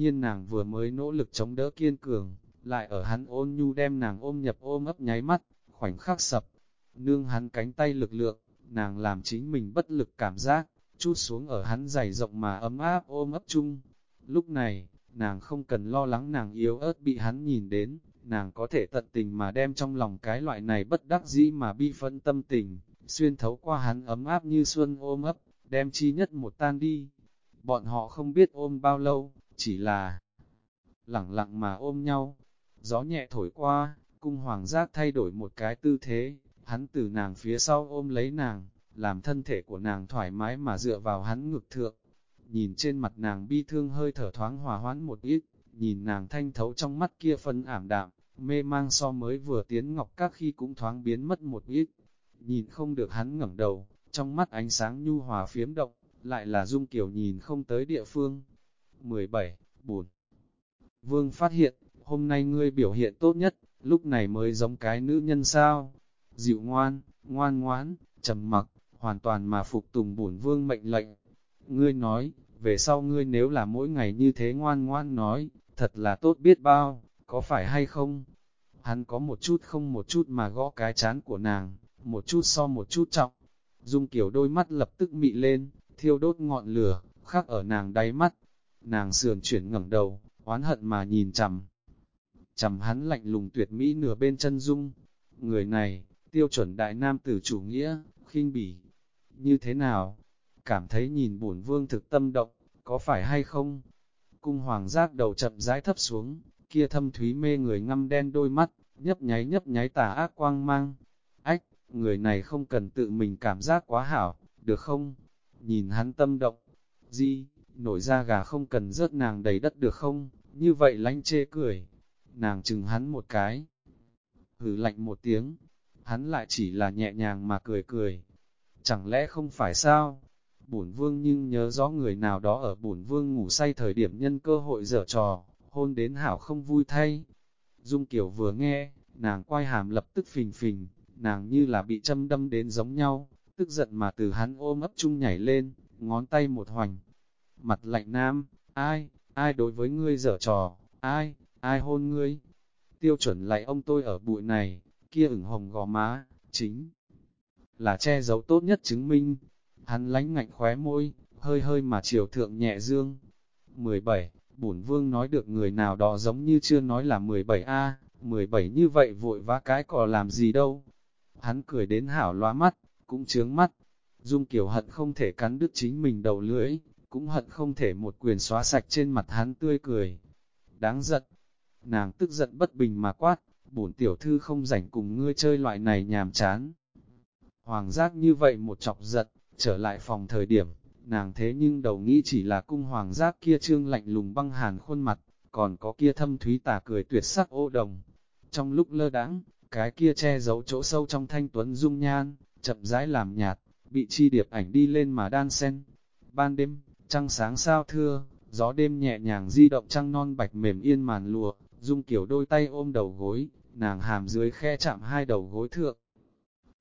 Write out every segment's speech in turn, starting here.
nhiên nàng vừa mới nỗ lực chống đỡ kiên cường, lại ở hắn ôn nhu đem nàng ôm nhập ôm ấp nháy mắt, khoảnh khắc sập, nương hắn cánh tay lực lượng, nàng làm chính mình bất lực cảm giác, chút xuống ở hắn dày rộng mà ấm áp ôm ấp chung. Lúc này, nàng không cần lo lắng nàng yếu ớt bị hắn nhìn đến, nàng có thể tận tình mà đem trong lòng cái loại này bất đắc dĩ mà bi phân tâm tình, xuyên thấu qua hắn ấm áp như xuân ôm ấp, đem chi nhất một tan đi. Bọn họ không biết ôm bao lâu, chỉ là lẳng lặng mà ôm nhau. Gió nhẹ thổi qua, cung hoàng giác thay đổi một cái tư thế, hắn từ nàng phía sau ôm lấy nàng, làm thân thể của nàng thoải mái mà dựa vào hắn ngực thượng. Nhìn trên mặt nàng bi thương hơi thở thoáng hòa hoãn một ít, nhìn nàng thanh thấu trong mắt kia phân ảm đạm, mê mang so mới vừa tiến ngọc các khi cũng thoáng biến mất một ít. Nhìn không được hắn ngẩng đầu, trong mắt ánh sáng nhu hòa phiếm động, lại là dung kiểu nhìn không tới địa phương. 17. Buồn Vương phát hiện, hôm nay ngươi biểu hiện tốt nhất, lúc này mới giống cái nữ nhân sao. Dịu ngoan, ngoan ngoãn, trầm mặc, hoàn toàn mà phục tùng bổn vương mệnh lệnh. Ngươi nói, về sau ngươi nếu là mỗi ngày như thế ngoan ngoan nói, thật là tốt biết bao, có phải hay không? Hắn có một chút không một chút mà gõ cái chán của nàng, một chút so một chút trọng. Dung kiểu đôi mắt lập tức mị lên, thiêu đốt ngọn lửa, khắc ở nàng đáy mắt. Nàng sườn chuyển ngẩng đầu, oán hận mà nhìn chằm. Chằm hắn lạnh lùng tuyệt mỹ nửa bên chân dung. Người này, tiêu chuẩn đại nam tử chủ nghĩa, khinh bỉ. Như thế nào? Cảm thấy nhìn bổn vương thực tâm động, có phải hay không? Cung hoàng giác đầu chậm rãi thấp xuống, kia thâm thúy mê người ngăm đen đôi mắt, nhấp nháy nhấp nháy tà ác quang mang. Ách, người này không cần tự mình cảm giác quá hảo, được không? Nhìn hắn tâm động, gì, nổi ra gà không cần rớt nàng đầy đất được không? Như vậy lánh chê cười, nàng chừng hắn một cái. Hử lạnh một tiếng, hắn lại chỉ là nhẹ nhàng mà cười cười. Chẳng lẽ không phải sao? Bổn vương nhưng nhớ rõ người nào đó ở bổn vương ngủ say thời điểm nhân cơ hội dở trò, hôn đến hảo không vui thay. Dung Kiều vừa nghe, nàng quay hàm lập tức phình phình, nàng như là bị châm đâm đến giống nhau, tức giận mà từ hắn ôm ấp chung nhảy lên, ngón tay một hoành. Mặt lạnh nam, ai, ai đối với ngươi dở trò, ai, ai hôn ngươi. Tiêu chuẩn lại ông tôi ở bụi này, kia ửng hồng gò má, chính là che giấu tốt nhất chứng minh. Hắn lánh ngạnh khóe môi, hơi hơi mà chiều thượng nhẹ dương. 17. Bổn vương nói được người nào đó giống như chưa nói là 17A, 17 như vậy vội vã cái cò làm gì đâu. Hắn cười đến hảo loa mắt, cũng trướng mắt. Dung kiểu hận không thể cắn đứt chính mình đầu lưỡi, cũng hận không thể một quyền xóa sạch trên mặt hắn tươi cười. Đáng giận, nàng tức giận bất bình mà quát, bổn tiểu thư không rảnh cùng ngươi chơi loại này nhàm chán. Hoàng giác như vậy một chọc giận, trở lại phòng thời điểm, nàng thế nhưng đầu nghĩ chỉ là cung hoàng giác kia trương lạnh lùng băng hàn khuôn mặt, còn có kia thâm thúy tà cười tuyệt sắc ô đồng. Trong lúc lơ đãng, cái kia che giấu chỗ sâu trong thanh tuấn dung nhan, chậm rãi làm nhạt, bị chi điệp ảnh đi lên mà đan sen. Ban đêm, trăng sáng sao thưa, gió đêm nhẹ nhàng di động trăng non bạch mềm yên màn lụa, dung kiểu đôi tay ôm đầu gối, nàng hàm dưới khe chạm hai đầu gối thượng.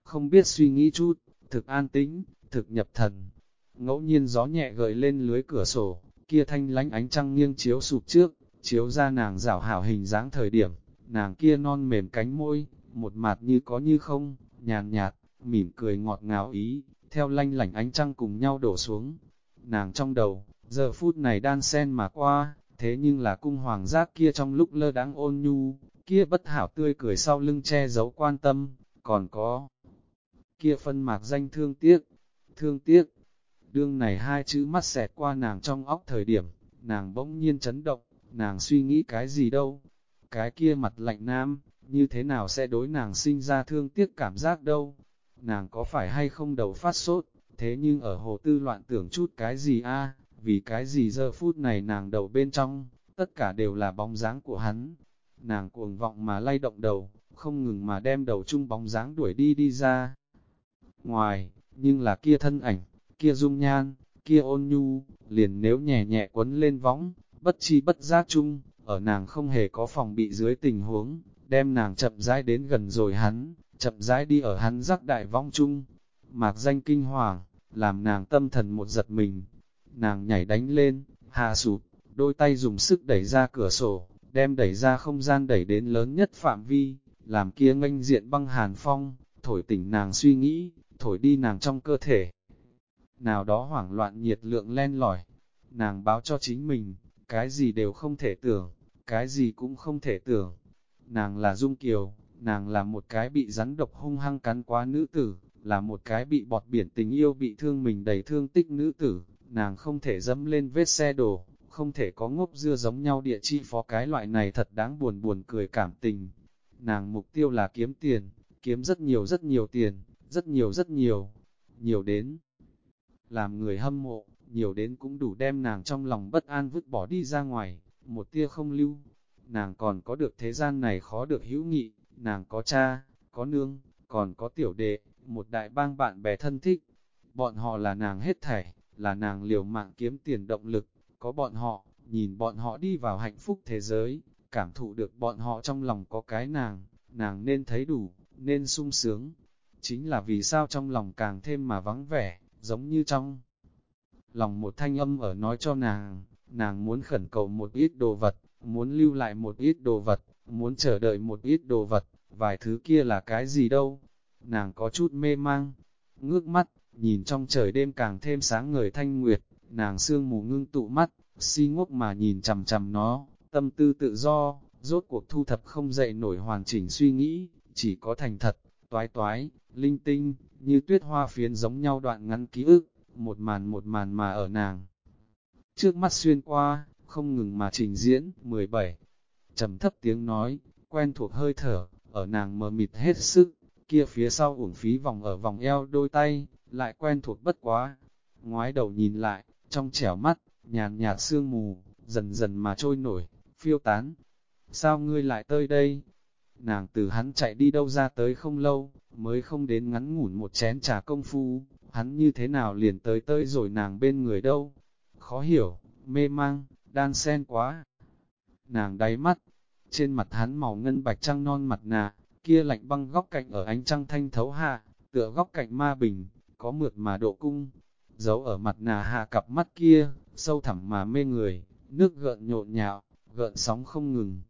Không biết suy nghĩ chút, thực an tĩnh, thực nhập thần. Ngẫu nhiên gió nhẹ gợi lên lưới cửa sổ, kia thanh lánh ánh trăng nghiêng chiếu sụp trước, chiếu ra nàng rảo hảo hình dáng thời điểm, nàng kia non mềm cánh môi, một mặt như có như không, nhàn nhạt, mỉm cười ngọt ngào ý, theo lanh lảnh ánh trăng cùng nhau đổ xuống. Nàng trong đầu, giờ phút này đan sen mà qua, thế nhưng là cung hoàng giác kia trong lúc lơ đáng ôn nhu, kia bất hảo tươi cười sau lưng che giấu quan tâm, còn có kia phân mạc danh thương tiếc, thương tiếc. Đương này hai chữ mắt xẹt qua nàng trong óc thời điểm, nàng bỗng nhiên chấn động, nàng suy nghĩ cái gì đâu. Cái kia mặt lạnh nam, như thế nào sẽ đối nàng sinh ra thương tiếc cảm giác đâu. Nàng có phải hay không đầu phát sốt, thế nhưng ở hồ tư loạn tưởng chút cái gì a vì cái gì giờ phút này nàng đầu bên trong, tất cả đều là bóng dáng của hắn. Nàng cuồng vọng mà lay động đầu, không ngừng mà đem đầu chung bóng dáng đuổi đi đi ra. Ngoài, nhưng là kia thân ảnh, kia dung nhan, kia ôn nhu, liền nếu nhẹ nhẹ quấn lên võng, bất chi bất giác chung, ở nàng không hề có phòng bị dưới tình huống, đem nàng chậm rãi đến gần rồi hắn, chậm rãi đi ở hắn rắc đại vong chung. Mạc danh kinh hoàng, làm nàng tâm thần một giật mình. Nàng nhảy đánh lên, hạ sụp, đôi tay dùng sức đẩy ra cửa sổ, đem đẩy ra không gian đẩy đến lớn nhất phạm vi, làm kia nganh diện băng hàn phong, thổi tỉnh nàng suy nghĩ, thổi đi nàng trong cơ thể. Nào đó hoảng loạn nhiệt lượng len lỏi, nàng báo cho chính mình, cái gì đều không thể tưởng, cái gì cũng không thể tưởng. Nàng là Dung Kiều, nàng là một cái bị rắn độc hung hăng cắn quá nữ tử, là một cái bị bọt biển tình yêu bị thương mình đầy thương tích nữ tử, nàng không thể dẫm lên vết xe đổ, không thể có ngốc dưa giống nhau địa chi phó cái loại này thật đáng buồn buồn cười cảm tình. Nàng mục tiêu là kiếm tiền, kiếm rất nhiều rất nhiều tiền, rất nhiều rất nhiều, nhiều đến. Làm người hâm mộ, nhiều đến cũng đủ đem nàng trong lòng bất an vứt bỏ đi ra ngoài, một tia không lưu. Nàng còn có được thế gian này khó được hữu nghị, nàng có cha, có nương, còn có tiểu đệ, một đại bang bạn bè thân thích. Bọn họ là nàng hết thảy, là nàng liều mạng kiếm tiền động lực, có bọn họ, nhìn bọn họ đi vào hạnh phúc thế giới, cảm thụ được bọn họ trong lòng có cái nàng, nàng nên thấy đủ, nên sung sướng. Chính là vì sao trong lòng càng thêm mà vắng vẻ, giống như trong lòng một thanh âm ở nói cho nàng, nàng muốn khẩn cầu một ít đồ vật, muốn lưu lại một ít đồ vật, muốn chờ đợi một ít đồ vật, vài thứ kia là cái gì đâu. Nàng có chút mê mang, ngước mắt, nhìn trong trời đêm càng thêm sáng ngời thanh nguyệt, nàng sương mù ngưng tụ mắt, si ngốc mà nhìn chầm chầm nó, tâm tư tự do, rốt cuộc thu thập không dậy nổi hoàn chỉnh suy nghĩ, chỉ có thành thật, toái toái, linh tinh, như tuyết hoa phiến giống nhau đoạn ngắn ký ức, một màn một màn mà ở nàng. Trước mắt xuyên qua, không ngừng mà trình diễn, 17. trầm thấp tiếng nói, quen thuộc hơi thở, ở nàng mờ mịt hết sức, kia phía sau uổng phí vòng ở vòng eo đôi tay, lại quen thuộc bất quá. Ngoái đầu nhìn lại, trong trẻo mắt, nhàn nhạt sương mù, dần dần mà trôi nổi, phiêu tán. Sao ngươi lại tới đây? Nàng từ hắn chạy đi đâu ra tới không lâu, mới không đến ngắn ngủn một chén trà công phu, hắn như thế nào liền tới tới rồi nàng bên người đâu. Khó hiểu, mê mang, đan sen quá. Nàng đáy mắt, trên mặt hắn màu ngân bạch trăng non mặt nạ, kia lạnh băng góc cạnh ở ánh trăng thanh thấu hạ, tựa góc cạnh ma bình, có mượt mà độ cung. Giấu ở mặt nà hạ cặp mắt kia, sâu thẳm mà mê người, nước gợn nhộn nhạo, gợn sóng không ngừng.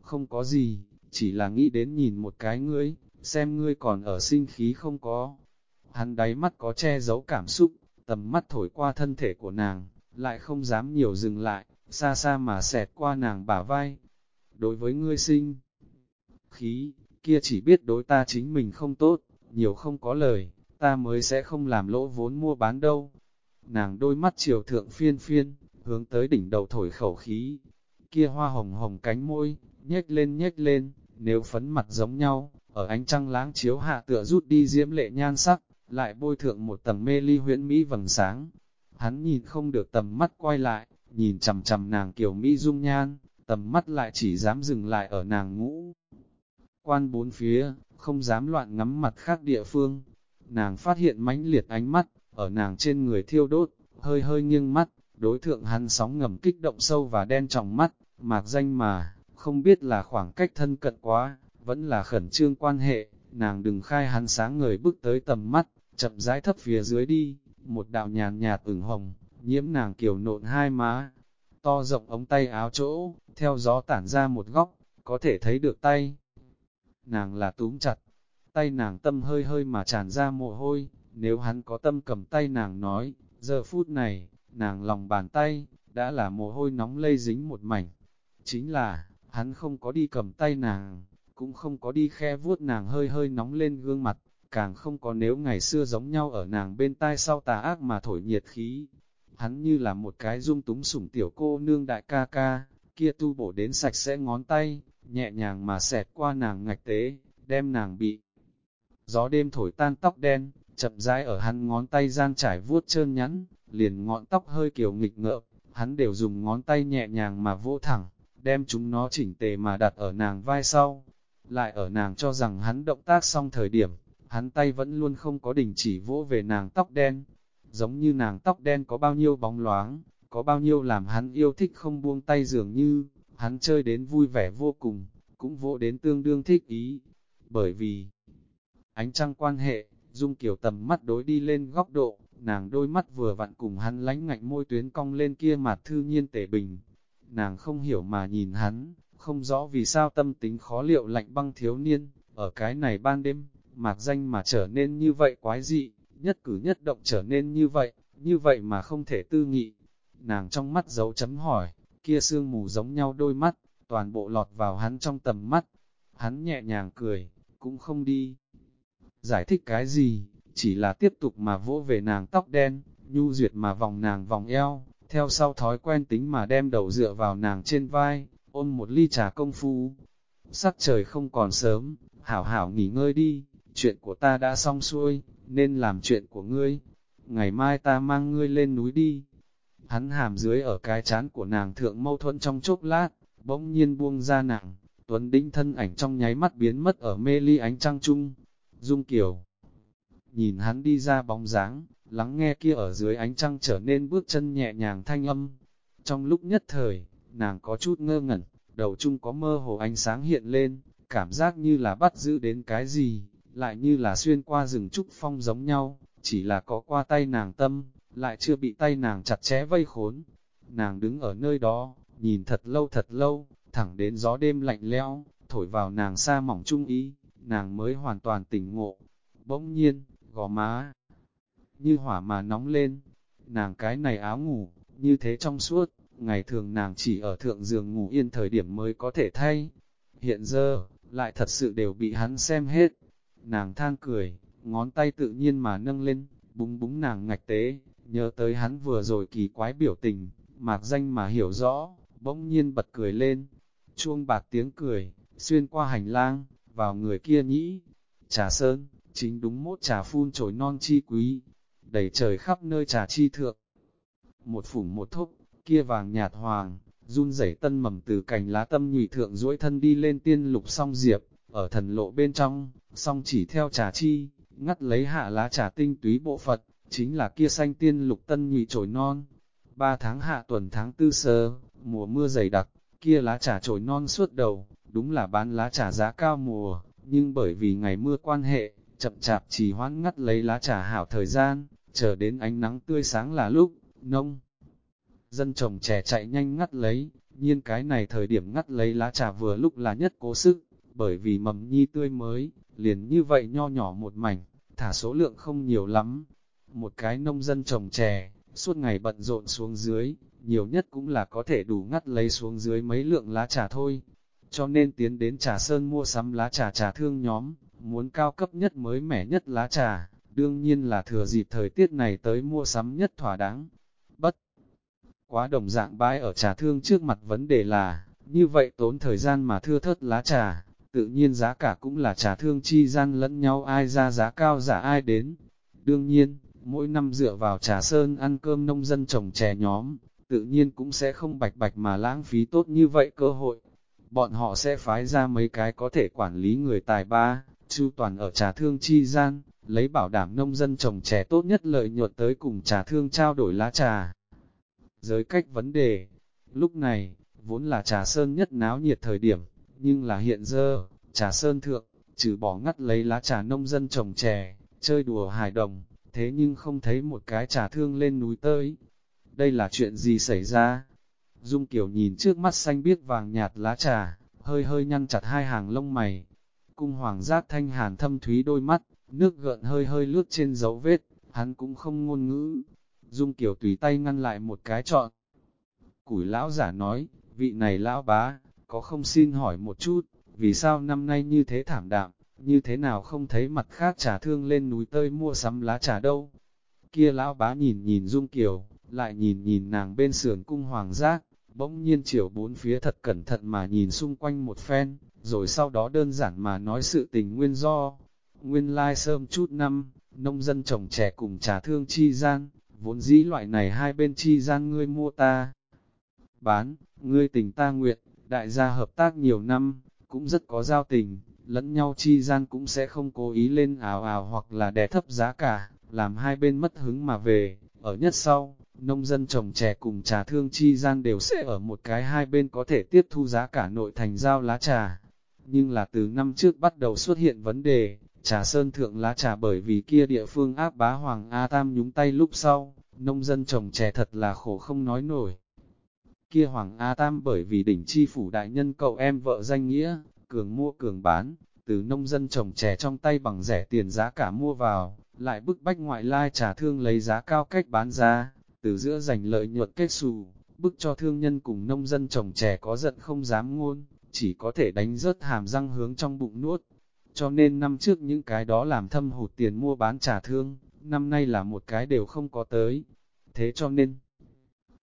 Không có gì, chỉ là nghĩ đến nhìn một cái ngươi, xem ngươi còn ở sinh khí không có. Hắn đáy mắt có che giấu cảm xúc, tầm mắt thổi qua thân thể của nàng, lại không dám nhiều dừng lại, xa xa mà xẹt qua nàng bả vai. Đối với ngươi sinh khí, kia chỉ biết đối ta chính mình không tốt, nhiều không có lời, ta mới sẽ không làm lỗ vốn mua bán đâu. Nàng đôi mắt chiều thượng phiên phiên, hướng tới đỉnh đầu thổi khẩu khí, kia hoa hồng hồng cánh môi, nhếch lên nhếch lên, nếu phấn mặt giống nhau, ở ánh trăng láng chiếu hạ tựa rút đi diễm lệ nhan sắc, lại bôi thượng một tầng mê ly huyễn mỹ vầng sáng. Hắn nhìn không được tầm mắt quay lại, nhìn chầm chầm nàng kiểu mỹ dung nhan, tầm mắt lại chỉ dám dừng lại ở nàng ngũ. Quan bốn phía, không dám loạn ngắm mặt khác địa phương. Nàng phát hiện mãnh liệt ánh mắt, ở nàng trên người thiêu đốt, hơi hơi nghiêng mắt, đối thượng hắn sóng ngầm kích động sâu và đen trong mắt, mạc danh mà, không biết là khoảng cách thân cận quá, vẫn là khẩn trương quan hệ, nàng đừng khai hắn sáng người bước tới tầm mắt, chậm rãi thấp phía dưới đi, một đạo nhàn nhạt ửng hồng, nhiễm nàng kiểu nộn hai má, to rộng ống tay áo chỗ, theo gió tản ra một góc, có thể thấy được tay. Nàng là túm chặt, tay nàng tâm hơi hơi mà tràn ra mồ hôi, nếu hắn có tâm cầm tay nàng nói, giờ phút này, nàng lòng bàn tay, đã là mồ hôi nóng lây dính một mảnh. Chính là, hắn không có đi cầm tay nàng, cũng không có đi khe vuốt nàng hơi hơi nóng lên gương mặt, càng không có nếu ngày xưa giống nhau ở nàng bên tai sau tà ác mà thổi nhiệt khí. Hắn như là một cái dung túng sủng tiểu cô nương đại ca ca, kia tu bổ đến sạch sẽ ngón tay, nhẹ nhàng mà xẹt qua nàng ngạch tế, đem nàng bị. Gió đêm thổi tan tóc đen, chậm rãi ở hắn ngón tay gian trải vuốt trơn nhắn, liền ngọn tóc hơi kiểu nghịch ngợm, hắn đều dùng ngón tay nhẹ nhàng mà vỗ thẳng, đem chúng nó chỉnh tề mà đặt ở nàng vai sau. Lại ở nàng cho rằng hắn động tác xong thời điểm, hắn tay vẫn luôn không có đình chỉ vỗ về nàng tóc đen. Giống như nàng tóc đen có bao nhiêu bóng loáng, có bao nhiêu làm hắn yêu thích không buông tay dường như, hắn chơi đến vui vẻ vô cùng, cũng vỗ đến tương đương thích ý. Bởi vì, ánh trăng quan hệ, Dung Kiều tầm mắt đối đi lên góc độ, nàng đôi mắt vừa vặn cùng hắn lánh ngạnh môi tuyến cong lên kia mặt thư nhiên tể bình. nàng không hiểu mà nhìn hắn, không rõ vì sao tâm tính khó liệu lạnh băng thiếu niên, ở cái này ban đêm, mạc danh mà trở nên như vậy quái dị, nhất cử nhất động trở nên như vậy, như vậy mà không thể tư nghị. Nàng trong mắt dấu chấm hỏi, kia sương mù giống nhau đôi mắt, toàn bộ lọt vào hắn trong tầm mắt. Hắn nhẹ nhàng cười, cũng không đi. Giải thích cái gì, chỉ là tiếp tục mà vỗ về nàng tóc đen, nhu duyệt mà vòng nàng vòng eo, theo sau thói quen tính mà đem đầu dựa vào nàng trên vai, ôm một ly trà công phu. Sắc trời không còn sớm, hảo hảo nghỉ ngơi đi, chuyện của ta đã xong xuôi, nên làm chuyện của ngươi. Ngày mai ta mang ngươi lên núi đi. Hắn hàm dưới ở cái chán của nàng thượng mâu thuẫn trong chốc lát, bỗng nhiên buông ra nàng, Tuấn Đinh thân ảnh trong nháy mắt biến mất ở mê ly ánh trăng trung. Dung Kiều nhìn hắn đi ra bóng dáng, lắng nghe kia ở dưới ánh trăng trở nên bước chân nhẹ nhàng thanh âm. Trong lúc nhất thời, nàng có chút ngơ ngẩn, đầu chung có mơ hồ ánh sáng hiện lên, cảm giác như là bắt giữ đến cái gì, lại như là xuyên qua rừng trúc phong giống nhau, chỉ là có qua tay nàng tâm, lại chưa bị tay nàng chặt chẽ vây khốn. Nàng đứng ở nơi đó, nhìn thật lâu thật lâu, thẳng đến gió đêm lạnh lẽo, thổi vào nàng xa mỏng trung ý, nàng mới hoàn toàn tỉnh ngộ. Bỗng nhiên, gò má, như hỏa mà nóng lên, nàng cái này áo ngủ, như thế trong suốt, ngày thường nàng chỉ ở thượng giường ngủ yên thời điểm mới có thể thay. Hiện giờ, lại thật sự đều bị hắn xem hết. Nàng than cười, ngón tay tự nhiên mà nâng lên, búng búng nàng ngạch tế, nhớ tới hắn vừa rồi kỳ quái biểu tình, mạc danh mà hiểu rõ, bỗng nhiên bật cười lên. Chuông bạc tiếng cười, xuyên qua hành lang, vào người kia nhĩ. Trà sơn, chính đúng mốt trà phun trồi non chi quý, đầy trời khắp nơi trà chi thượng. Một phủng một thúc, kia vàng nhạt hoàng, run rẩy tân mầm từ cành lá tâm nhụy thượng duỗi thân đi lên tiên lục song diệp, ở thần lộ bên trong, song chỉ theo trà chi, ngắt lấy hạ lá trà tinh túy bộ Phật, chính là kia xanh tiên lục tân nhụy trồi non. Ba tháng hạ tuần tháng tư sơ, mùa mưa dày đặc, kia lá trà trồi non suốt đầu, đúng là bán lá trà giá cao mùa, nhưng bởi vì ngày mưa quan hệ, chậm chạp chỉ hoãn ngắt lấy lá trà hảo thời gian, chờ đến ánh nắng tươi sáng là lúc, nông. Dân trồng trẻ chạy nhanh ngắt lấy, nhiên cái này thời điểm ngắt lấy lá trà vừa lúc là nhất cố sức, bởi vì mầm nhi tươi mới, liền như vậy nho nhỏ một mảnh, thả số lượng không nhiều lắm. Một cái nông dân trồng chè, suốt ngày bận rộn xuống dưới, nhiều nhất cũng là có thể đủ ngắt lấy xuống dưới mấy lượng lá trà thôi. Cho nên tiến đến trà sơn mua sắm lá trà trà thương nhóm, muốn cao cấp nhất mới mẻ nhất lá trà, đương nhiên là thừa dịp thời tiết này tới mua sắm nhất thỏa đáng. Bất quá đồng dạng bãi ở trà thương trước mặt vấn đề là, như vậy tốn thời gian mà thưa thớt lá trà, tự nhiên giá cả cũng là trà thương chi gian lẫn nhau ai ra giá cao giả ai đến. Đương nhiên, mỗi năm dựa vào trà sơn ăn cơm nông dân trồng chè nhóm, tự nhiên cũng sẽ không bạch bạch mà lãng phí tốt như vậy cơ hội. Bọn họ sẽ phái ra mấy cái có thể quản lý người tài ba, chu toàn ở trà thương chi gian, lấy bảo đảm nông dân trồng chè tốt nhất lợi nhuận tới cùng trà thương trao đổi lá trà. Giới cách vấn đề, lúc này, vốn là trà sơn nhất náo nhiệt thời điểm, nhưng là hiện giờ, trà sơn thượng, trừ bỏ ngắt lấy lá trà nông dân trồng chè, chơi đùa hài đồng, thế nhưng không thấy một cái trà thương lên núi tới. Đây là chuyện gì xảy ra? Dung Kiều nhìn trước mắt xanh biếc vàng nhạt lá trà, hơi hơi nhăn chặt hai hàng lông mày. Cung hoàng giác thanh hàn thâm thúy đôi mắt, nước gợn hơi hơi lướt trên dấu vết, hắn cũng không ngôn ngữ. Dung Kiều tùy tay ngăn lại một cái trọn. Củi lão giả nói, vị này lão bá, có không xin hỏi một chút, vì sao năm nay như thế thảm đạm, như thế nào không thấy mặt khác trà thương lên núi tơi mua sắm lá trà đâu. Kia lão bá nhìn nhìn Dung Kiều, lại nhìn nhìn nàng bên sườn cung hoàng giác, bỗng nhiên chiều bốn phía thật cẩn thận mà nhìn xung quanh một phen, rồi sau đó đơn giản mà nói sự tình nguyên do. Nguyên lai sớm chút năm, nông dân trồng trẻ cùng trà thương chi gian, vốn dĩ loại này hai bên chi gian ngươi mua ta. Bán, ngươi tình ta nguyện, đại gia hợp tác nhiều năm, cũng rất có giao tình, lẫn nhau chi gian cũng sẽ không cố ý lên ảo ảo hoặc là đè thấp giá cả, làm hai bên mất hứng mà về, ở nhất sau, nông dân trồng trẻ cùng trà thương chi gian đều sẽ ở một cái hai bên có thể tiếp thu giá cả nội thành giao lá trà. Nhưng là từ năm trước bắt đầu xuất hiện vấn đề, trà sơn thượng lá trà bởi vì kia địa phương áp bá Hoàng A Tam nhúng tay lúc sau, nông dân trồng trẻ thật là khổ không nói nổi. Kia Hoàng A Tam bởi vì đỉnh chi phủ đại nhân cậu em vợ danh nghĩa, cường mua cường bán, từ nông dân trồng chè trong tay bằng rẻ tiền giá cả mua vào, lại bức bách ngoại lai trà thương lấy giá cao cách bán ra, từ giữa giành lợi nhuận kết xù, bức cho thương nhân cùng nông dân trồng chè có giận không dám ngôn, chỉ có thể đánh rớt hàm răng hướng trong bụng nuốt. Cho nên năm trước những cái đó làm thâm hụt tiền mua bán trà thương, năm nay là một cái đều không có tới. Thế cho nên,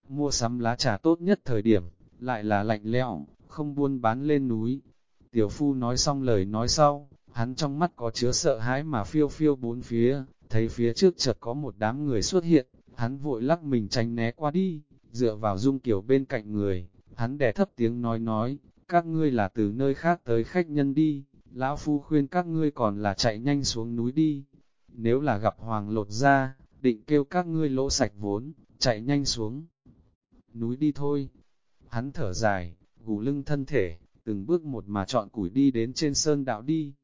mua sắm lá trà tốt nhất thời điểm, lại là lạnh lẽo, không buôn bán lên núi. Tiểu phu nói xong lời nói sau, hắn trong mắt có chứa sợ hãi mà phiêu phiêu bốn phía, thấy phía trước chợt có một đám người xuất hiện, hắn vội lắc mình tránh né qua đi, dựa vào dung kiểu bên cạnh người, hắn đè thấp tiếng nói nói, các ngươi là từ nơi khác tới khách nhân đi, lão phu khuyên các ngươi còn là chạy nhanh xuống núi đi, nếu là gặp hoàng lột ra, định kêu các ngươi lỗ sạch vốn, chạy nhanh xuống núi đi thôi. Hắn thở dài, gù lưng thân thể, từng bước một mà chọn củi đi đến trên sơn đạo đi.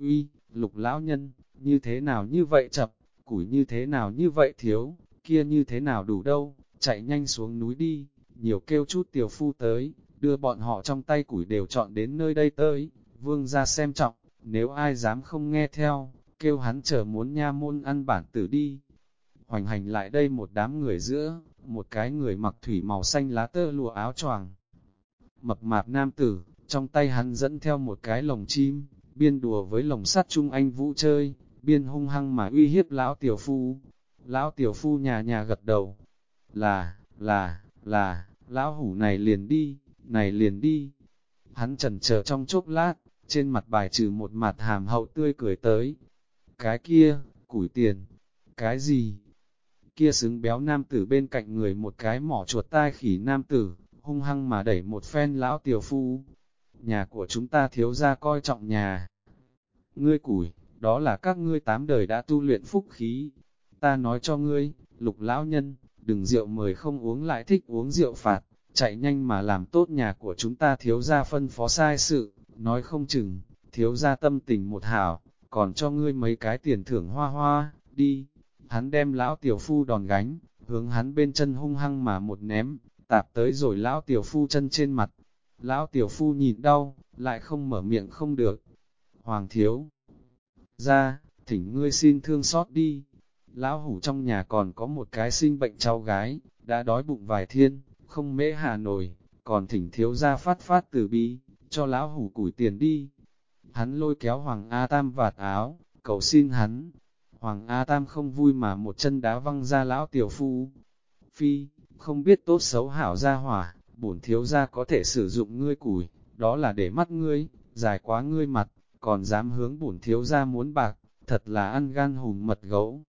Uy, lục lão nhân, như thế nào như vậy chập, củi như thế nào như vậy thiếu, kia như thế nào đủ đâu, chạy nhanh xuống núi đi, nhiều kêu chút tiểu phu tới, đưa bọn họ trong tay củi đều chọn đến nơi đây tới, vương ra xem trọng, nếu ai dám không nghe theo, kêu hắn chờ muốn nha môn ăn bản tử đi. Hoành hành lại đây một đám người giữa, một cái người mặc thủy màu xanh lá tơ lụa áo choàng. Mập mạp nam tử, trong tay hắn dẫn theo một cái lồng chim, biên đùa với lồng sắt trung anh vũ chơi, biên hung hăng mà uy hiếp lão tiểu phu. Lão tiểu phu nhà nhà gật đầu, là, là, là, lão hủ này liền đi, này liền đi. Hắn trần chờ trong chốc lát, trên mặt bài trừ một mặt hàm hậu tươi cười tới. Cái kia, củi tiền, cái gì? Kia xứng béo nam tử bên cạnh người một cái mỏ chuột tai khỉ nam tử, hung hăng mà đẩy một phen lão tiểu phu. Nhà của chúng ta thiếu ra coi trọng nhà. Ngươi củi, đó là các ngươi tám đời đã tu luyện phúc khí. Ta nói cho ngươi, lục lão nhân, đừng rượu mời không uống lại thích uống rượu phạt, chạy nhanh mà làm tốt nhà của chúng ta thiếu ra phân phó sai sự, nói không chừng, thiếu ra tâm tình một hảo, còn cho ngươi mấy cái tiền thưởng hoa hoa, đi. Hắn đem lão tiểu phu đòn gánh, hướng hắn bên chân hung hăng mà một ném, tạp tới rồi lão tiểu phu chân trên mặt. Lão tiểu phu nhìn đau, lại không mở miệng không được. Hoàng thiếu, ra, thỉnh ngươi xin thương xót đi. Lão hủ trong nhà còn có một cái sinh bệnh cháu gái, đã đói bụng vài thiên, không mễ hà nổi, còn thỉnh thiếu ra phát phát từ bi, cho lão hủ củi tiền đi. Hắn lôi kéo Hoàng A Tam vạt áo, cầu xin hắn. Hoàng A Tam không vui mà một chân đá văng ra lão tiểu phu. Phi, không biết tốt xấu hảo ra hỏa, bổn thiếu ra có thể sử dụng ngươi củi, đó là để mắt ngươi, dài quá ngươi mặt, còn dám hướng bổn thiếu ra muốn bạc, thật là ăn gan hùm mật gấu.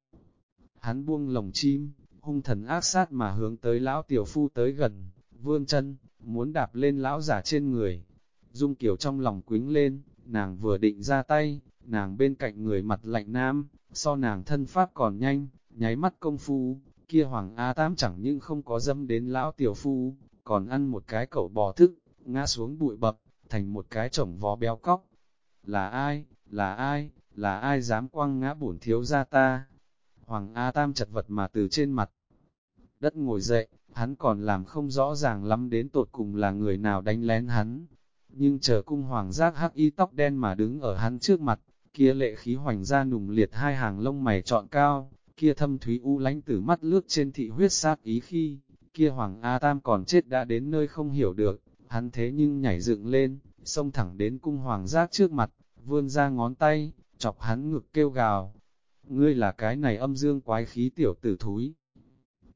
Hắn buông lồng chim, hung thần ác sát mà hướng tới lão tiểu phu tới gần, vươn chân, muốn đạp lên lão giả trên người. Dung kiểu trong lòng quính lên, nàng vừa định ra tay, nàng bên cạnh người mặt lạnh nam, so nàng thân pháp còn nhanh, nháy mắt công phu, kia hoàng A Tam chẳng những không có dâm đến lão tiểu phu, còn ăn một cái cẩu bò thức, ngã xuống bụi bập, thành một cái chồng vó béo cóc. Là ai, là ai, là ai dám quăng ngã bổn thiếu ra ta? Hoàng A Tam chật vật mà từ trên mặt đất ngồi dậy, hắn còn làm không rõ ràng lắm đến tột cùng là người nào đánh lén hắn. Nhưng chờ cung hoàng giác hắc y tóc đen mà đứng ở hắn trước mặt, kia lệ khí hoành ra nùng liệt hai hàng lông mày trọn cao, kia thâm thúy u lánh tử mắt lướt trên thị huyết sát ý khi, kia hoàng A Tam còn chết đã đến nơi không hiểu được, hắn thế nhưng nhảy dựng lên, xông thẳng đến cung hoàng giác trước mặt, vươn ra ngón tay, chọc hắn ngực kêu gào. Ngươi là cái này âm dương quái khí tiểu tử thúi.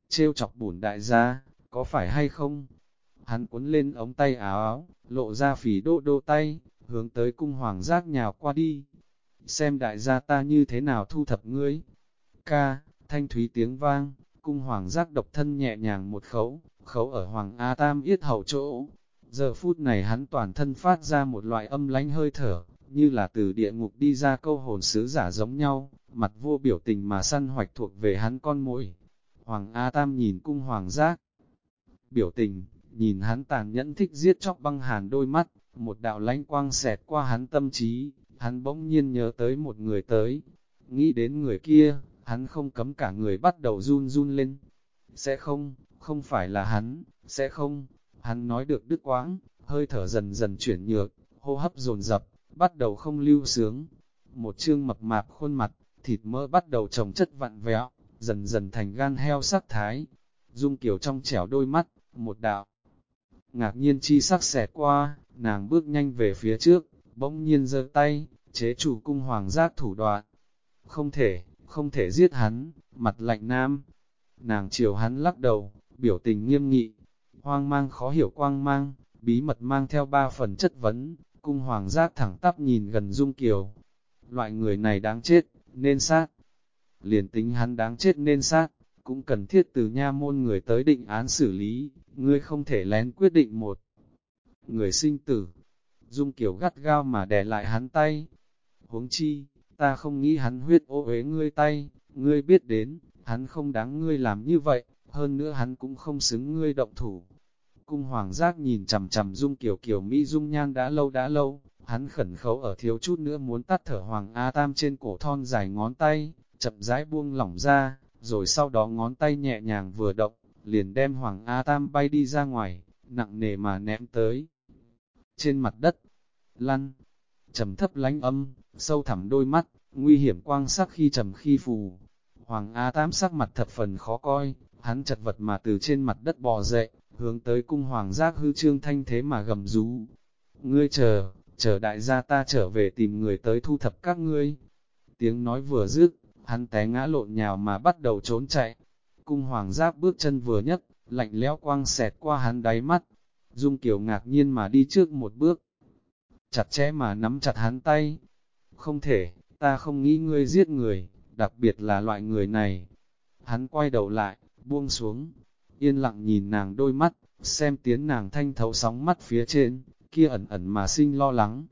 Trêu chọc bổn đại gia, có phải hay không? Hắn cuốn lên ống tay áo áo, lộ ra phỉ đô đô tay, hướng tới cung hoàng giác nhào qua đi. Xem đại gia ta như thế nào thu thập ngươi. Ca, thanh thúy tiếng vang, cung hoàng giác độc thân nhẹ nhàng một khấu, khấu ở hoàng A Tam yết hậu chỗ. Giờ phút này hắn toàn thân phát ra một loại âm lánh hơi thở, như là từ địa ngục đi ra câu hồn sứ giả giống nhau, mặt vô biểu tình mà săn hoạch thuộc về hắn con mũi. Hoàng A Tam nhìn cung hoàng giác, biểu tình, nhìn hắn tàn nhẫn thích giết chóc băng hàn đôi mắt, một đạo lánh quang xẹt qua hắn tâm trí, hắn bỗng nhiên nhớ tới một người tới, nghĩ đến người kia, hắn không cấm cả người bắt đầu run run lên. Sẽ không, không phải là hắn, sẽ không, Hắn nói được đứt quãng, hơi thở dần dần chuyển nhược, hô hấp dồn dập, bắt đầu không lưu sướng. Một chương mập mạp khuôn mặt, thịt mỡ bắt đầu trồng chất vặn vẹo, dần dần thành gan heo sắc thái. Dung kiểu trong trẻo đôi mắt, một đạo. Ngạc nhiên chi sắc xẹt qua, nàng bước nhanh về phía trước, bỗng nhiên giơ tay, chế chủ cung hoàng giác thủ đoạn. Không thể, không thể giết hắn, mặt lạnh nam. Nàng chiều hắn lắc đầu, biểu tình nghiêm nghị, hoang mang khó hiểu quang mang, bí mật mang theo ba phần chất vấn, cung hoàng giác thẳng tắp nhìn gần Dung Kiều. Loại người này đáng chết, nên sát. Liền tính hắn đáng chết nên sát, cũng cần thiết từ nha môn người tới định án xử lý, ngươi không thể lén quyết định một. Người sinh tử, Dung Kiều gắt gao mà đè lại hắn tay. Huống chi, ta không nghĩ hắn huyết ô uế ngươi tay, ngươi biết đến, hắn không đáng ngươi làm như vậy, hơn nữa hắn cũng không xứng ngươi động thủ. Cung hoàng giác nhìn chầm chầm Dung Kiều Kiều Mỹ Dung nhan đã lâu đã lâu, hắn khẩn khấu ở thiếu chút nữa muốn tắt thở Hoàng A Tam trên cổ thon dài ngón tay, chậm rãi buông lỏng ra, rồi sau đó ngón tay nhẹ nhàng vừa động, liền đem Hoàng A Tam bay đi ra ngoài, nặng nề mà ném tới. Trên mặt đất, lăn, trầm thấp lánh âm, sâu thẳm đôi mắt, nguy hiểm quang sắc khi trầm khi phù. Hoàng A Tám sắc mặt thập phần khó coi, hắn chật vật mà từ trên mặt đất bò dậy, hướng tới cung hoàng giác hư trương thanh thế mà gầm rú. Ngươi chờ, chờ đại gia ta trở về tìm người tới thu thập các ngươi. Tiếng nói vừa dứt, hắn té ngã lộn nhào mà bắt đầu trốn chạy. Cung hoàng giác bước chân vừa nhất, lạnh lẽo quang xẹt qua hắn đáy mắt. Dung Kiều ngạc nhiên mà đi trước một bước. Chặt chẽ mà nắm chặt hắn tay. Không thể, ta không nghĩ ngươi giết người, đặc biệt là loại người này. Hắn quay đầu lại, buông xuống, yên lặng nhìn nàng đôi mắt, xem tiếng nàng thanh thấu sóng mắt phía trên, kia ẩn ẩn mà sinh lo lắng.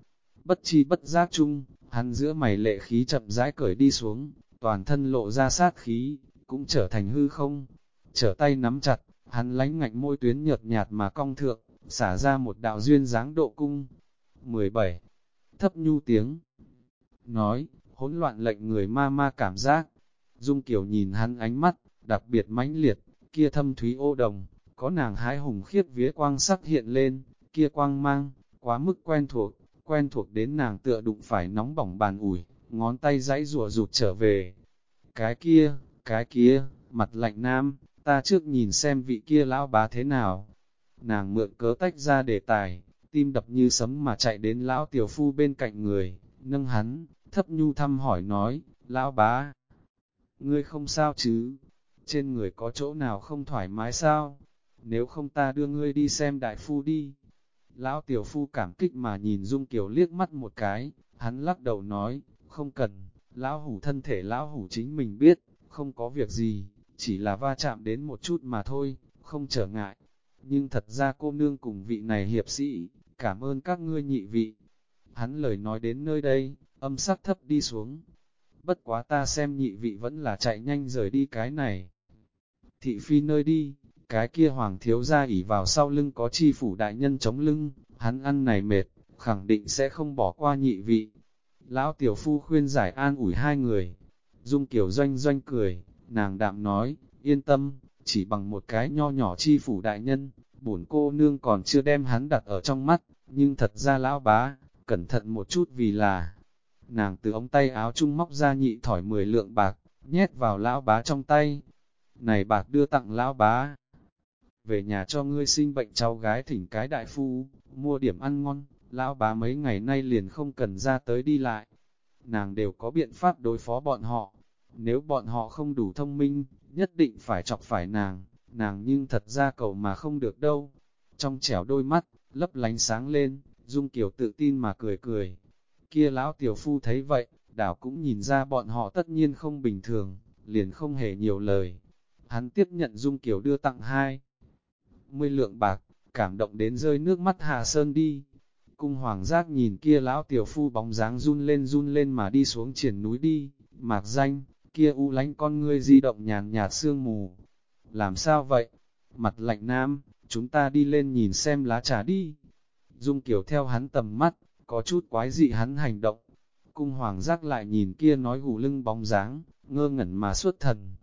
Bất chi bất giác chung, hắn giữa mày lệ khí chậm rãi cởi đi xuống, toàn thân lộ ra sát khí, cũng trở thành hư không. Trở tay nắm chặt, hắn lánh ngạnh môi tuyến nhợt nhạt mà cong thượng, xả ra một đạo duyên dáng độ cung. 17. Thấp nhu tiếng Nói, hỗn loạn lệnh người ma ma cảm giác. Dung Kiều nhìn hắn ánh mắt, đặc biệt mãnh liệt, kia thâm thúy ô đồng, có nàng hái hùng khiết vía quang sắc hiện lên, kia quang mang, quá mức quen thuộc, quen thuộc đến nàng tựa đụng phải nóng bỏng bàn ủi, ngón tay dãy rùa rụt trở về. Cái kia, cái kia, mặt lạnh nam, ta trước nhìn xem vị kia lão bá thế nào. Nàng mượn cớ tách ra đề tài, tim đập như sấm mà chạy đến lão tiểu phu bên cạnh người, nâng hắn, thấp nhu thăm hỏi nói, lão bá, ngươi không sao chứ, trên người có chỗ nào không thoải mái sao, nếu không ta đưa ngươi đi xem đại phu đi. Lão tiểu phu cảm kích mà nhìn Dung Kiều liếc mắt một cái, hắn lắc đầu nói, không cần, lão hủ thân thể lão hủ chính mình biết, không có việc gì, chỉ là va chạm đến một chút mà thôi, không trở ngại. Nhưng thật ra cô nương cùng vị này hiệp sĩ, cảm ơn các ngươi nhị vị. Hắn lời nói đến nơi đây, âm sắc thấp đi xuống. Bất quá ta xem nhị vị vẫn là chạy nhanh rời đi cái này. Thị phi nơi đi, cái kia hoàng thiếu gia ỉ vào sau lưng có chi phủ đại nhân chống lưng, hắn ăn này mệt, khẳng định sẽ không bỏ qua nhị vị. Lão tiểu phu khuyên giải an ủi hai người. Dung kiểu doanh doanh cười, nàng đạm nói, yên tâm, chỉ bằng một cái nho nhỏ chi phủ đại nhân, bổn cô nương còn chưa đem hắn đặt ở trong mắt, nhưng thật ra lão bá, cẩn thận một chút vì là, nàng từ ống tay áo trung móc ra nhị thỏi 10 lượng bạc, nhét vào lão bá trong tay. Này bạc đưa tặng lão bá. Về nhà cho ngươi sinh bệnh cháu gái thỉnh cái đại phu, mua điểm ăn ngon, lão bá mấy ngày nay liền không cần ra tới đi lại. Nàng đều có biện pháp đối phó bọn họ. Nếu bọn họ không đủ thông minh, nhất định phải chọc phải nàng, nàng nhưng thật ra cầu mà không được đâu. Trong trẻo đôi mắt, lấp lánh sáng lên, Dung Kiều tự tin mà cười cười, Kia lão tiểu phu thấy vậy, đảo cũng nhìn ra bọn họ tất nhiên không bình thường, liền không hề nhiều lời. Hắn tiếp nhận Dung Kiều đưa tặng hai mươi lượng bạc, cảm động đến rơi nước mắt Hà Sơn đi. Cung hoàng giác nhìn kia lão tiểu phu bóng dáng run lên run lên mà đi xuống triển núi đi, mạc danh, kia u lánh con ngươi di động nhàn nhạt sương mù. Làm sao vậy? Mặt lạnh nam, chúng ta đi lên nhìn xem lá trà đi. Dung Kiều theo hắn tầm mắt, có chút quái dị hắn hành động. Cung hoàng giác lại nhìn kia nói gù lưng bóng dáng, ngơ ngẩn mà xuất thần.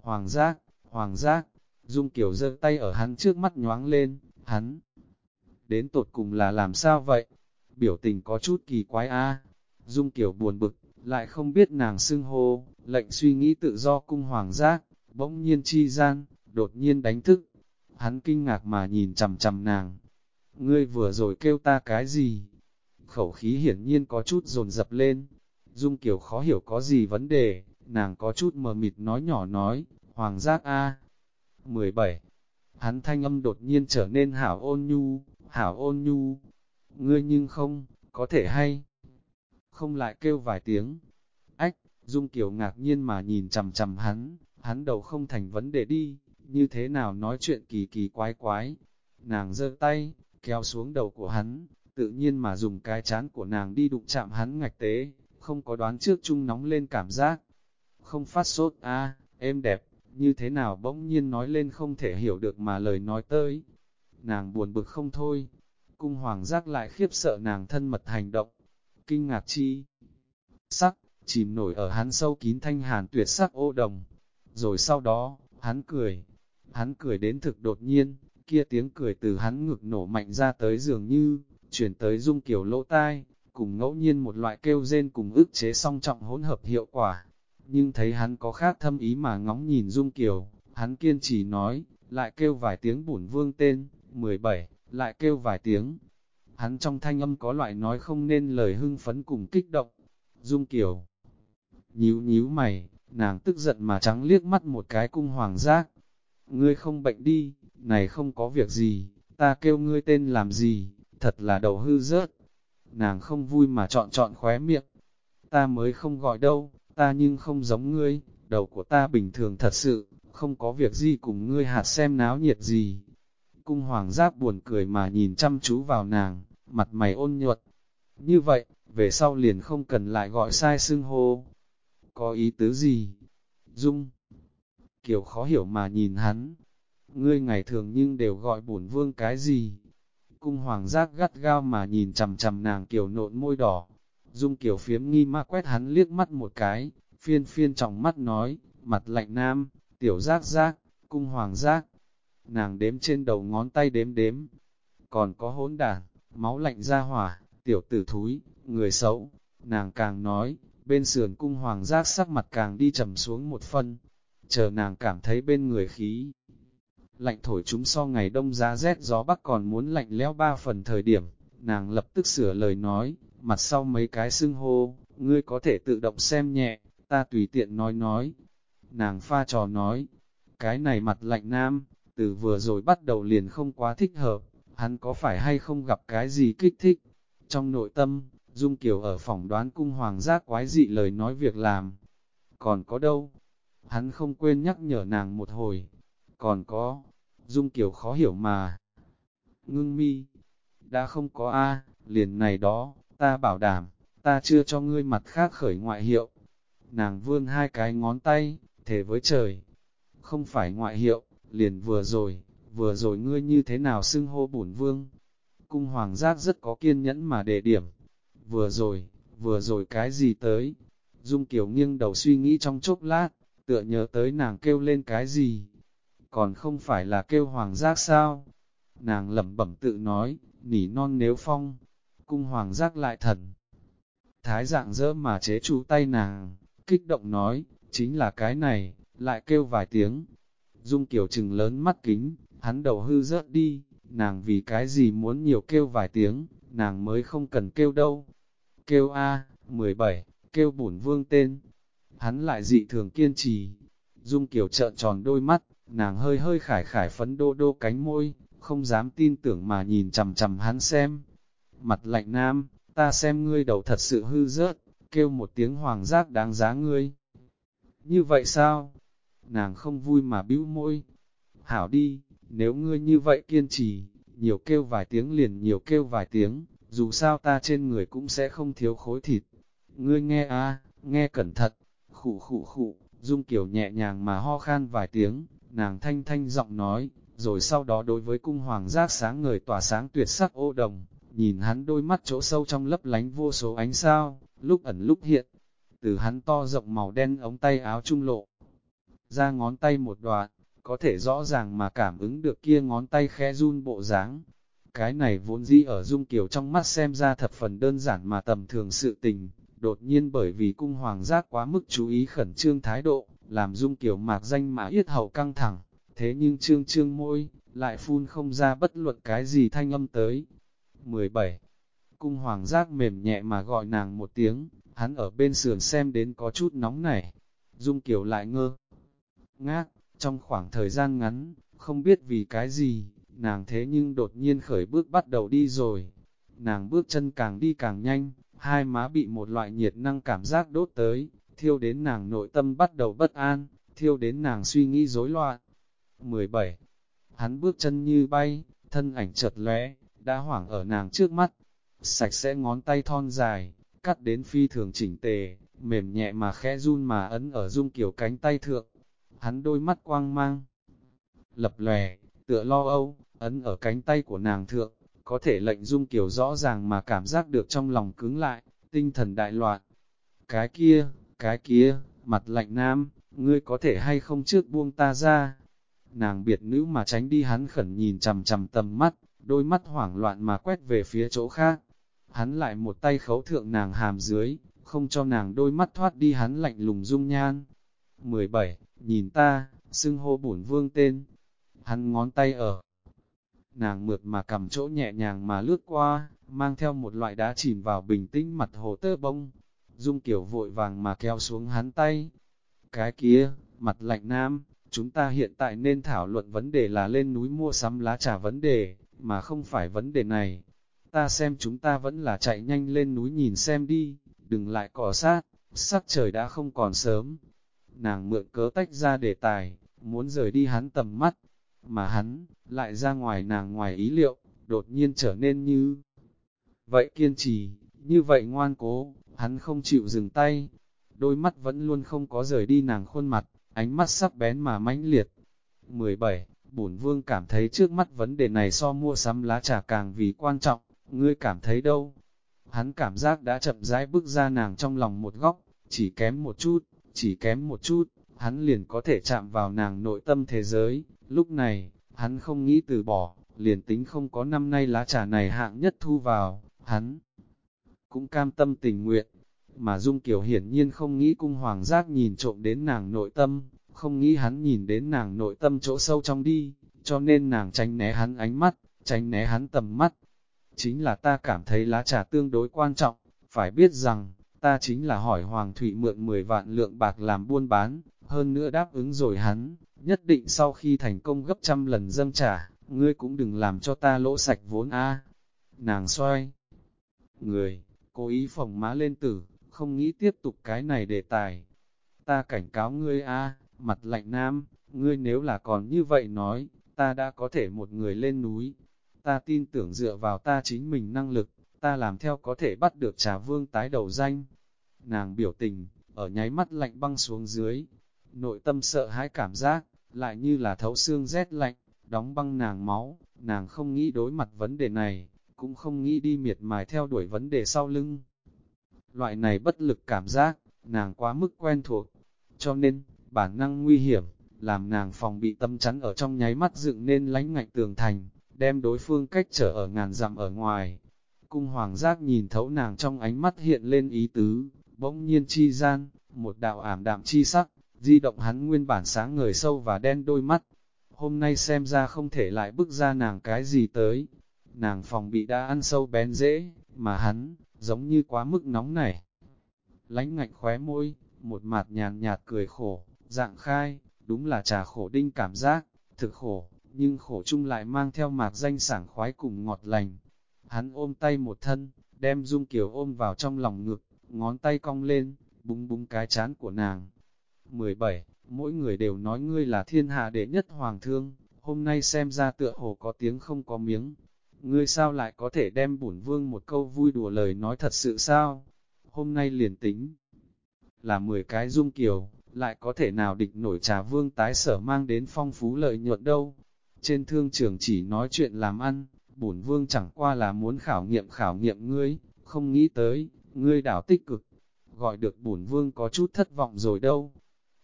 Hoàng giác, hoàng giác, dung kiểu giơ tay ở hắn trước mắt nhoáng lên, hắn đến tột cùng là làm sao vậy? Biểu tình có chút kỳ quái a. Dung Kiều buồn bực, lại không biết nàng xưng hô, lệnh suy nghĩ tự do cung hoàng giác, bỗng nhiên chi gian, đột nhiên đánh thức. Hắn kinh ngạc mà nhìn chầm chầm nàng. Ngươi vừa rồi kêu ta cái gì? Khẩu khí hiển nhiên có chút dồn dập lên. Dung Kiều khó hiểu có gì vấn đề, nàng có chút mờ mịt nói nhỏ nói, hoàng giác A. 17. Hắn thanh âm đột nhiên trở nên hảo ôn nhu, hảo ôn nhu. Ngươi nhưng không, có thể hay. Không lại kêu vài tiếng. Ách, Dung Kiều ngạc nhiên mà nhìn chầm chầm hắn, hắn đầu không thành vấn đề đi, như thế nào nói chuyện kỳ kỳ quái quái. Nàng giơ tay, kéo xuống đầu của hắn, tự nhiên mà dùng cái chán của nàng đi đụng chạm hắn ngạch tế, không có đoán trước chung nóng lên cảm giác. Không phát sốt a em đẹp, như thế nào bỗng nhiên nói lên không thể hiểu được mà lời nói tới. Nàng buồn bực không thôi, cung hoàng giác lại khiếp sợ nàng thân mật hành động, kinh ngạc chi. Sắc, chìm nổi ở hắn sâu kín thanh hàn tuyệt sắc ô đồng. Rồi sau đó, hắn cười, hắn cười đến thực đột nhiên, kia tiếng cười từ hắn ngực nổ mạnh ra tới dường như, chuyển tới dung kiểu lỗ tai, cùng ngẫu nhiên một loại kêu rên cùng ức chế song trọng hỗn hợp hiệu quả. Nhưng thấy hắn có khác thâm ý mà ngóng nhìn dung kiều, hắn kiên trì nói, lại kêu vài tiếng bổn vương tên, 17, lại kêu vài tiếng. Hắn trong thanh âm có loại nói không nên lời hưng phấn cùng kích động. Dung kiều, nhíu nhíu mày, nàng tức giận mà trắng liếc mắt một cái cung hoàng giác. Ngươi không bệnh đi, này không có việc gì, ta kêu ngươi tên làm gì, thật là đầu hư rớt. Nàng không vui mà chọn chọn khóe miệng. Ta mới không gọi đâu, ta nhưng không giống ngươi, đầu của ta bình thường thật sự, không có việc gì cùng ngươi hạt xem náo nhiệt gì. Cung hoàng giáp buồn cười mà nhìn chăm chú vào nàng, mặt mày ôn nhuận. Như vậy, về sau liền không cần lại gọi sai xưng hô. Có ý tứ gì? Dung. Kiều khó hiểu mà nhìn hắn. Ngươi ngày thường nhưng đều gọi bổn vương cái gì? Cung hoàng giác gắt gao mà nhìn chầm chầm nàng kiều nộn môi đỏ. Dung kiểu phiếm nghi ma quét hắn liếc mắt một cái, phiên phiên trong mắt nói, mặt lạnh nam, tiểu giác giác, cung hoàng giác. Nàng đếm trên đầu ngón tay đếm đếm. Còn có hỗn đản, máu lạnh ra hỏa, tiểu tử thúi, người xấu. Nàng càng nói, bên sườn cung hoàng giác sắc mặt càng đi trầm xuống một phân. Chờ nàng cảm thấy bên người khí lạnh thổi chúng so ngày đông giá rét gió bắc còn muốn lạnh lẽo ba phần thời điểm, nàng lập tức sửa lời nói, mặt sau mấy cái xưng hô, ngươi có thể tự động xem nhẹ, ta tùy tiện nói nói. Nàng pha trò nói, cái này mặt lạnh nam, từ vừa rồi bắt đầu liền không quá thích hợp, hắn có phải hay không gặp cái gì kích thích. Trong nội tâm, Dung Kiều ở phòng đoán cung hoàng giác quái dị lời nói việc làm. Còn có đâu? Hắn không quên nhắc nhở nàng một hồi, còn có, Dung Kiều khó hiểu mà. Ngưng mi, đã không có A, liền này đó, ta bảo đảm, ta chưa cho ngươi mặt khác khởi ngoại hiệu. Nàng vươn hai cái ngón tay, thể với trời. Không phải ngoại hiệu, liền vừa rồi, vừa rồi ngươi như thế nào xưng hô bổn vương. Cung hoàng giác rất có kiên nhẫn mà đề điểm. Vừa rồi, vừa rồi cái gì tới? Dung Kiều nghiêng đầu suy nghĩ trong chốc lát, tựa nhớ tới nàng kêu lên cái gì, còn không phải là kêu hoàng giác sao? Nàng lẩm bẩm tự nói, nỉ non nếu phong, cung hoàng giác lại thần. Thái dạng dỡ mà chế chú tay nàng, kích động nói, chính là cái này, lại kêu vài tiếng. Dung kiểu trừng lớn mắt kính, hắn đầu hư rớt đi, nàng vì cái gì muốn nhiều kêu vài tiếng, nàng mới không cần kêu đâu. Kêu A, 17, kêu bổn vương tên. Hắn lại dị thường kiên trì. Dung kiểu trợn tròn đôi mắt, Nàng hơi hơi khải khải phấn đô đô cánh môi, không dám tin tưởng mà nhìn chầm chầm hắn xem. Mặt lạnh nam, ta xem ngươi đầu thật sự hư rớt, kêu một tiếng hoàng giác đáng giá ngươi. Như vậy sao? Nàng không vui mà bĩu môi. Hảo đi, nếu ngươi như vậy kiên trì, nhiều kêu vài tiếng liền nhiều kêu vài tiếng, dù sao ta trên người cũng sẽ không thiếu khối thịt. Ngươi nghe a, nghe cẩn thận, khụ khụ khụ, Dung Kiều nhẹ nhàng mà ho khan vài tiếng, nàng thanh thanh giọng nói, rồi sau đó đối với cung hoàng giác sáng ngời tỏa sáng tuyệt sắc ô đồng, nhìn hắn đôi mắt chỗ sâu trong lấp lánh vô số ánh sao, lúc ẩn lúc hiện, từ hắn to rộng màu đen ống tay áo trung lộ, ra ngón tay một đoạn, có thể rõ ràng mà cảm ứng được kia ngón tay khẽ run bộ dáng. Cái này vốn dĩ ở Dung Kiều trong mắt xem ra thập phần đơn giản mà tầm thường sự tình, đột nhiên bởi vì cung hoàng giác quá mức chú ý khẩn trương thái độ, làm Dung Kiều mạc danh mà yết hầu căng thẳng, thế nhưng trương trương môi, lại phun không ra bất luận cái gì thanh âm tới. 17. Cung hoàng giác mềm nhẹ mà gọi nàng một tiếng, hắn ở bên sườn xem đến có chút nóng nảy. Dung Kiều lại ngơ. Ngác, trong khoảng thời gian ngắn, không biết vì cái gì, nàng thế nhưng đột nhiên khởi bước bắt đầu đi rồi. Nàng bước chân càng đi càng nhanh, hai má bị một loại nhiệt năng cảm giác đốt tới, thiêu đến nàng nội tâm bắt đầu bất an, thiêu đến nàng suy nghĩ rối loạn. 17. Hắn bước chân như bay, thân ảnh chợt lóe, đã hoảng ở nàng trước mắt. Sạch sẽ ngón tay thon dài, cắt đến phi thường chỉnh tề, mềm nhẹ mà khẽ run mà ấn ở dung kiểu cánh tay thượng. Hắn đôi mắt quang mang, lập lòe, tựa lo âu, ấn ở cánh tay của nàng thượng, có thể lệnh dung kiểu rõ ràng mà cảm giác được trong lòng cứng lại, tinh thần đại loạn. Cái kia, cái kia, mặt lạnh nam, ngươi có thể hay không trước buông ta ra. Nàng biệt nữ mà tránh đi hắn khẩn nhìn chầm chầm tầm mắt, đôi mắt hoảng loạn mà quét về phía chỗ khác. Hắn lại một tay khấu thượng nàng hàm dưới, không cho nàng đôi mắt thoát đi hắn lạnh lùng dung nhan. 17. Nhìn ta, xưng hô bổn vương tên. Hắn ngón tay ở. Nàng mượt mà cầm chỗ nhẹ nhàng mà lướt qua, mang theo một loại đá chìm vào bình tĩnh mặt hồ tơ bông. Dung Kiều vội vàng mà kéo xuống hắn tay. Cái kia, mặt lạnh nam, chúng ta hiện tại nên thảo luận vấn đề là lên núi mua sắm lá trà vấn đề, mà không phải vấn đề này. Ta xem chúng ta vẫn là chạy nhanh lên núi nhìn xem đi, đừng lại cỏ sát, sắc trời đã không còn sớm. Nàng mượn cớ tách ra đề tài, muốn rời đi hắn tầm mắt, mà hắn, lại ra ngoài nàng ngoài ý liệu, đột nhiên trở nên như vậy kiên trì, như vậy ngoan cố, hắn không chịu dừng tay, đôi mắt vẫn luôn không có rời đi nàng khuôn mặt, ánh mắt sắc bén mà mãnh liệt. 17. Bổn vương cảm thấy trước mắt vấn đề này so mua sắm lá trà càng vì quan trọng, ngươi cảm thấy đâu? Hắn cảm giác đã chậm rãi bước ra nàng trong lòng một góc, chỉ kém một chút, chỉ kém một chút, hắn liền có thể chạm vào nàng nội tâm thế giới. Lúc này, hắn không nghĩ từ bỏ, liền tính không có năm nay lá trà này hạng nhất thu vào, hắn cũng cam tâm tình nguyện. Mà Dung Kiều hiển nhiên không nghĩ cung hoàng giác nhìn trộm đến nàng nội tâm, không nghĩ hắn nhìn đến nàng nội tâm chỗ sâu trong đi, cho nên nàng tránh né hắn ánh mắt, tránh né hắn tầm mắt. Chính là ta cảm thấy lá trà tương đối quan trọng, phải biết rằng, ta chính là hỏi Hoàng Thụy mượn 10 vạn lượng bạc làm buôn bán, hơn nữa đáp ứng rồi hắn, nhất định sau khi thành công gấp trăm lần dâng trả, ngươi cũng đừng làm cho ta lỗ sạch vốn a. Nàng xoay người, cố ý phồng má lên tử, không nghĩ tiếp tục cái này đề tài. Ta cảnh cáo ngươi a, mặt lạnh nam, ngươi nếu là còn như vậy nói, ta đã có thể một người lên núi. Ta tin tưởng dựa vào ta chính mình năng lực, ta làm theo có thể bắt được trà vương tái đầu danh. Nàng biểu tình, ở nháy mắt lạnh băng xuống dưới, nội tâm sợ hãi cảm giác, lại như là thấu xương rét lạnh, đóng băng nàng máu, nàng không nghĩ đối mặt vấn đề này, cũng không nghĩ đi miệt mài theo đuổi vấn đề sau lưng. Loại này bất lực cảm giác, nàng quá mức quen thuộc, cho nên, bản năng nguy hiểm, làm nàng phòng bị tâm chắn ở trong nháy mắt dựng nên lánh ngạnh tường thành, đem đối phương cách trở ở ngàn dặm ở ngoài. Cung hoàng giác nhìn thấu nàng trong ánh mắt hiện lên ý tứ, bỗng nhiên chi gian, một đạo ảm đạm chi sắc, di động hắn nguyên bản sáng ngời sâu và đen đôi mắt. Hôm nay xem ra không thể lại bước ra nàng cái gì tới. Nàng phòng bị đã ăn sâu bén dễ, mà hắn, giống như quá mức nóng nảy. Lánh ngạnh khóe môi, một mặt nhàn nhạt cười khổ, dạng khai, đúng là trà khổ đinh cảm giác, thực khổ, nhưng khổ chung lại mang theo mạc danh sảng khoái cùng ngọt lành. Hắn ôm tay một thân, đem Dung Kiều ôm vào trong lòng ngực, ngón tay cong lên, búng búng cái chán của nàng. 17. Mỗi người đều nói ngươi là thiên hạ đệ nhất hoàng thương, hôm nay xem ra tựa hồ có tiếng không có miếng. Ngươi sao lại có thể đem bổn vương một câu vui đùa lời nói thật sự sao? Hôm nay liền tính là 10 cái dung kiều, lại có thể nào địch nổi trà vương tái sở mang đến phong phú lợi nhuận đâu. Trên thương trường chỉ nói chuyện làm ăn, bổn vương chẳng qua là muốn khảo nghiệm khảo nghiệm ngươi, không nghĩ tới, ngươi đảo tích cực, gọi được bổn vương có chút thất vọng rồi đâu.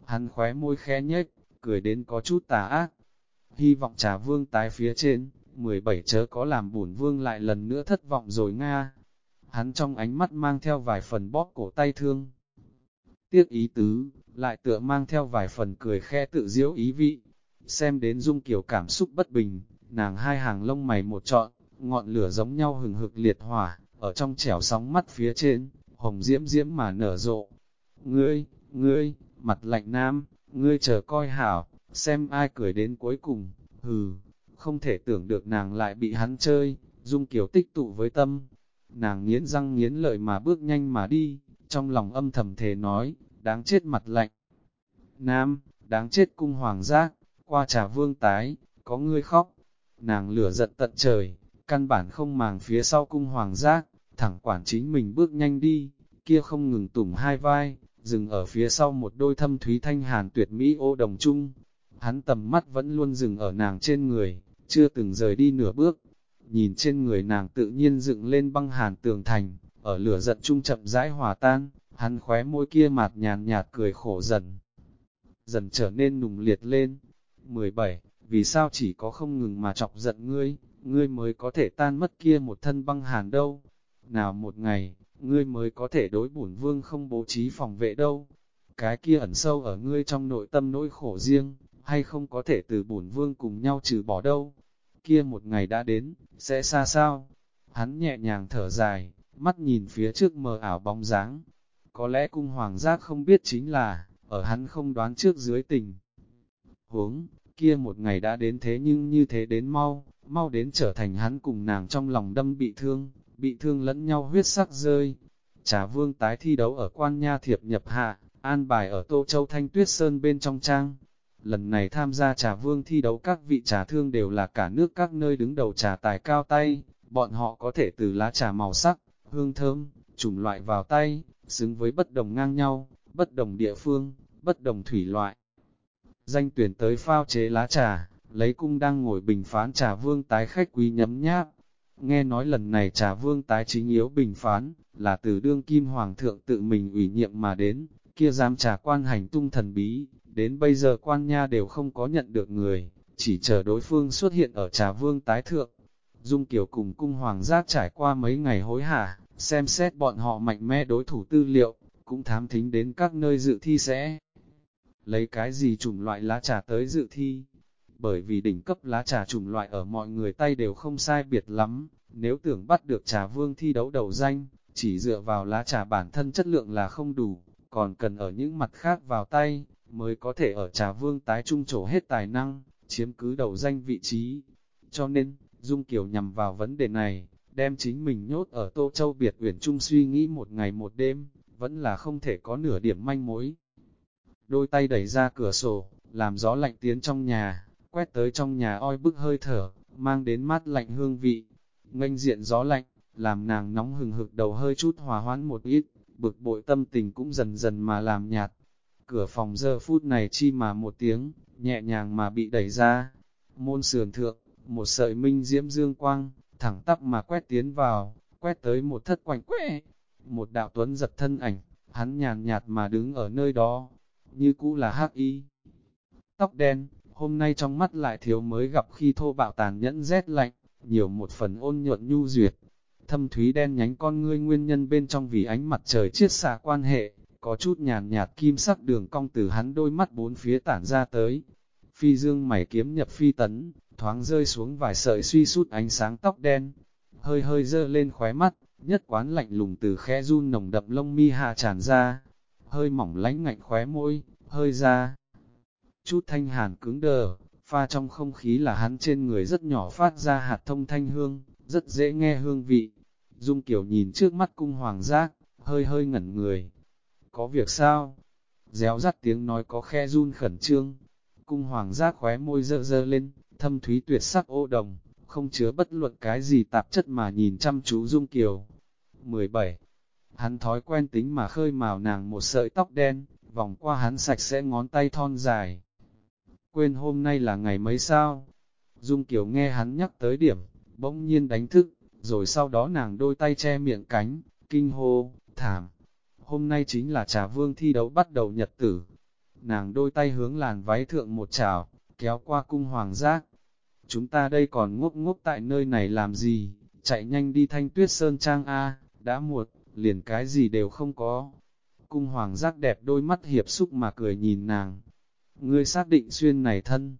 Hắn khóe môi khẽ nhếch, cười đến có chút tà ác. Hy vọng trà vương tái phía trên, 17 chớ có làm bổn vương lại lần nữa thất vọng rồi Nga. Hắn trong ánh mắt mang theo vài phần bóp cổ tay thương. Tiếc ý tứ, lại tựa mang theo vài phần cười khe tự diễu ý vị. Xem đến dung kiểu cảm xúc bất bình, nàng hai hàng lông mày một trọn, ngọn lửa giống nhau hừng hực liệt hỏa, ở trong chẻo sóng mắt phía trên, hồng diễm diễm mà nở rộ. Ngươi, ngươi, mặt lạnh nam, ngươi chờ coi hảo, xem ai cười đến cuối cùng, hừ, không thể tưởng được nàng lại bị hắn chơi, dung kiểu tích tụ với tâm. Nàng nghiến răng nghiến lợi mà bước nhanh mà đi, trong lòng âm thầm thề nói, đáng chết mặt lạnh. Nam, đáng chết cung hoàng giác, qua trà vương tái, có ngươi khóc. Nàng lửa giận tận trời, căn bản không màng phía sau cung hoàng giác, thẳng quản chính mình bước nhanh đi, kia không ngừng tủm hai vai, dừng ở phía sau một đôi thâm thúy thanh hàn tuyệt mỹ ô đồng chung. Hắn tầm mắt vẫn luôn dừng ở nàng trên người, chưa từng rời đi nửa bước. Nhìn trên người nàng tự nhiên dựng lên băng hàn tường thành, ở lửa giận chung chậm rãi hòa tan, hắn khóe môi kia mạt nhàn nhạt cười khổ dần. Dần trở nên nùng liệt lên. 17. Vì sao chỉ có không ngừng mà chọc giận ngươi, ngươi mới có thể tan mất kia một thân băng hàn đâu? Nào một ngày, ngươi mới có thể đối bổn vương không bố trí phòng vệ đâu? Cái kia ẩn sâu ở ngươi trong nội tâm nỗi khổ riêng, hay không có thể từ bổn vương cùng nhau trừ bỏ đâu? Kia một ngày đã đến, sẽ xa sao? Hắn nhẹ nhàng thở dài, mắt nhìn phía trước mờ ảo bóng dáng. Có lẽ cung hoàng giác không biết chính là, ở hắn không đoán trước dưới tình. Huống, kia một ngày đã đến thế nhưng như thế đến mau, mau đến trở thành hắn cùng nàng trong lòng đâm bị thương, bị thương lẫn nhau huyết sắc rơi. Trà vương tái thi đấu ở quan nha thiệp nhập hạ, an bài ở Tô Châu Thanh Tuyết Sơn bên trong trang. Lần này tham gia trà vương thi đấu các vị trà thương đều là cả nước các nơi đứng đầu trà tài cao tay, bọn họ có thể từ lá trà màu sắc, hương thơm, chủng loại vào tay, xứng với bất đồng ngang nhau, bất đồng địa phương, bất đồng thủy loại. Danh tuyển tới phao chế lá trà, lấy cung đang ngồi bình phán trà vương tái khách quý nhấm nháp. Nghe nói lần này trà vương tái chính yếu bình phán, là từ đương kim hoàng thượng tự mình ủy nhiệm mà đến, kia giam trà quan hành tung thần bí, đến bây giờ quan nha đều không có nhận được người, chỉ chờ đối phương xuất hiện ở trà vương tái thượng. Dung Kiều cùng cung hoàng giác trải qua mấy ngày hối hả, xem xét bọn họ mạnh mẽ đối thủ tư liệu, cũng thám thính đến các nơi dự thi sẽ lấy cái gì chủng loại lá trà tới dự thi. Bởi vì đỉnh cấp lá trà chủng loại ở mọi người tay đều không sai biệt lắm, nếu tưởng bắt được trà vương thi đấu đầu danh, chỉ dựa vào lá trà bản thân chất lượng là không đủ, còn cần ở những mặt khác vào tay, mới có thể ở trà vương tái trung trổ hết tài năng, chiếm cứ đầu danh vị trí. Cho nên, Dung Kiều nhằm vào vấn đề này, đem chính mình nhốt ở Tô Châu Biệt Uyển Trung suy nghĩ một ngày một đêm, vẫn là không thể có nửa điểm manh mối. Đôi tay đẩy ra cửa sổ, làm gió lạnh tiến trong nhà, quét tới trong nhà oi bức hơi thở, mang đến mát lạnh hương vị. Nganh diện gió lạnh, làm nàng nóng hừng hực đầu hơi chút hòa hoãn một ít, bực bội tâm tình cũng dần dần mà làm nhạt. Cửa phòng giờ phút này chi mà một tiếng, nhẹ nhàng mà bị đẩy ra. Môn sườn thượng, một sợi minh diễm dương quang, thẳng tắp mà quét tiến vào, quét tới một thất quảnh quẽ. Một đạo tuấn giật thân ảnh, hắn nhàn nhạt mà đứng ở nơi đó, như cũ là hắc y. Tóc đen, hôm nay trong mắt lại thiếu mới gặp khi thô bạo tàn nhẫn rét lạnh, nhiều một phần ôn nhuận nhu duyệt. Thâm thúy đen nhánh con ngươi nguyên nhân bên trong vì ánh mặt trời chiết xả quan hệ, có chút nhàn nhạt kim sắc đường cong từ hắn đôi mắt bốn phía tản ra tới. Phi dương mảy kiếm nhập phi tấn, thoáng rơi xuống vài sợi suy sút ánh sáng tóc đen, hơi hơi dơ lên khóe mắt, nhất quán lạnh lùng từ khe run nồng đậm lông mi hạ tràn ra, hơi mỏng lánh ngạnh khóe môi, hơi ra. Chút thanh hàn cứng đờ, pha trong không khí là hắn trên người rất nhỏ phát ra hạt thông thanh hương, rất dễ nghe hương vị. Dung Kiều nhìn trước mắt cung hoàng giác, hơi hơi ngẩn người. Có việc sao? Déo rắt tiếng nói có khe run khẩn trương. Cung hoàng giác khóe môi dơ dơ lên, thâm thúy tuyệt sắc ô đồng, không chứa bất luận cái gì tạp chất mà nhìn chăm chú Dung Kiều. 17. Hắn thói quen tính mà khơi màu nàng một sợi tóc đen, vòng qua hắn sạch sẽ ngón tay thon dài. Quên hôm nay là ngày mấy sao? Dung Kiều nghe hắn nhắc tới điểm, bỗng nhiên đánh thức, rồi sau đó nàng đôi tay che miệng cánh, kinh hô, thảm. Hôm nay chính là trà vương thi đấu bắt đầu nhật tử. nàng đôi tay hướng làn váy thượng một chảo, kéo qua cung hoàng giác. Chúng ta đây còn ngốc ngốc tại nơi này làm gì, chạy nhanh đi thanh tuyết sơn trang A, đã muộn, liền cái gì đều không có. Cung hoàng giác đẹp đôi mắt hiệp xúc mà cười nhìn nàng. Ngươi xác định xuyên này thân.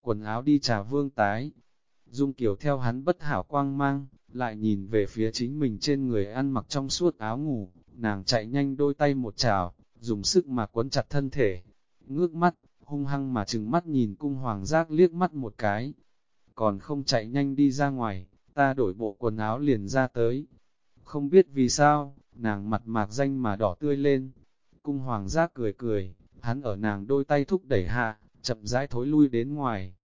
Quần áo đi trà vương tái. Dung kiểu theo hắn bất hảo quang mang, lại nhìn về phía chính mình trên người ăn mặc trong suốt áo ngủ, nàng chạy nhanh đôi tay một chảo, dùng sức mà quấn chặt thân thể. Ngước mắt, hung hăng mà trừng mắt nhìn cung hoàng giác liếc mắt một cái. Còn không chạy nhanh đi ra ngoài, ta đổi bộ quần áo liền ra tới. Không biết vì sao, nàng mặt mạc danh mà đỏ tươi lên. Cung hoàng giác cười cười, hắn ở nàng đôi tay thúc đẩy hạ, chậm rãi thối lui đến ngoài.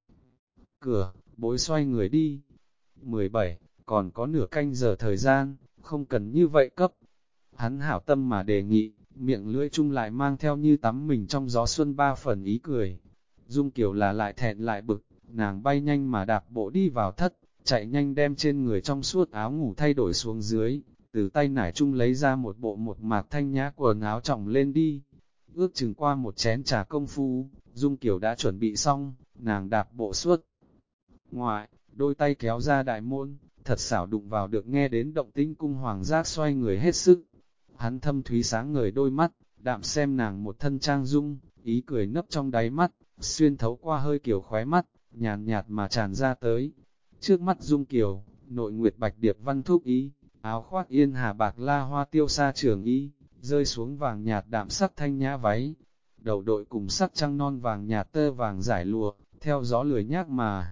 Cửa, bối xoay người đi. 17. Còn có nửa canh giờ thời gian, không cần như vậy cấp. Hắn hảo tâm mà đề nghị, miệng lưỡi chung lại mang theo như tắm mình trong gió xuân ba phần ý cười. Dung Kiều là lại thẹn lại bực, nàng bay nhanh mà đạp bộ đi vào thất, chạy nhanh đem trên người trong suốt áo ngủ thay đổi xuống dưới, từ tay nải chung lấy ra một bộ một mạc thanh nhã quần áo trọng lên đi. Ước chừng qua một chén trà công phu, Dung Kiều đã chuẩn bị xong, nàng đạp bộ suốt. Ngoài, đôi tay kéo ra đại môn, thật xảo đụng vào được nghe đến động tĩnh cung hoàng giác xoay người hết sức. Hắn thâm thúy sáng ngời đôi mắt, đạm xem nàng một thân trang dung, ý cười nấp trong đáy mắt, xuyên thấu qua hơi kiểu khóe mắt, nhàn nhạt mà tràn ra tới. Trước mắt dung kiều, nội nguyệt bạch điệp văn thúc ý, áo khoác yên hà bạc la hoa tiêu sa trường ý, rơi xuống vàng nhạt đạm sắc thanh nhã váy. Đầu đội cùng sắc trăng non vàng nhạt tơ vàng giải lụa, theo gió lười nhác mà.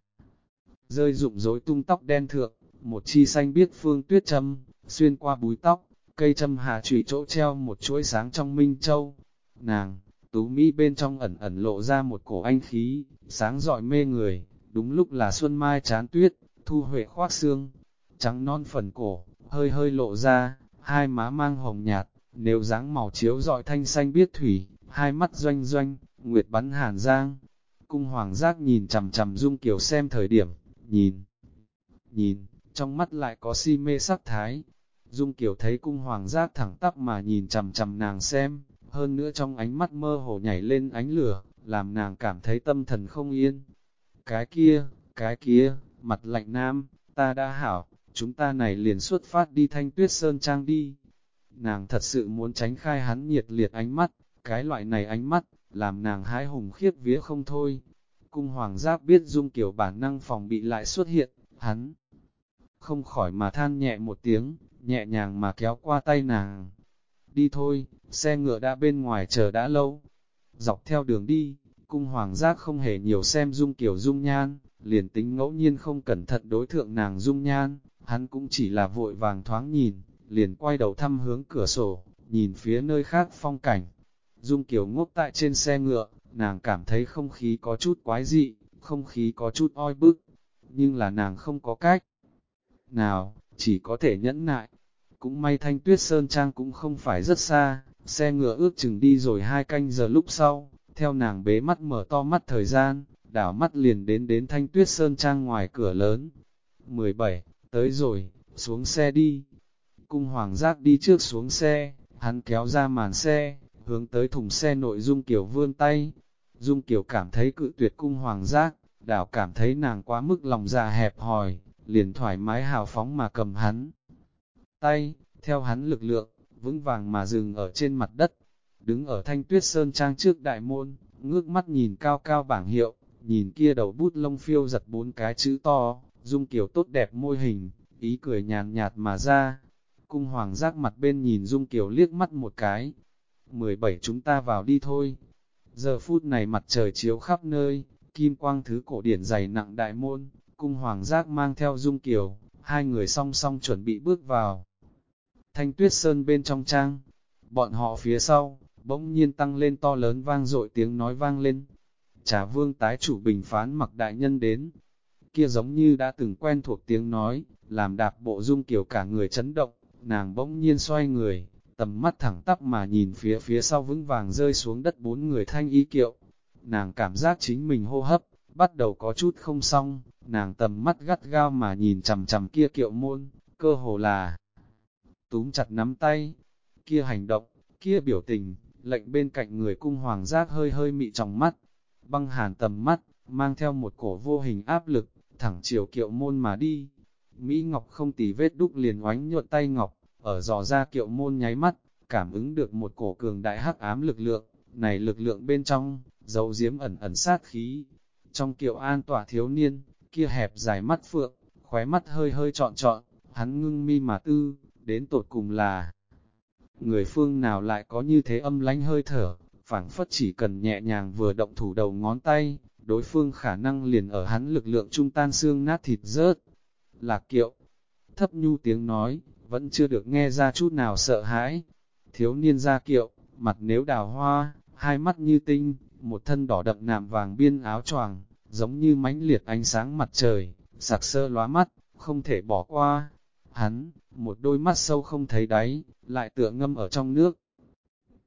Rơi rụng rối tung tóc đen thượng, một chi xanh biết phương tuyết châm, xuyên qua búi tóc, cây châm hà trụy chỗ treo một chuỗi sáng trong minh châu. Nàng, tú mỹ bên trong ẩn ẩn lộ ra một cổ anh khí, sáng rọi mê người, đúng lúc là xuân mai chán tuyết, thu huệ khoác xương, trắng non phần cổ, hơi hơi lộ ra, hai má mang hồng nhạt, nếu dáng màu chiếu rọi thanh xanh biết thủy, hai mắt doanh doanh, nguyệt bắn hàn giang. Cung hoàng giác nhìn chầm chầm dung kiều xem thời điểm, nhìn, nhìn, trong mắt lại có si mê sắc thái. Dung Kiều thấy cung hoàng giác thẳng tắp mà nhìn chầm chầm nàng xem, hơn nữa trong ánh mắt mơ hồ nhảy lên ánh lửa, làm nàng cảm thấy tâm thần không yên. Cái kia, cái kia, mặt lạnh nam, ta đã hảo, chúng ta này liền xuất phát đi thanh tuyết sơn trang đi. Nàng thật sự muốn tránh khai hắn nhiệt liệt ánh mắt, cái loại này ánh mắt, làm nàng hái hùng khiếp vía không thôi. Cung hoàng giác biết dung kiểu bản năng phòng bị lại xuất hiện, hắn không khỏi mà than nhẹ một tiếng, nhẹ nhàng mà kéo qua tay nàng. Đi thôi, xe ngựa đã bên ngoài chờ đã lâu. Dọc theo đường đi, cung hoàng giác không hề nhiều xem dung kiểu dung nhan, liền tính ngẫu nhiên không cẩn thận đối thượng nàng dung nhan, hắn cũng chỉ là vội vàng thoáng nhìn, liền quay đầu thăm hướng cửa sổ, nhìn phía nơi khác phong cảnh. Dung kiểu ngốc tại trên xe ngựa, nàng cảm thấy không khí có chút quái dị, không khí có chút oi bức, nhưng là nàng không có cách nào, chỉ có thể nhẫn nại. Cũng may thanh tuyết sơn trang cũng không phải rất xa, xe ngựa ước chừng đi rồi hai canh giờ lúc sau, theo nàng bế mắt mở to mắt thời gian, đảo mắt liền đến đến thanh tuyết sơn trang ngoài cửa lớn. 17. Tới rồi, xuống xe đi. Cung hoàng giác đi trước xuống xe, hắn kéo ra màn xe, hướng tới thùng xe nội dung kiểu vươn tay. Dung kiểu cảm thấy cự tuyệt cung hoàng giác, đảo cảm thấy nàng quá mức lòng già hẹp hòi, liền thoải mái hào phóng mà cầm hắn. Tay, theo hắn lực lượng, vững vàng mà dừng ở trên mặt đất, đứng ở thanh tuyết sơn trang trước đại môn, ngước mắt nhìn cao cao bảng hiệu, nhìn kia đầu bút lông phiêu giật bốn cái chữ to, dung kiểu tốt đẹp môi hình, ý cười nhàn nhạt mà ra. Cung hoàng giác mặt bên nhìn dung kiểu liếc mắt một cái. 17 chúng ta vào đi thôi. Giờ phút này mặt trời chiếu khắp nơi, kim quang thứ cổ điển dày nặng đại môn, cung hoàng giác mang theo dung kiều, hai người song song chuẩn bị bước vào. Thanh tuyết sơn bên trong trang, bọn họ phía sau, bỗng nhiên tăng lên to lớn vang dội tiếng nói vang lên. Trà vương tái chủ bình phán mặc đại nhân đến, kia giống như đã từng quen thuộc tiếng nói, làm đạp bộ dung kiểu cả người chấn động, nàng bỗng nhiên xoay người, tầm mắt thẳng tắp mà nhìn phía phía sau vững vàng rơi xuống đất bốn người thanh y kiệu. Nàng cảm giác chính mình hô hấp, bắt đầu có chút không xong, nàng tầm mắt gắt gao mà nhìn chầm chầm kia kiệu môn, cơ hồ là túm chặt nắm tay, kia hành động, kia biểu tình, lệnh bên cạnh người cung hoàng giác hơi hơi mị trong mắt, băng hàn tầm mắt, mang theo một cổ vô hình áp lực, thẳng chiều kiệu môn mà đi. Mỹ Ngọc không tì vết đúc liền oánh nhuận tay Ngọc, ở dò ra kiệu môn nháy mắt, cảm ứng được một cổ cường đại hắc ám lực lượng, này lực lượng bên trong, dấu diếm ẩn ẩn sát khí. Trong kiệu an tỏa thiếu niên, kia hẹp dài mắt phượng, khóe mắt hơi hơi trọn trọn, hắn ngưng mi mà tư, đến tột cùng là người phương nào lại có như thế âm lánh hơi thở, phảng phất chỉ cần nhẹ nhàng vừa động thủ đầu ngón tay, đối phương khả năng liền ở hắn lực lượng trung tan xương nát thịt rớt. Lạc kiệu, thấp nhu tiếng nói, vẫn chưa được nghe ra chút nào sợ hãi. Thiếu niên ra kiệu, mặt nếu đào hoa, hai mắt như tinh, một thân đỏ đậm nạm vàng biên áo choàng, giống như mãnh liệt ánh sáng mặt trời, sạc sơ lóa mắt, không thể bỏ qua. Hắn, một đôi mắt sâu không thấy đáy, lại tựa ngâm ở trong nước.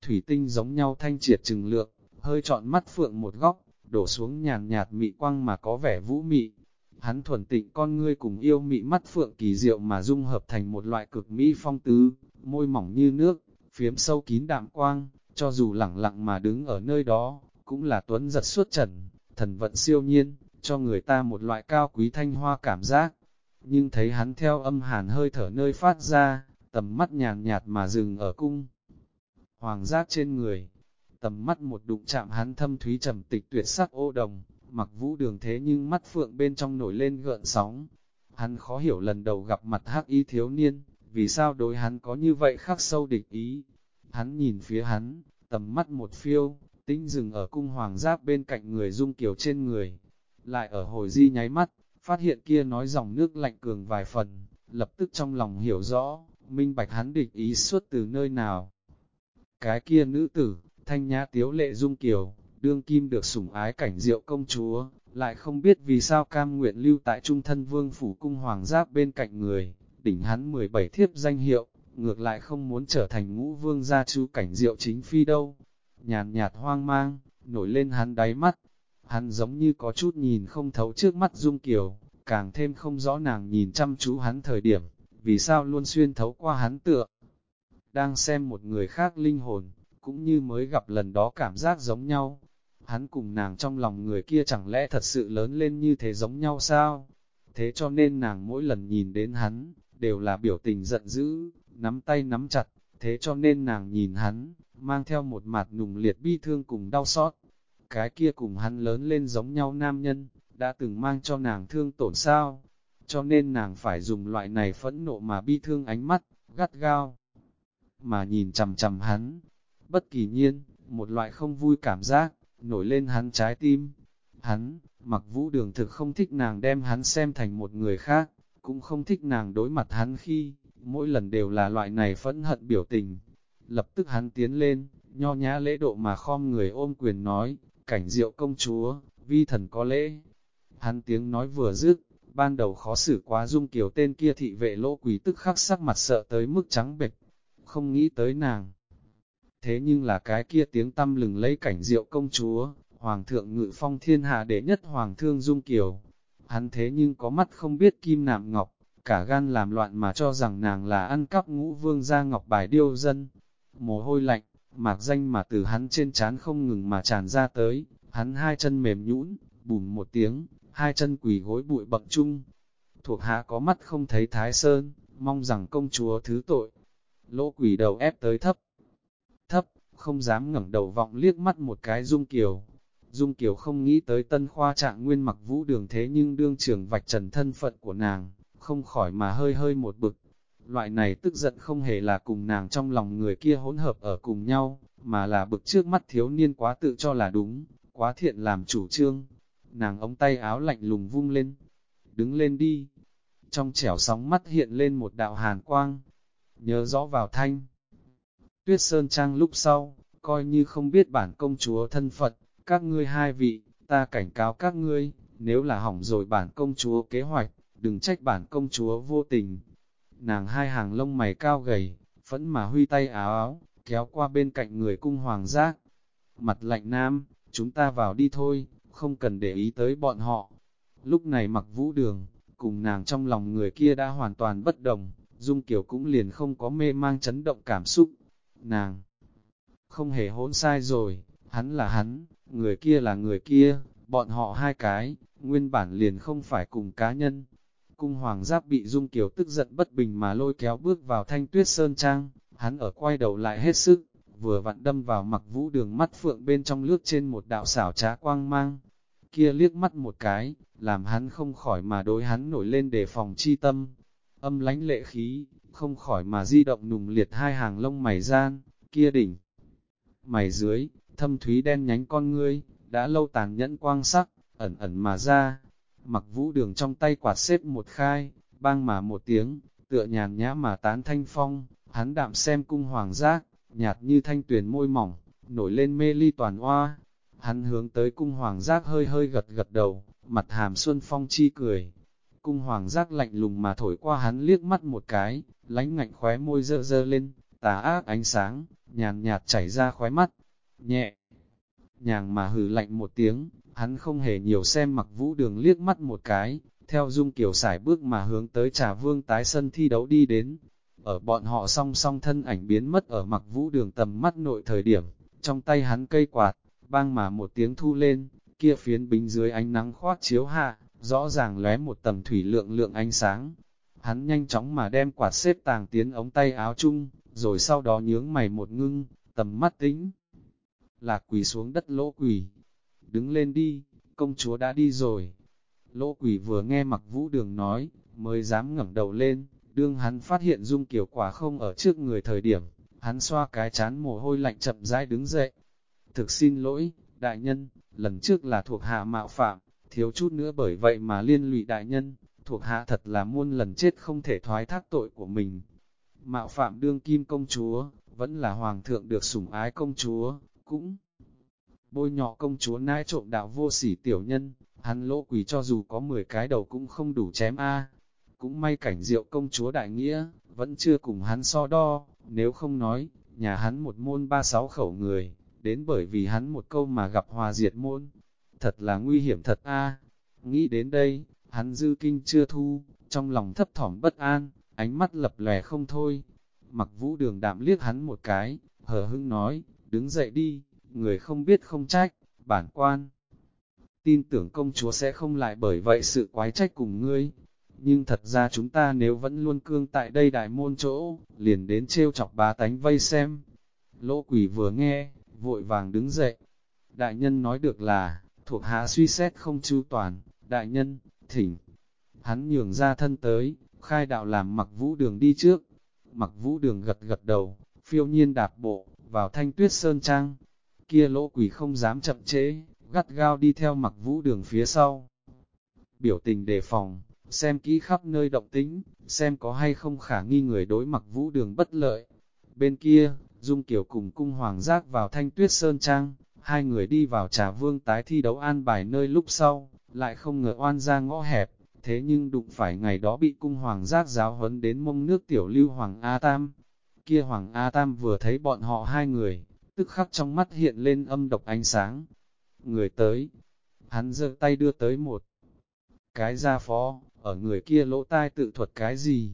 Thủy tinh giống nhau thanh triệt trừng lượng, hơi trọn mắt phượng một góc, đổ xuống nhàn nhạt mị quang mà có vẻ vũ mị. Hắn thuần tịnh con ngươi cùng yêu mị mắt phượng kỳ diệu mà dung hợp thành một loại cực mỹ phong tứ, môi mỏng như nước, phiếm sâu kín đạm quang, cho dù lẳng lặng mà đứng ở nơi đó, cũng là tuấn giật suốt trần, thần vận siêu nhiên, cho người ta một loại cao quý thanh hoa cảm giác. Nhưng thấy hắn theo âm hàn hơi thở nơi phát ra, tầm mắt nhàn nhạt mà dừng ở cung. Hoàng giác trên người, tầm mắt một đụng chạm hắn thâm thúy trầm tịch tuyệt sắc ô đồng, mặc vũ đường thế nhưng mắt phượng bên trong nổi lên gợn sóng. Hắn khó hiểu lần đầu gặp mặt hắc y thiếu niên, vì sao đối hắn có như vậy khắc sâu địch ý. Hắn nhìn phía hắn, tầm mắt một phiêu, tính dừng ở cung hoàng giáp bên cạnh người dung kiều trên người. Lại ở hồi di nháy mắt, phát hiện kia nói dòng nước lạnh cường vài phần, lập tức trong lòng hiểu rõ, minh bạch hắn địch ý suốt từ nơi nào. Cái kia nữ tử, thanh nhã tiếu lệ dung kiều, đương kim được sủng ái cảnh diệu công chúa, lại không biết vì sao cam nguyện lưu tại trung thân vương phủ cung hoàng giáp bên cạnh người, đỉnh hắn 17 thiếp danh hiệu, ngược lại không muốn trở thành ngũ vương gia chú cảnh diệu chính phi đâu. Nhàn nhạt hoang mang, nổi lên hắn đáy mắt, hắn giống như có chút nhìn không thấu trước mắt dung kiều, càng thêm không rõ nàng nhìn chăm chú hắn thời điểm, vì sao luôn xuyên thấu qua hắn tựa. Đang xem một người khác linh hồn, cũng như mới gặp lần đó cảm giác giống nhau. Hắn cùng nàng trong lòng người kia chẳng lẽ thật sự lớn lên như thế giống nhau sao? Thế cho nên nàng mỗi lần nhìn đến hắn, đều là biểu tình giận dữ, nắm tay nắm chặt, thế cho nên nàng nhìn hắn, mang theo một mặt nùng liệt bi thương cùng đau xót. Cái kia cùng hắn lớn lên giống nhau nam nhân, đã từng mang cho nàng thương tổn sao, cho nên nàng phải dùng loại này phẫn nộ mà bi thương ánh mắt, gắt gao, mà nhìn chầm chầm hắn. Bất kỳ nhiên, một loại không vui cảm giác, nổi lên hắn trái tim. Hắn, mặc vũ đường thực không thích nàng đem hắn xem thành một người khác, cũng không thích nàng đối mặt hắn khi, mỗi lần đều là loại này phẫn hận biểu tình. Lập tức hắn tiến lên, nho nhã lễ độ mà khom người ôm quyền nói, cảnh diệu công chúa, vi thần có lễ. Hắn tiếng nói vừa dứt, ban đầu khó xử quá dung kiều tên kia thị vệ lỗ quỷ tức khắc sắc mặt sợ tới mức trắng bệch, không nghĩ tới nàng. Thế nhưng là cái kia tiếng tâm lừng lấy cảnh diệu công chúa, hoàng thượng ngự phong thiên hạ đệ nhất hoàng thương dung kiều. Hắn thế nhưng có mắt không biết kim nạm ngọc, cả gan làm loạn mà cho rằng nàng là ăn cắp ngũ vương gia ngọc bài điêu dân. Mồ hôi lạnh, mạc danh mà từ hắn trên trán không ngừng mà tràn ra tới, hắn hai chân mềm nhũn, bùm một tiếng, hai chân quỳ gối bụi bậc chung. Thuộc hạ có mắt không thấy thái sơn, mong rằng công chúa thứ tội. Lỗ quỷ đầu ép tới thấp, thấp, không dám ngẩng đầu vọng liếc mắt một cái Dung Kiều. Dung Kiều không nghĩ tới tân khoa trạng nguyên mặc vũ đường thế nhưng đương trưởng vạch trần thân phận của nàng, không khỏi mà hơi hơi một bực. Loại này tức giận không hề là cùng nàng trong lòng người kia hỗn hợp ở cùng nhau, mà là bực trước mắt thiếu niên quá tự cho là đúng, quá thiện làm chủ trương, nàng ống tay áo lạnh lùng vung lên, đứng lên đi. Trong chẻo sóng mắt hiện lên một đạo hàn quang, nhớ rõ vào thanh. Tuyết Sơn Trang lúc sau, coi như không biết bản công chúa thân Phật, các ngươi hai vị, ta cảnh cáo các ngươi, nếu là hỏng rồi bản công chúa kế hoạch, đừng trách bản công chúa vô tình. Nàng hai hàng lông mày cao gầy, phẫn mà huy tay áo áo, kéo qua bên cạnh người cung hoàng giác. Mặt lạnh nam, chúng ta vào đi thôi, không cần để ý tới bọn họ. Lúc này mặc vũ đường, cùng nàng trong lòng người kia đã hoàn toàn bất đồng, Dung Kiều cũng liền không có mê mang chấn động cảm xúc. Nàng Không hề hỗn sai rồi, hắn là hắn, người kia là người kia, bọn họ hai cái, nguyên bản liền không phải cùng cá nhân. Cung hoàng giáp bị Dung Kiều tức giận bất bình mà lôi kéo bước vào thanh tuyết sơn trang, hắn ở quay đầu lại hết sức, vừa vặn đâm vào mặc vũ đường mắt phượng bên trong lướt trên một đạo xảo trá quang mang. Kia liếc mắt một cái, làm hắn không khỏi mà đối hắn nổi lên đề phòng chi tâm. Âm lánh lệ khí, không khỏi mà di động nùng liệt hai hàng lông mày gian, kia đỉnh. Mày dưới, thâm thúy đen nhánh con ngươi, đã lâu tàn nhẫn quang sắc, ẩn ẩn mà ra. Mặc vũ đường trong tay quạt xếp một khai, bang mà một tiếng, tựa nhàn nhã mà tán thanh phong, hắn đạm xem cung hoàng giác, nhạt như thanh tuyền môi mỏng, nổi lên mê ly toàn hoa. Hắn hướng tới cung hoàng giác hơi hơi gật gật đầu, mặt hàm xuân phong chi cười. Cung hoàng giác lạnh lùng mà thổi qua hắn liếc mắt một cái, lánh ngạnh khóe môi dơ dơ lên, tà ác ánh sáng, nhàn nhạt chảy ra khóe mắt, nhẹ. Nhàng mà hừ lạnh một tiếng, hắn không hề nhiều xem mặc vũ đường liếc mắt một cái, theo dung kiểu sải bước mà hướng tới trà vương tái sân thi đấu đi đến. Ở bọn họ song song thân ảnh biến mất ở mặc vũ đường tầm mắt nội thời điểm, trong tay hắn cây quạt, bang mà một tiếng thu lên, kia phiến bình dưới ánh nắng khoát chiếu hạ, rõ ràng lóe một tầm thủy lượng lượng ánh sáng. Hắn nhanh chóng mà đem quạt xếp tàng tiến ống tay áo chung, rồi sau đó nhướng mày một ngưng, tầm mắt tính. Lạc quỳ xuống đất lỗ quỳ. Đứng lên đi, công chúa đã đi rồi. Lỗ quỷ vừa nghe mặc vũ đường nói, mới dám ngẩng đầu lên, đương hắn phát hiện dung kiểu quả không ở trước người thời điểm, hắn xoa cái chán mồ hôi lạnh chậm rãi đứng dậy. Thực xin lỗi, đại nhân, lần trước là thuộc hạ mạo phạm, thiếu chút nữa bởi vậy mà liên lụy đại nhân, thuộc hạ thật là muôn lần chết không thể thoái thác tội của mình. Mạo phạm đương kim công chúa, vẫn là hoàng thượng được sủng ái công chúa, cũng bôi nhọ công chúa nai trộm đạo vô sỉ tiểu nhân, hắn lỗ quỷ cho dù có 10 cái đầu cũng không đủ chém a. Cũng may cảnh diệu công chúa đại nghĩa, vẫn chưa cùng hắn so đo, nếu không nói, nhà hắn một môn ba sáu khẩu người, đến bởi vì hắn một câu mà gặp hòa diệt môn. Thật là nguy hiểm thật a. Nghĩ đến đây, hắn dư kinh chưa thu, trong lòng thấp thỏm bất an, ánh mắt lập lòe không thôi. Mặc vũ đường đạm liếc hắn một cái, hờ hưng nói, đứng dậy đi, người không biết không trách, bản quan. Tin tưởng công chúa sẽ không lại bởi vậy sự quái trách cùng ngươi. Nhưng thật ra chúng ta nếu vẫn luôn cương tại đây đại môn chỗ, liền đến trêu chọc bá tánh vây xem. Lỗ quỷ vừa nghe, vội vàng đứng dậy. Đại nhân nói được là, thuộc hạ suy xét không chu toàn, đại nhân, thỉnh. Hắn nhường ra thân tới, khai đạo làm mặc vũ đường đi trước. Mặc vũ đường gật gật đầu, phiêu nhiên đạp bộ, vào thanh tuyết sơn trang. Kia lỗ quỷ không dám chậm chế, gắt gao đi theo mặc vũ đường phía sau. Biểu tình đề phòng, xem kỹ khắp nơi động tính, xem có hay không khả nghi người đối mặc vũ đường bất lợi. Bên kia, Dung Kiều cùng cung hoàng giác vào thanh tuyết sơn trang, hai người đi vào trà vương tái thi đấu an bài nơi lúc sau, lại không ngờ oan ra ngõ hẹp, thế nhưng đụng phải ngày đó bị cung hoàng giác giáo huấn đến mông nước tiểu lưu hoàng A Tam. Kia hoàng A Tam vừa thấy bọn họ hai người, tức khắc trong mắt hiện lên âm độc ánh sáng. Người tới, hắn giơ tay đưa tới một cái gia phó, ở người kia lỗ tai tự thuật cái gì.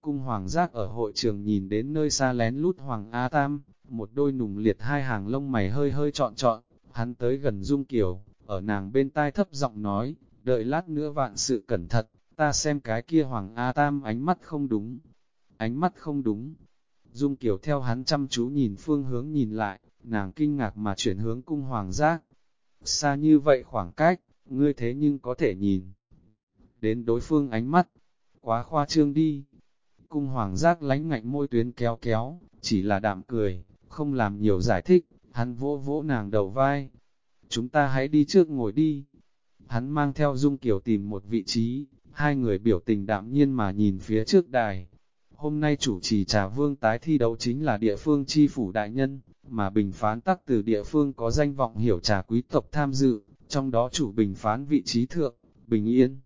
Cung hoàng giác ở hội trường nhìn đến nơi xa lén lút hoàng A Tam, một đôi nùng liệt hai hàng lông mày hơi hơi trọn trọn, hắn tới gần Dung Kiều, ở nàng bên tai thấp giọng nói, đợi lát nữa vạn sự cẩn thận, ta xem cái kia Hoàng A Tam ánh mắt không đúng. Ánh mắt không đúng. Dung Kiều theo hắn chăm chú nhìn phương hướng nhìn lại, nàng kinh ngạc mà chuyển hướng cung hoàng giác. Xa như vậy khoảng cách, ngươi thế nhưng có thể nhìn. Đến đối phương ánh mắt, quá khoa trương đi. Cung hoàng giác lánh ngạnh môi tuyến kéo kéo, chỉ là đạm cười, không làm nhiều giải thích, hắn vỗ vỗ nàng đầu vai. Chúng ta hãy đi trước ngồi đi. Hắn mang theo Dung Kiều tìm một vị trí, hai người biểu tình đạm nhiên mà nhìn phía trước đài. Hôm nay chủ trì trà vương tái thi đấu chính là địa phương chi phủ đại nhân, mà bình phán tắc từ địa phương có danh vọng hiểu trà quý tộc tham dự, trong đó chủ bình phán vị trí thượng, bình yên.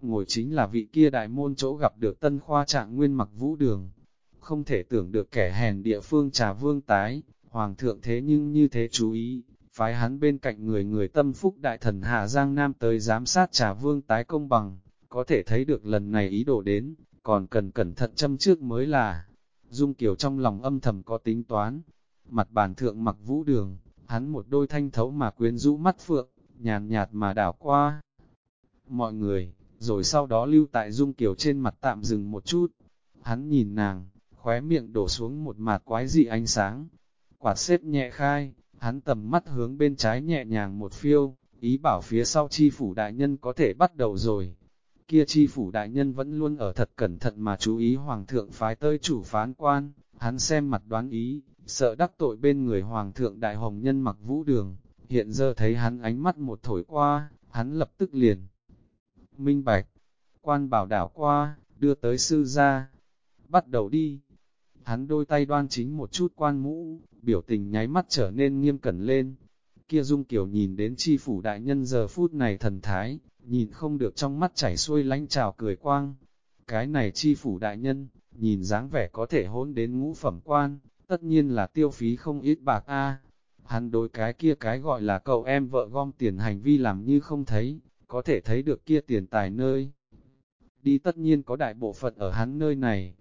Ngồi chính là vị kia đại môn chỗ gặp được tân khoa trạng nguyên mặc vũ đường. Không thể tưởng được kẻ hèn địa phương trà vương tái, hoàng thượng thế nhưng như thế chú ý, phái hắn bên cạnh người người tâm phúc đại thần Hà Giang Nam tới giám sát trà vương tái công bằng, có thể thấy được lần này ý đồ đến, còn cần cẩn thận châm trước mới là. Dung Kiều trong lòng âm thầm có tính toán, mặt bàn thượng mặc vũ đường, hắn một đôi thanh thấu mà quyến rũ mắt phượng, nhàn nhạt mà đảo qua. Mọi người, rồi sau đó lưu tại Dung Kiều trên mặt tạm dừng một chút. Hắn nhìn nàng, khóe miệng đổ xuống một mạt quái dị ánh sáng. Quạt xếp nhẹ khai, hắn tầm mắt hướng bên trái nhẹ nhàng một phiêu, ý bảo phía sau chi phủ đại nhân có thể bắt đầu rồi. Kia chi phủ đại nhân vẫn luôn ở thật cẩn thận mà chú ý hoàng thượng phái tơi chủ phán quan, hắn xem mặt đoán ý, sợ đắc tội bên người hoàng thượng đại hồng nhân mặc vũ đường, hiện giờ thấy hắn ánh mắt một thổi qua, hắn lập tức liền. Minh bạch, quan bảo đảo qua, đưa tới sư ra, bắt đầu đi. Hắn đôi tay đoan chính một chút quan mũ, biểu tình nháy mắt trở nên nghiêm cẩn lên. Kia Dung Kiều nhìn đến chi phủ đại nhân giờ phút này thần thái, nhìn không được trong mắt chảy xuôi lánh trào cười quang. Cái này chi phủ đại nhân, nhìn dáng vẻ có thể hôn đến ngũ phẩm quan, tất nhiên là tiêu phí không ít bạc a. Hắn đối cái kia cái gọi là cậu em vợ gom tiền hành vi làm như không thấy, có thể thấy được kia tiền tài nơi. Đi tất nhiên có đại bộ phận ở hắn nơi này.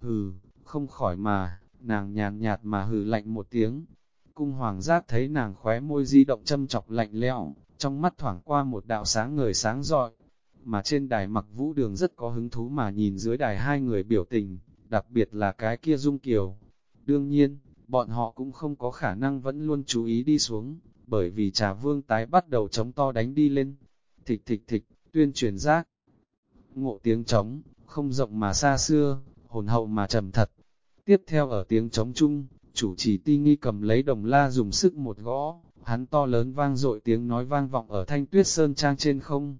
Hừ, không khỏi mà, nàng nhàn nhạt mà hừ lạnh một tiếng. Cung hoàng giác thấy nàng khóe môi di động châm chọc lạnh lẽo, trong mắt thoảng qua một đạo sáng ngời sáng rọi. Mà trên đài mặc vũ đường rất có hứng thú mà nhìn dưới đài hai người biểu tình, đặc biệt là cái kia dung kiều. Đương nhiên, bọn họ cũng không có khả năng vẫn luôn chú ý đi xuống, bởi vì trà vương tái bắt đầu chống to đánh đi lên. Thịch thịch thịch, tuyên truyền giác. Ngộ tiếng trống, không rộng mà xa xưa, hồn hậu mà trầm thật. Tiếp theo ở tiếng trống chung, chủ trì ti nghi cầm lấy đồng la dùng sức một gõ, hắn to lớn vang dội tiếng nói vang vọng ở thanh tuyết sơn trang trên không.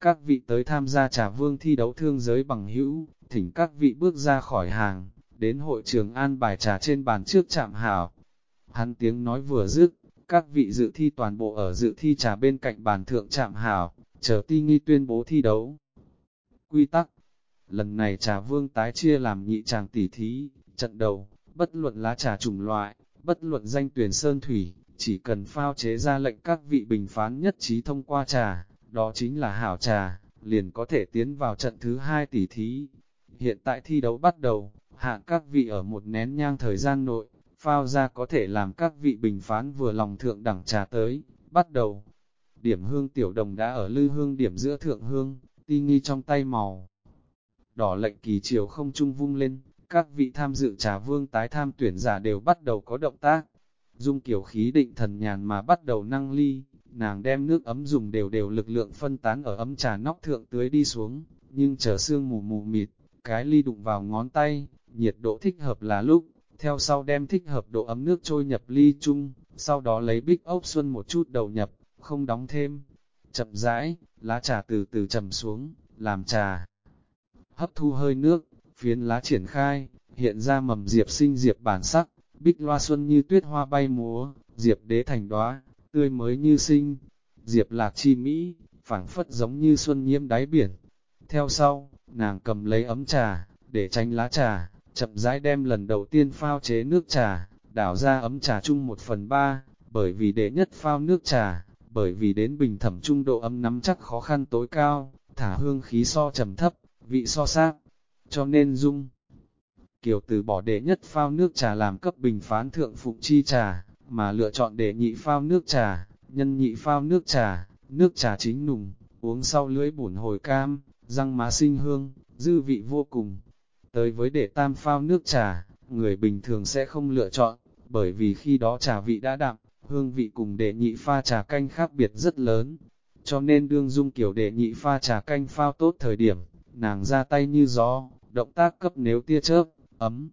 Các vị tới tham gia trà vương thi đấu thương giới bằng hữu, thỉnh các vị bước ra khỏi hàng, đến hội trường an bài trà trên bàn trước chạm hảo. Hắn tiếng nói vừa dứt, các vị dự thi toàn bộ ở dự thi trà bên cạnh bàn thượng chạm hảo, chờ ti nghi tuyên bố thi đấu. Quy tắc Lần này trà vương tái chia làm nhị tràng tỷ thí, trận đầu, bất luận lá trà chủng loại, bất luận danh tuyển sơn thủy, chỉ cần phao chế ra lệnh các vị bình phán nhất trí thông qua trà, đó chính là hảo trà, liền có thể tiến vào trận thứ hai tỷ thí. Hiện tại thi đấu bắt đầu, hạn các vị ở một nén nhang thời gian nội, phao ra có thể làm các vị bình phán vừa lòng thượng đẳng trà tới, bắt đầu. Điểm hương tiểu đồng đã ở lư hương điểm giữa thượng hương, ti nghi trong tay màu. Đỏ lệnh kỳ chiều không trung vung lên, các vị tham dự trà vương tái tham tuyển giả đều bắt đầu có động tác. Dung kiểu khí định thần nhàn mà bắt đầu năng ly, nàng đem nước ấm dùng đều đều lực lượng phân tán ở ấm trà nóc thượng tưới đi xuống, nhưng chờ sương mù mù mịt, cái ly đụng vào ngón tay, nhiệt độ thích hợp là lúc, theo sau đem thích hợp độ ấm nước trôi nhập ly chung, sau đó lấy bích ốc xuân một chút đầu nhập, không đóng thêm. Chậm rãi, lá trà từ từ trầm xuống, làm trà. Hấp thu hơi nước, phiến lá triển khai, hiện ra mầm diệp sinh diệp bản sắc, bích loa xuân như tuyết hoa bay múa, diệp đế thành đóa tươi mới như sinh, diệp lạc chi mỹ, phảng phất giống như xuân nhiễm đáy biển. Theo sau, nàng cầm lấy ấm trà, để tránh lá trà, chậm rãi đem lần đầu tiên phao chế nước trà, đảo ra ấm trà chung một phần ba, bởi vì đệ nhất phao nước trà, bởi vì đến bình thẩm trung độ ấm nắm chắc khó khăn tối cao, thả hương khí so trầm thấp, vị so sát, cho nên dung. Kiều từ bỏ đệ nhất phao nước trà làm cấp bình phán thượng phụng chi trà, mà lựa chọn đệ nhị phao nước trà, nhân nhị phao nước trà, nước trà chính nùng, uống sau lưỡi bùn hồi cam, răng má sinh hương, dư vị vô cùng. Tới với đệ tam phao nước trà, người bình thường sẽ không lựa chọn, bởi vì khi đó trà vị đã đạm, hương vị cùng đệ nhị pha trà canh khác biệt rất lớn. Cho nên đương dung kiểu đệ nhị pha trà canh phao tốt thời điểm, nàng ra tay như gió, động tác cấp nếu tia chớp, ấm.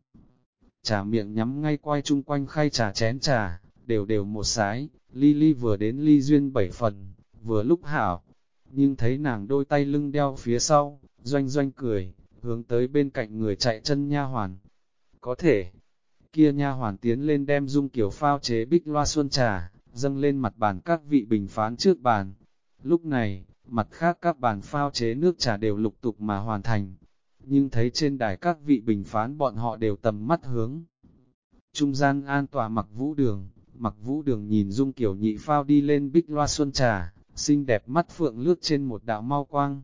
Trà miệng nhắm ngay quay chung quanh khay trà chén trà, đều đều một sái, ly ly vừa đến ly duyên bảy phần, vừa lúc hảo. Nhưng thấy nàng đôi tay lưng đeo phía sau, doanh doanh cười, hướng tới bên cạnh người chạy chân nha hoàn. Có thể, kia nha hoàn tiến lên đem dung kiểu phao chế bích loa xuân trà, dâng lên mặt bàn các vị bình phán trước bàn. Lúc này, mặt khác các bàn phao chế nước trà đều lục tục mà hoàn thành. Nhưng thấy trên đài các vị bình phán bọn họ đều tầm mắt hướng. Trung gian an tòa mặc vũ đường, mặc vũ đường nhìn dung kiểu nhị phao đi lên bích loa xuân trà, xinh đẹp mắt phượng lướt trên một đạo mau quang.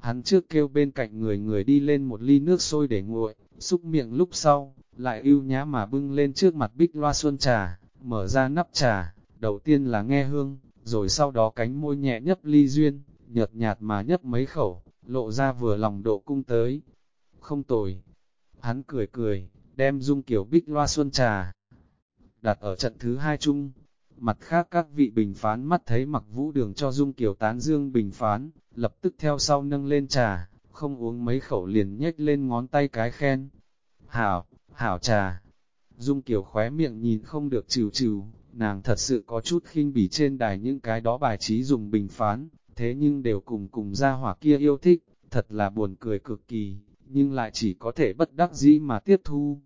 Hắn trước kêu bên cạnh người người đi lên một ly nước sôi để nguội, xúc miệng lúc sau, lại ưu nhã mà bưng lên trước mặt bích loa xuân trà, mở ra nắp trà, đầu tiên là nghe hương, rồi sau đó cánh môi nhẹ nhấp ly duyên, nhợt nhạt mà nhấp mấy khẩu, lộ ra vừa lòng độ cung tới. Không tồi. Hắn cười cười, đem dung kiểu bích loa xuân trà, đặt ở trận thứ hai chung. Mặt khác các vị bình phán mắt thấy mặc vũ đường cho dung kiểu tán dương bình phán, lập tức theo sau nâng lên trà, không uống mấy khẩu liền nhếch lên ngón tay cái khen. Hảo, hảo trà. Dung kiểu khóe miệng nhìn không được trừ trừ, nàng thật sự có chút khinh bỉ trên đài những cái đó bài trí dùng bình phán, thế nhưng đều cùng cùng ra hỏa kia yêu thích, thật là buồn cười cực kỳ, nhưng lại chỉ có thể bất đắc dĩ mà tiếp thu.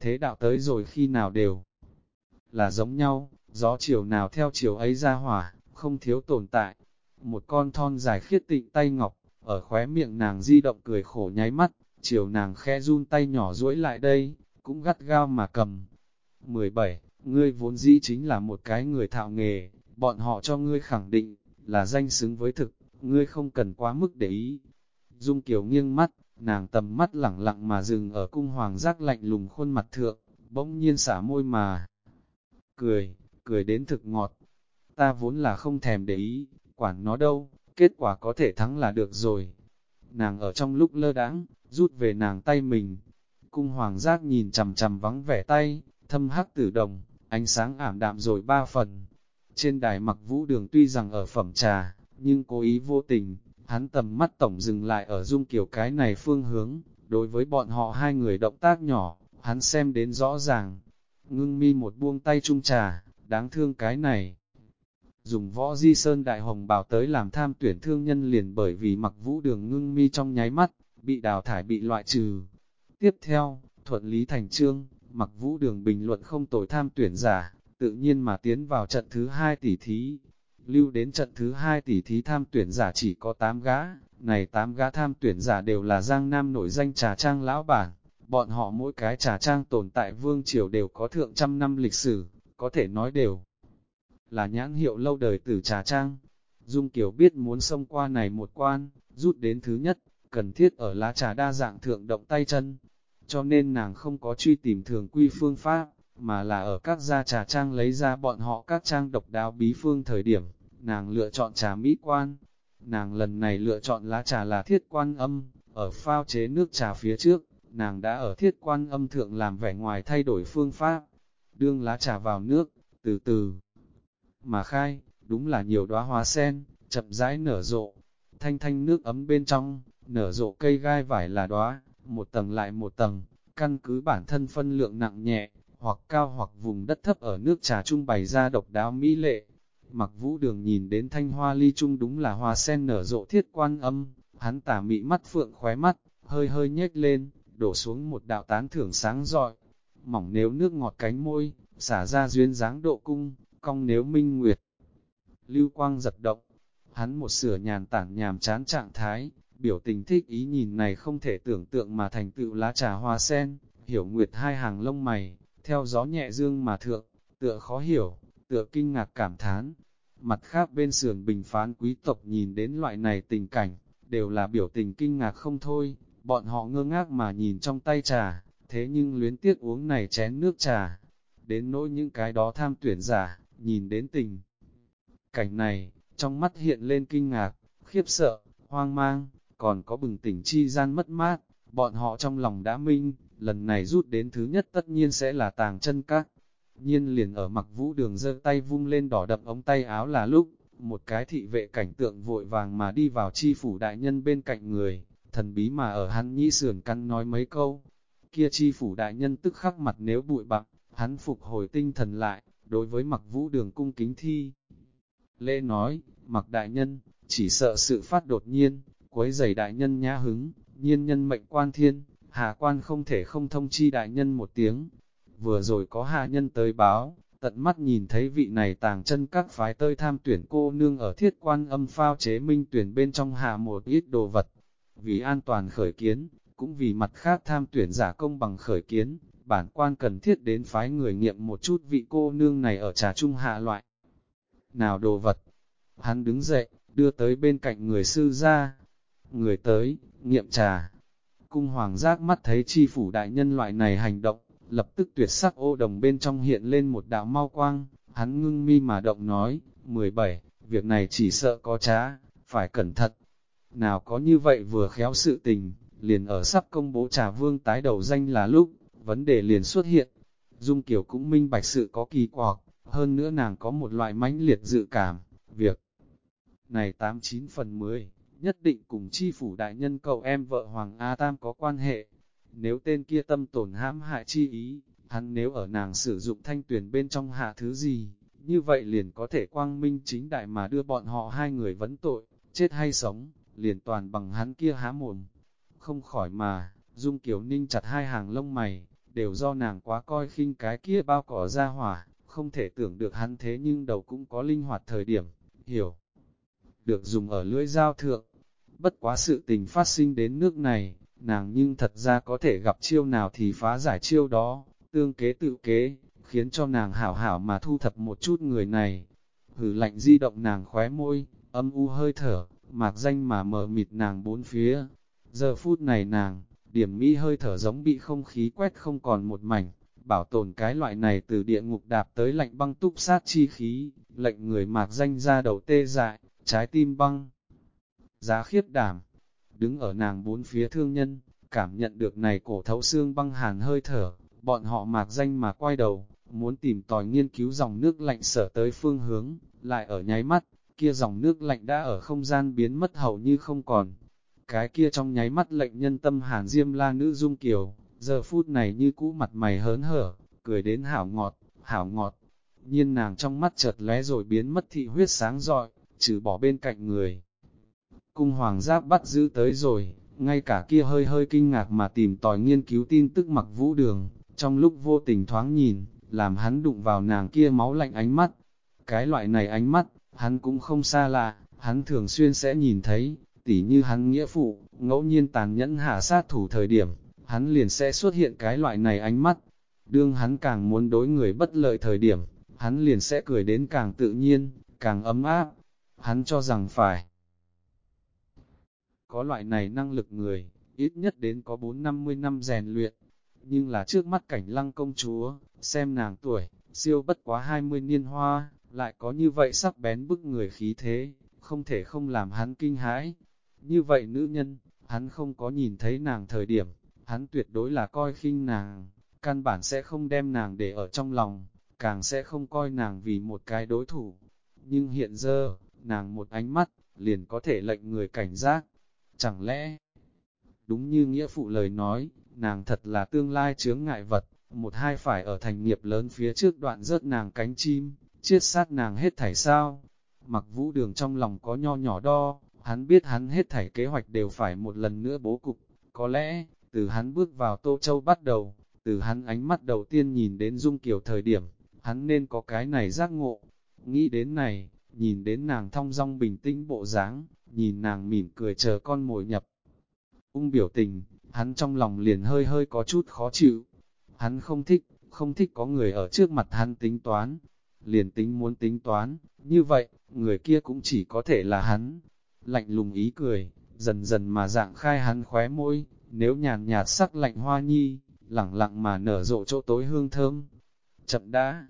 Thế đạo tới rồi khi nào đều là giống nhau, gió chiều nào theo chiều ấy ra hỏa, không thiếu tồn tại. Một con thon dài khiết tịnh tay ngọc, ở khóe miệng nàng di động cười khổ nháy mắt, chiều nàng khe run tay nhỏ duỗi lại đây, cũng gắt gao mà cầm. 17. Ngươi vốn dĩ chính là một cái người thạo nghề, bọn họ cho ngươi khẳng định, là danh xứng với thực, ngươi không cần quá mức để ý. Dung Kiều nghiêng mắt, nàng tầm mắt lẳng lặng mà dừng ở cung hoàng giác lạnh lùng khuôn mặt thượng, bỗng nhiên xả môi mà. Cười, cười đến thực ngọt. Ta vốn là không thèm để ý, quản nó đâu, kết quả có thể thắng là được rồi. Nàng ở trong lúc lơ đãng, rút về nàng tay mình. Cung hoàng giác nhìn chầm chầm vắng vẻ tay, thâm hắc tử đồng, ánh sáng ảm đạm rồi ba phần. Trên đài mặc vũ đường tuy rằng ở phẩm trà, nhưng cố ý vô tình, hắn tầm mắt tổng dừng lại ở dung kiểu cái này phương hướng. Đối với bọn họ hai người động tác nhỏ, hắn xem đến rõ ràng. Ngưng mi một buông tay trung trà, đáng thương cái này. Dùng võ di sơn đại hồng bảo tới làm tham tuyển thương nhân liền bởi vì mặc vũ đường ngưng mi trong nháy mắt, bị đào thải bị loại trừ. Tiếp theo, thuận lý thành trương, mặc vũ đường bình luận không tội tham tuyển giả, tự nhiên mà tiến vào trận thứ hai tỷ thí. Lưu đến trận thứ hai tỷ thí tham tuyển giả chỉ có 8 gã, này 8 gã tham tuyển giả đều là giang nam nổi danh trà trang lão bản. Bọn họ mỗi cái trà trang tồn tại vương triều đều có thượng trăm năm lịch sử, có thể nói đều là nhãn hiệu lâu đời từ trà trang. Dung Kiều biết muốn xông qua này một quan, rút đến thứ nhất, cần thiết ở lá trà đa dạng thượng động tay chân. Cho nên nàng không có truy tìm thường quy phương pháp, mà là ở các gia trà trang lấy ra bọn họ các trang độc đáo bí phương thời điểm, nàng lựa chọn trà mỹ quan. Nàng lần này lựa chọn lá trà là thiết quan âm, ở phao chế nước trà phía trước, nàng đã ở thiết quan âm thượng làm vẻ ngoài thay đổi phương pháp. Đương lá trà vào nước, từ từ mà khai, đúng là nhiều đóa hoa sen, chậm rãi nở rộ. Thanh thanh nước ấm bên trong, nở rộ cây gai vải là đóa, một tầng lại một tầng, căn cứ bản thân phân lượng nặng nhẹ, hoặc cao hoặc vùng đất thấp ở nước trà trung bày ra độc đáo mỹ lệ. Mặc vũ đường nhìn đến thanh hoa ly trung đúng là hoa sen nở rộ thiết quan âm, hắn tả mị mắt phượng khóe mắt, hơi hơi nhếch lên, đổ xuống một đạo tán thưởng sáng rọi. Mỏng nếu nước ngọt cánh môi, xả ra duyên dáng độ cung, cong nếu minh nguyệt. Lưu quang giật động, hắn một sửa nhàn tản nhàm chán trạng thái, biểu tình thích ý nhìn này không thể tưởng tượng mà thành tựu lá trà hoa sen, hiểu nguyệt hai hàng lông mày, theo gió nhẹ dương mà thượng, tựa khó hiểu, tựa kinh ngạc cảm thán. Mặt khác bên sườn bình phán quý tộc nhìn đến loại này tình cảnh, đều là biểu tình kinh ngạc không thôi, bọn họ ngơ ngác mà nhìn trong tay trà, thế nhưng luyến tiếc uống này chén nước trà. Đến nỗi những cái đó tham tuyển giả, nhìn đến tình. Cảnh này, trong mắt hiện lên kinh ngạc, khiếp sợ, hoang mang, còn có bừng tỉnh chi gian mất mát, bọn họ trong lòng đã minh, lần này rút đến thứ nhất tất nhiên sẽ là tàng chân các. Nhiên liền ở mặc vũ đường giơ tay vung lên đỏ đậm ống tay áo là lúc, một cái thị vệ cảnh tượng vội vàng mà đi vào chi phủ đại nhân bên cạnh người, thần bí mà ở hắn nhĩ sườn căn nói mấy câu. Kia chi phủ đại nhân tức khắc mặt nếu bụi bặm, hắn phục hồi tinh thần lại, đối với mặc vũ đường cung kính thi. lê nói, mặc đại nhân, chỉ sợ sự phát đột nhiên, quấy giày đại nhân nhã hứng, nhiên nhân mệnh quan thiên, hạ quan không thể không thông chi đại nhân một tiếng. Vừa rồi có hạ nhân tới báo, tận mắt nhìn thấy vị này tàng chân các phái tơi tham tuyển cô nương ở thiết quan âm phao chế minh tuyển bên trong hạ một ít đồ vật. Vì an toàn khởi kiến, cũng vì mặt khác tham tuyển giả công bằng khởi kiến, bản quan cần thiết đến phái người nghiệm một chút vị cô nương này ở trà trung hạ loại. Nào đồ vật? Hắn đứng dậy, đưa tới bên cạnh người sư ra. Người tới, nghiệm trà. Cung hoàng giác mắt thấy chi phủ đại nhân loại này hành động, lập tức tuyệt sắc ô đồng bên trong hiện lên một đạo mau quang, hắn ngưng mi mà động nói, 17, việc này chỉ sợ có trá, phải cẩn thận. Nào có như vậy vừa khéo sự tình, liền ở sắp công bố trà vương tái đầu danh là lúc, vấn đề liền xuất hiện. Dung Kiều cũng minh bạch sự có kỳ quặc, hơn nữa nàng có một loại mãnh liệt dự cảm, việc này 89 phần 10, nhất định cùng chi phủ đại nhân cậu em vợ Hoàng A Tam có quan hệ. Nếu tên kia tâm tổn hãm hại chi ý, hắn nếu ở nàng sử dụng thanh tuyển bên trong hạ thứ gì, như vậy liền có thể quang minh chính đại mà đưa bọn họ hai người vấn tội, chết hay sống, liền toàn bằng hắn kia há mồm. Không khỏi mà, Dung Kiều Ninh chặt hai hàng lông mày, đều do nàng quá coi khinh cái kia bao cỏ ra hỏa, không thể tưởng được hắn thế nhưng đầu cũng có linh hoạt thời điểm, hiểu. Được dùng ở lưỡi dao thượng, bất quá sự tình phát sinh đến nước này, nàng nhưng thật ra có thể gặp chiêu nào thì phá giải chiêu đó, tương kế tự kế, khiến cho nàng hảo hảo mà thu thập một chút người này. Hử lạnh di động nàng khóe môi, âm u hơi thở, mạc danh mà mờ mịt nàng bốn phía. Giờ phút này nàng, điểm mỹ hơi thở giống bị không khí quét không còn một mảnh, bảo tồn cái loại này từ địa ngục đạp tới lạnh băng túc sát chi khí, lệnh người mạc danh ra đầu tê dại, trái tim băng. Giá khiết đảm, đứng ở nàng bốn phía thương nhân, cảm nhận được này cổ thấu xương băng hàn hơi thở, bọn họ mạc danh mà quay đầu, muốn tìm tòi nghiên cứu dòng nước lạnh sở tới phương hướng, lại ở nháy mắt, kia dòng nước lạnh đã ở không gian biến mất hầu như không còn. Cái kia trong nháy mắt lệnh nhân tâm hàn diêm la nữ dung kiều, giờ phút này như cũ mặt mày hớn hở, cười đến hảo ngọt, hảo ngọt. Nhiên nàng trong mắt chợt lóe rồi biến mất thị huyết sáng rọi, trừ bỏ bên cạnh người. Cung hoàng giáp bắt giữ tới rồi, ngay cả kia hơi hơi kinh ngạc mà tìm tòi nghiên cứu tin tức mặc vũ đường, trong lúc vô tình thoáng nhìn, làm hắn đụng vào nàng kia máu lạnh ánh mắt. Cái loại này ánh mắt, hắn cũng không xa lạ, hắn thường xuyên sẽ nhìn thấy, tỉ như hắn nghĩa phụ, ngẫu nhiên tàn nhẫn hạ sát thủ thời điểm, hắn liền sẽ xuất hiện cái loại này ánh mắt. Đương hắn càng muốn đối người bất lợi thời điểm, hắn liền sẽ cười đến càng tự nhiên, càng ấm áp. Hắn cho rằng phải. Có loại này năng lực người, ít nhất đến có 4-50 năm rèn luyện. Nhưng là trước mắt cảnh lăng công chúa, xem nàng tuổi, siêu bất quá 20 niên hoa, lại có như vậy sắc bén bức người khí thế, không thể không làm hắn kinh hãi. Như vậy nữ nhân, hắn không có nhìn thấy nàng thời điểm, hắn tuyệt đối là coi khinh nàng, căn bản sẽ không đem nàng để ở trong lòng, càng sẽ không coi nàng vì một cái đối thủ. Nhưng hiện giờ, nàng một ánh mắt, liền có thể lệnh người cảnh giác. Chẳng lẽ, đúng như nghĩa phụ lời nói, nàng thật là tương lai chướng ngại vật, một hai phải ở thành nghiệp lớn phía trước đoạn rớt nàng cánh chim, chiết sát nàng hết thảy sao. Mặc vũ đường trong lòng có nho nhỏ đo, hắn biết hắn hết thảy kế hoạch đều phải một lần nữa bố cục, có lẽ, từ hắn bước vào Tô Châu bắt đầu, từ hắn ánh mắt đầu tiên nhìn đến Dung Kiều thời điểm, hắn nên có cái này giác ngộ. Nghĩ đến này, nhìn đến nàng thong dong bình tĩnh bộ dáng, nhìn nàng mỉm cười chờ con mồi nhập. Ung biểu tình, hắn trong lòng liền hơi hơi có chút khó chịu. Hắn không thích, không thích có người ở trước mặt hắn tính toán. Liền tính muốn tính toán, như vậy, người kia cũng chỉ có thể là hắn. Lạnh lùng ý cười, dần dần mà dạng khai hắn khóe môi, nếu nhàn nhạt sắc lạnh hoa nhi, lẳng lặng mà nở rộ chỗ tối hương thơm. Chậm đã,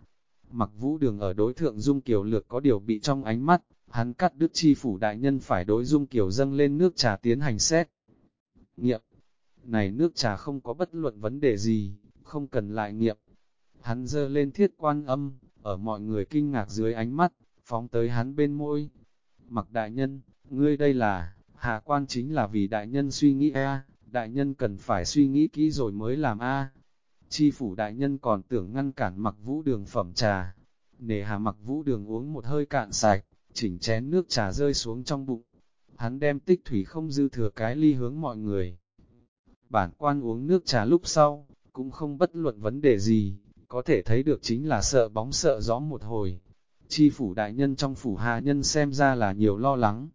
mặc vũ đường ở đối thượng Dung Kiều lược có điều bị trong ánh mắt, hắn cắt đứt chi phủ đại nhân phải đối Dung Kiều dâng lên nước trà tiến hành xét. Nghiệm, này nước trà không có bất luận vấn đề gì, không cần lại nghiệm. Hắn dơ lên thiết quan âm, ở mọi người kinh ngạc dưới ánh mắt, phóng tới hắn bên môi. Mặc đại nhân, ngươi đây là, hạ quan chính là vì đại nhân suy nghĩ a đại nhân cần phải suy nghĩ kỹ rồi mới làm a. Chi phủ đại nhân còn tưởng ngăn cản mặc vũ đường phẩm trà. Nề hà mặc vũ đường uống một hơi cạn sạch, chỉnh chén nước trà rơi xuống trong bụng. Hắn đem tích thủy không dư thừa cái ly hướng mọi người. Bản quan uống nước trà lúc sau, cũng không bất luận vấn đề gì, có thể thấy được chính là sợ bóng sợ gió một hồi. Chi phủ đại nhân trong phủ hạ nhân xem ra là nhiều lo lắng.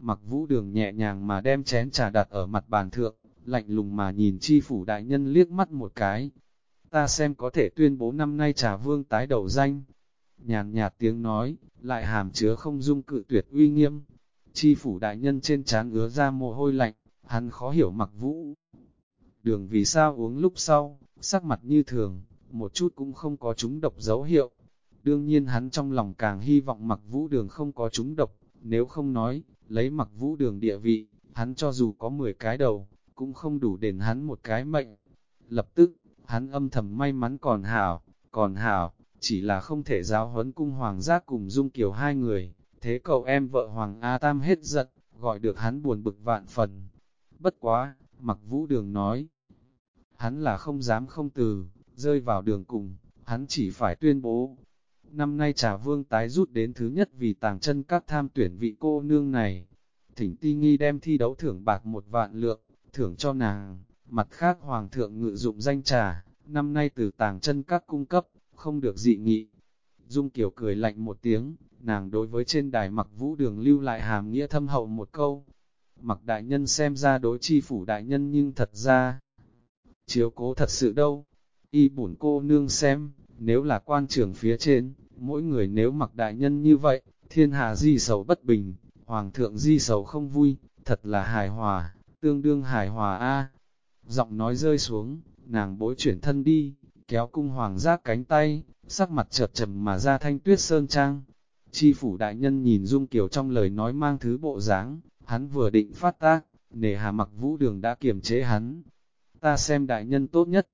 Mặc vũ đường nhẹ nhàng mà đem chén trà đặt ở mặt bàn thượng, lạnh lùng mà nhìn chi phủ đại nhân liếc mắt một cái. Ta xem có thể tuyên bố năm nay trà vương tái đầu danh. Nhàn nhạt tiếng nói, lại hàm chứa không dung cự tuyệt uy nghiêm. Chi phủ đại nhân trên trán ứa ra mồ hôi lạnh, hắn khó hiểu mặc vũ. Đường vì sao uống lúc sau, sắc mặt như thường, một chút cũng không có chúng độc dấu hiệu. Đương nhiên hắn trong lòng càng hy vọng mặc vũ đường không có chúng độc, nếu không nói, lấy mặc vũ đường địa vị, hắn cho dù có 10 cái đầu, cũng không đủ đền hắn một cái mệnh. Lập tức, hắn âm thầm may mắn còn hảo, còn hảo, chỉ là không thể giáo huấn cung hoàng giác cùng dung kiều hai người, thế cậu em vợ hoàng A Tam hết giận, gọi được hắn buồn bực vạn phần. Bất quá, mặc vũ đường nói, hắn là không dám không từ, rơi vào đường cùng, hắn chỉ phải tuyên bố. Năm nay trà vương tái rút đến thứ nhất vì tàng chân các tham tuyển vị cô nương này. Thỉnh ti nghi đem thi đấu thưởng bạc một vạn lượng, thưởng cho nàng, mặt khác hoàng thượng ngự dụng danh trà, năm nay từ tàng chân các cung cấp, không được dị nghị. Dung Kiều cười lạnh một tiếng, nàng đối với trên đài mặc vũ đường lưu lại hàm nghĩa thâm hậu một câu. Mặc đại nhân xem ra đối chi phủ đại nhân nhưng thật ra, chiếu cố thật sự đâu. Y bổn cô nương xem, nếu là quan trường phía trên, mỗi người nếu mặc đại nhân như vậy, thiên hạ di sầu bất bình, hoàng thượng di sầu không vui, thật là hài hòa, tương đương hài hòa a. Giọng nói rơi xuống, nàng bối chuyển thân đi, kéo cung hoàng giác cánh tay, sắc mặt chợt trầm mà ra thanh tuyết sơn trang. Chi phủ đại nhân nhìn Dung Kiều trong lời nói mang thứ bộ dáng, hắn vừa định phát tác, nề hà mặc vũ đường đã kiềm chế hắn. Ta xem đại nhân tốt nhất,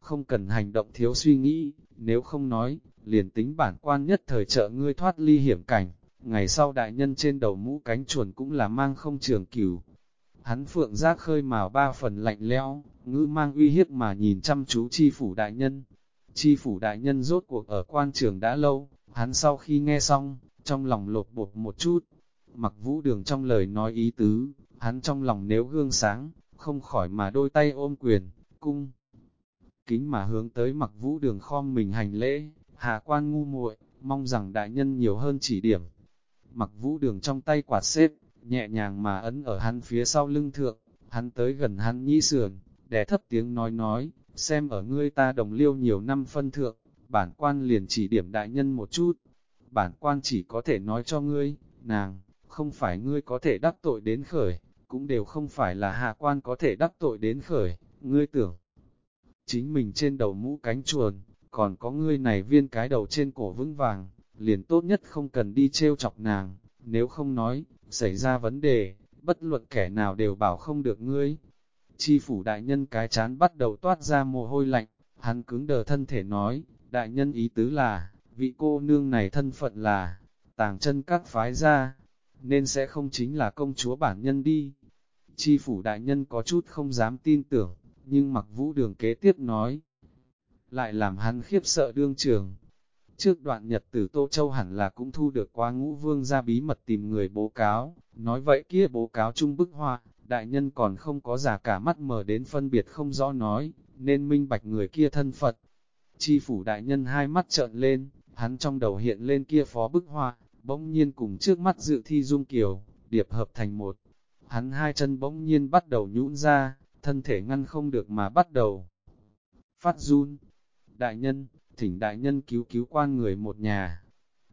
không cần hành động thiếu suy nghĩ, nếu không nói, liền tính bản quan nhất thời trợ ngươi thoát ly hiểm cảnh, ngày sau đại nhân trên đầu mũ cánh chuồn cũng là mang không trường cửu. Hắn phượng giác khơi màu ba phần lạnh lẽo, ngữ mang uy hiếp mà nhìn chăm chú chi phủ đại nhân. Chi phủ đại nhân rốt cuộc ở quan trường đã lâu, hắn sau khi nghe xong, trong lòng lột bột một chút. Mặc vũ đường trong lời nói ý tứ, hắn trong lòng nếu gương sáng, không khỏi mà đôi tay ôm quyền, cung kính mà hướng tới mặc vũ đường khom mình hành lễ, hạ quan ngu muội, mong rằng đại nhân nhiều hơn chỉ điểm. Mặc vũ đường trong tay quạt xếp, nhẹ nhàng mà ấn ở hắn phía sau lưng thượng, hắn tới gần hắn nhĩ sườn, đè thấp tiếng nói nói, xem ở ngươi ta đồng liêu nhiều năm phân thượng, bản quan liền chỉ điểm đại nhân một chút. Bản quan chỉ có thể nói cho ngươi, nàng, không phải ngươi có thể đắc tội đến khởi, cũng đều không phải là hạ quan có thể đắc tội đến khởi, ngươi tưởng chính mình trên đầu mũ cánh chuồn, còn có ngươi này viên cái đầu trên cổ vững vàng, liền tốt nhất không cần đi trêu chọc nàng, nếu không nói, xảy ra vấn đề, bất luận kẻ nào đều bảo không được ngươi. Chi phủ đại nhân cái chán bắt đầu toát ra mồ hôi lạnh, hắn cứng đờ thân thể nói, đại nhân ý tứ là, vị cô nương này thân phận là, tàng chân các phái ra, nên sẽ không chính là công chúa bản nhân đi. Chi phủ đại nhân có chút không dám tin tưởng, nhưng mặc vũ đường kế tiếp nói, lại làm hắn khiếp sợ đương trường. Trước đoạn nhật tử Tô Châu hẳn là cũng thu được qua ngũ vương ra bí mật tìm người bố cáo, nói vậy kia bố cáo chung bức hoa, đại nhân còn không có giả cả mắt mở đến phân biệt không rõ nói, nên minh bạch người kia thân Phật. Chi phủ đại nhân hai mắt trợn lên, hắn trong đầu hiện lên kia phó bức hoa, bỗng nhiên cùng trước mắt dự thi dung kiều, điệp hợp thành một. Hắn hai chân bỗng nhiên bắt đầu nhũn ra, thân thể ngăn không được mà bắt đầu. Phát run, đại nhân, thỉnh đại nhân cứu cứu quan người một nhà.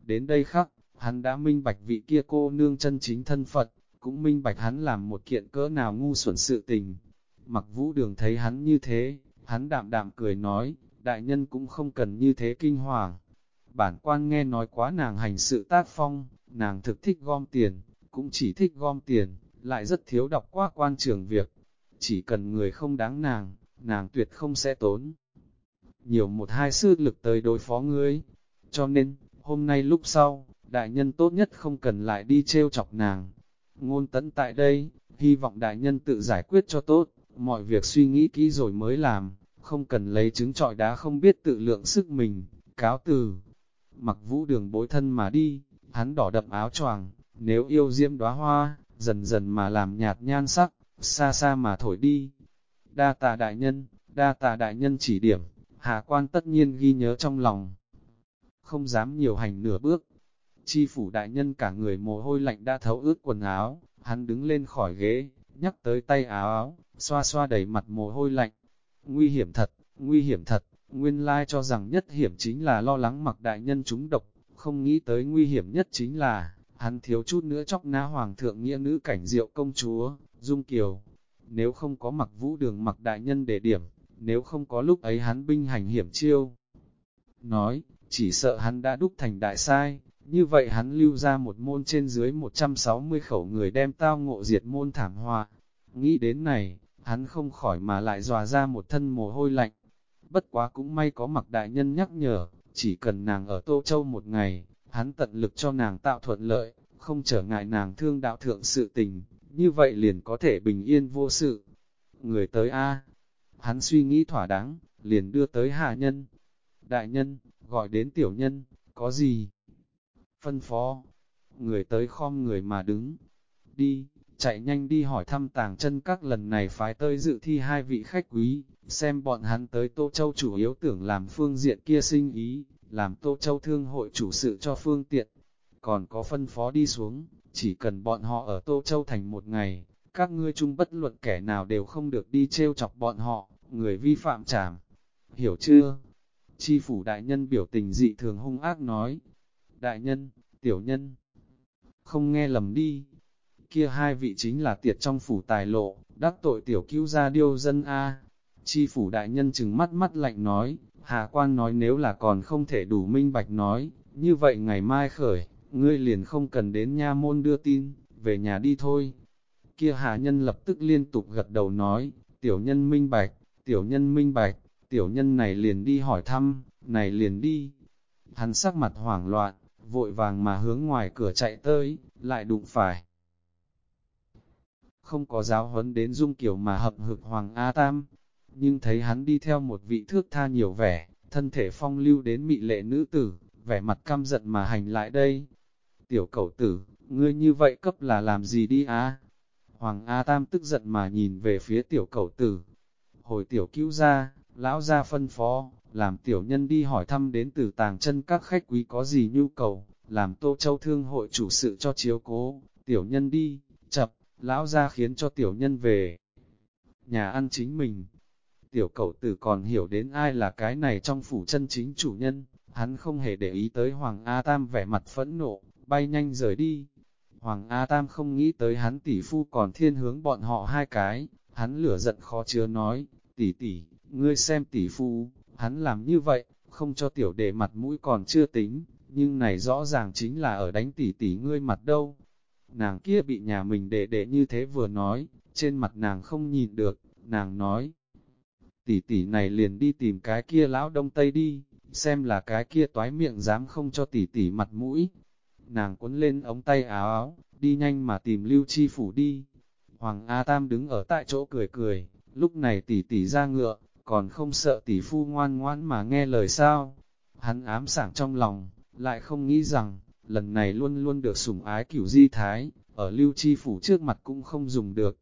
Đến đây khắc, hắn đã minh bạch vị kia cô nương chân chính thân Phật, cũng minh bạch hắn làm một kiện cỡ nào ngu xuẩn sự tình. Mặc vũ đường thấy hắn như thế, hắn đạm đạm cười nói, đại nhân cũng không cần như thế kinh hoàng. Bản quan nghe nói quá nàng hành sự tác phong, nàng thực thích gom tiền, cũng chỉ thích gom tiền, lại rất thiếu đọc qua quan trường việc chỉ cần người không đáng nàng, nàng tuyệt không sẽ tốn. Nhiều một hai sư lực tới đối phó ngươi, cho nên, hôm nay lúc sau, đại nhân tốt nhất không cần lại đi trêu chọc nàng. Ngôn tấn tại đây, hy vọng đại nhân tự giải quyết cho tốt, mọi việc suy nghĩ kỹ rồi mới làm, không cần lấy trứng trọi đá không biết tự lượng sức mình, cáo từ. Mặc vũ đường bối thân mà đi, hắn đỏ đậm áo choàng, nếu yêu diễm đóa hoa, dần dần mà làm nhạt nhan sắc, xa xa mà thổi đi. Đa tà đại nhân, đa tà đại nhân chỉ điểm, hạ quan tất nhiên ghi nhớ trong lòng. Không dám nhiều hành nửa bước. Chi phủ đại nhân cả người mồ hôi lạnh đã thấu ướt quần áo, hắn đứng lên khỏi ghế, nhắc tới tay áo áo, xoa xoa đầy mặt mồ hôi lạnh. Nguy hiểm thật, nguy hiểm thật, nguyên lai cho rằng nhất hiểm chính là lo lắng mặc đại nhân chúng độc, không nghĩ tới nguy hiểm nhất chính là, hắn thiếu chút nữa chóc ná hoàng thượng nghĩa nữ cảnh diệu công chúa, Dung Kiều, nếu không có mặc vũ đường mặc đại nhân để điểm, nếu không có lúc ấy hắn binh hành hiểm chiêu. Nói, chỉ sợ hắn đã đúc thành đại sai, như vậy hắn lưu ra một môn trên dưới 160 khẩu người đem tao ngộ diệt môn thảm họa. Nghĩ đến này, hắn không khỏi mà lại dòa ra một thân mồ hôi lạnh. Bất quá cũng may có mặc đại nhân nhắc nhở, chỉ cần nàng ở Tô Châu một ngày, hắn tận lực cho nàng tạo thuận lợi, không trở ngại nàng thương đạo thượng sự tình, như vậy liền có thể bình yên vô sự. Người tới A, hắn suy nghĩ thỏa đáng, liền đưa tới hạ nhân. Đại nhân, gọi đến tiểu nhân, có gì? Phân phó, người tới khom người mà đứng. Đi, chạy nhanh đi hỏi thăm tàng chân các lần này phái tới dự thi hai vị khách quý, xem bọn hắn tới Tô Châu chủ yếu tưởng làm phương diện kia sinh ý, làm Tô Châu thương hội chủ sự cho phương tiện. Còn có phân phó đi xuống, chỉ cần bọn họ ở Tô Châu thành một ngày, các ngươi chung bất luận kẻ nào đều không được đi trêu chọc bọn họ, người vi phạm trảm. Hiểu chưa? Chi phủ đại nhân biểu tình dị thường hung ác nói. Đại nhân, tiểu nhân, không nghe lầm đi. Kia hai vị chính là tiệt trong phủ tài lộ, đắc tội tiểu cứu gia điêu dân A. Chi phủ đại nhân chừng mắt mắt lạnh nói, Hà quan nói nếu là còn không thể đủ minh bạch nói, như vậy ngày mai khởi, ngươi liền không cần đến nha môn đưa tin, về nhà đi thôi. Kia hạ nhân lập tức liên tục gật đầu nói, tiểu nhân minh bạch, tiểu nhân minh bạch, tiểu nhân này liền đi hỏi thăm, này liền đi. Hắn sắc mặt hoảng loạn, vội vàng mà hướng ngoài cửa chạy tới, lại đụng phải. Không có giáo huấn đến dung kiểu mà hậm hực Hoàng A Tam, nhưng thấy hắn đi theo một vị thước tha nhiều vẻ, thân thể phong lưu đến mị lệ nữ tử, vẻ mặt căm giận mà hành lại đây. Tiểu cẩu tử, ngươi như vậy cấp là làm gì đi á? Hoàng A Tam tức giận mà nhìn về phía tiểu cẩu tử. Hồi tiểu cứu ra, lão ra phân phó, làm tiểu nhân đi hỏi thăm đến từ tàng chân các khách quý có gì nhu cầu, làm tô châu thương hội chủ sự cho chiếu cố, tiểu nhân đi, chập, lão ra khiến cho tiểu nhân về. Nhà ăn chính mình, tiểu cậu tử còn hiểu đến ai là cái này trong phủ chân chính chủ nhân, hắn không hề để ý tới Hoàng A Tam vẻ mặt phẫn nộ, bay nhanh rời đi. Hoàng A Tam không nghĩ tới hắn tỷ phu còn thiên hướng bọn họ hai cái, hắn lửa giận khó chứa nói, tỷ tỷ, ngươi xem tỷ phu, hắn làm như vậy, không cho tiểu đệ mặt mũi còn chưa tính, nhưng này rõ ràng chính là ở đánh tỷ tỷ ngươi mặt đâu. Nàng kia bị nhà mình đệ đệ như thế vừa nói, trên mặt nàng không nhìn được, nàng nói, tỷ tỷ này liền đi tìm cái kia lão đông tây đi, xem là cái kia toái miệng dám không cho tỷ tỷ mặt mũi. Nàng cuốn lên ống tay áo áo, đi nhanh mà tìm lưu chi phủ đi. Hoàng A Tam đứng ở tại chỗ cười cười, lúc này tỷ tỷ ra ngựa, còn không sợ tỷ phu ngoan ngoãn mà nghe lời sao. Hắn ám sảng trong lòng, lại không nghĩ rằng, lần này luôn luôn được sủng ái cửu di thái, ở lưu chi phủ trước mặt cũng không dùng được.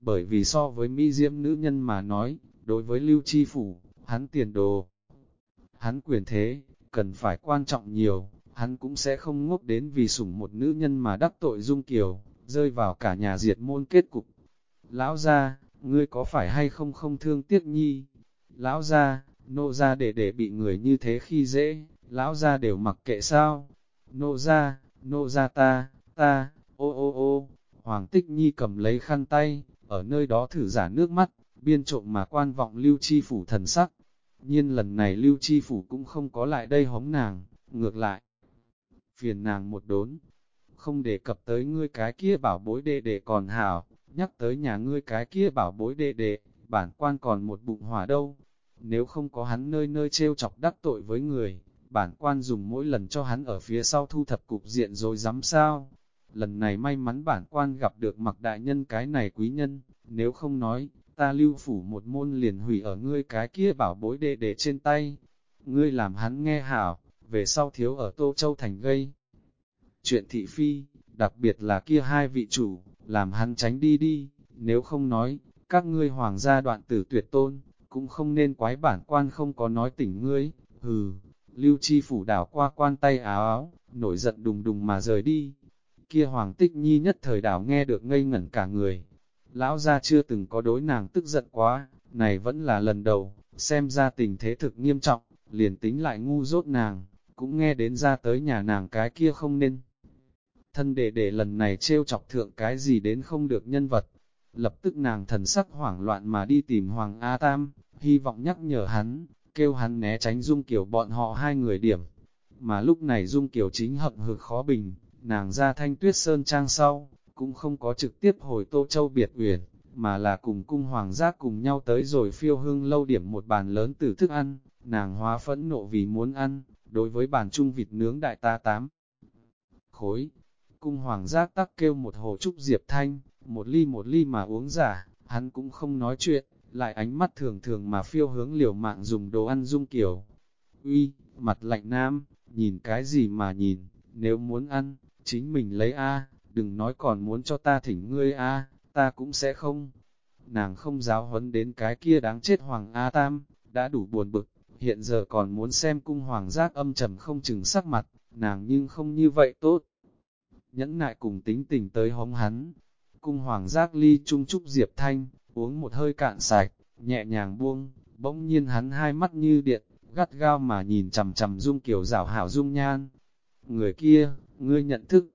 Bởi vì so với mỹ diễm nữ nhân mà nói, đối với lưu chi phủ, hắn tiền đồ, hắn quyền thế, cần phải quan trọng nhiều, hắn cũng sẽ không ngốc đến vì sủng một nữ nhân mà đắc tội dung kiều, rơi vào cả nhà diệt môn kết cục. Lão gia, ngươi có phải hay không không thương tiếc nhi? Lão gia, nô gia để để bị người như thế khi dễ, lão gia đều mặc kệ sao? Nô gia, nô gia ta, ta, ô ô ô, Hoàng Tích Nhi cầm lấy khăn tay, ở nơi đó thử giả nước mắt, biên trộm mà quan vọng lưu chi phủ thần sắc. Nhiên lần này lưu chi phủ cũng không có lại đây hống nàng, ngược lại. Phiền nàng một đốn, không đề cập tới ngươi cái kia bảo bối đệ đệ còn hảo, nhắc tới nhà ngươi cái kia bảo bối đệ đệ, bản quan còn một bụng hỏa đâu. Nếu không có hắn nơi nơi trêu chọc đắc tội với người, bản quan dùng mỗi lần cho hắn ở phía sau thu thập cục diện rồi dám sao. Lần này may mắn bản quan gặp được mặc đại nhân cái này quý nhân, nếu không nói, ta lưu phủ một môn liền hủy ở ngươi cái kia bảo bối đệ đệ trên tay. Ngươi làm hắn nghe hảo, về sau thiếu ở Tô Châu Thành gây. Chuyện thị phi, đặc biệt là kia hai vị chủ, làm hắn tránh đi đi, nếu không nói, các ngươi hoàng gia đoạn tử tuyệt tôn, cũng không nên quái bản quan không có nói tỉnh ngươi, hừ, lưu chi phủ đảo qua quan tay áo áo, nổi giận đùng đùng mà rời đi. Kia hoàng tích nhi nhất thời đảo nghe được ngây ngẩn cả người, lão gia chưa từng có đối nàng tức giận quá, này vẫn là lần đầu, xem ra tình thế thực nghiêm trọng, liền tính lại ngu dốt nàng, cũng nghe đến ra tới nhà nàng cái kia không nên. Thân đệ để lần này trêu chọc thượng cái gì đến không được nhân vật, lập tức nàng thần sắc hoảng loạn mà đi tìm Hoàng A Tam, hy vọng nhắc nhở hắn, kêu hắn né tránh Dung Kiều bọn họ hai người điểm. Mà lúc này Dung Kiều chính hậm hực khó bình, nàng ra thanh tuyết sơn trang sau, cũng không có trực tiếp hồi Tô Châu Biệt Uyển, mà là cùng cung hoàng giác cùng nhau tới rồi phiêu hương lâu điểm một bàn lớn từ thức ăn, nàng hóa phẫn nộ vì muốn ăn, đối với bàn chung vịt nướng đại ta tám. Khối, cung hoàng giác tắc kêu một hồ trúc diệp thanh, một ly một ly mà uống giả, hắn cũng không nói chuyện, lại ánh mắt thường thường mà phiêu hướng liều mạng dùng đồ ăn dung kiểu. Uy, mặt lạnh nam, nhìn cái gì mà nhìn, nếu muốn ăn, chính mình lấy A, đừng nói còn muốn cho ta thỉnh ngươi A, ta cũng sẽ không. Nàng không giáo huấn đến cái kia đáng chết Hoàng A Tam, đã đủ buồn bực, hiện giờ còn muốn xem cung hoàng giác âm trầm không chừng sắc mặt, nàng nhưng không như vậy tốt. Nhẫn nại cùng tính tình tới hống hắn, cung hoàng giác ly trung trúc diệp thanh, uống một hơi cạn sạch, nhẹ nhàng buông, bỗng nhiên hắn hai mắt như điện, gắt gao mà nhìn chầm chầm dung kiểu rảo hảo dung nhan. Người kia, ngươi nhận thức,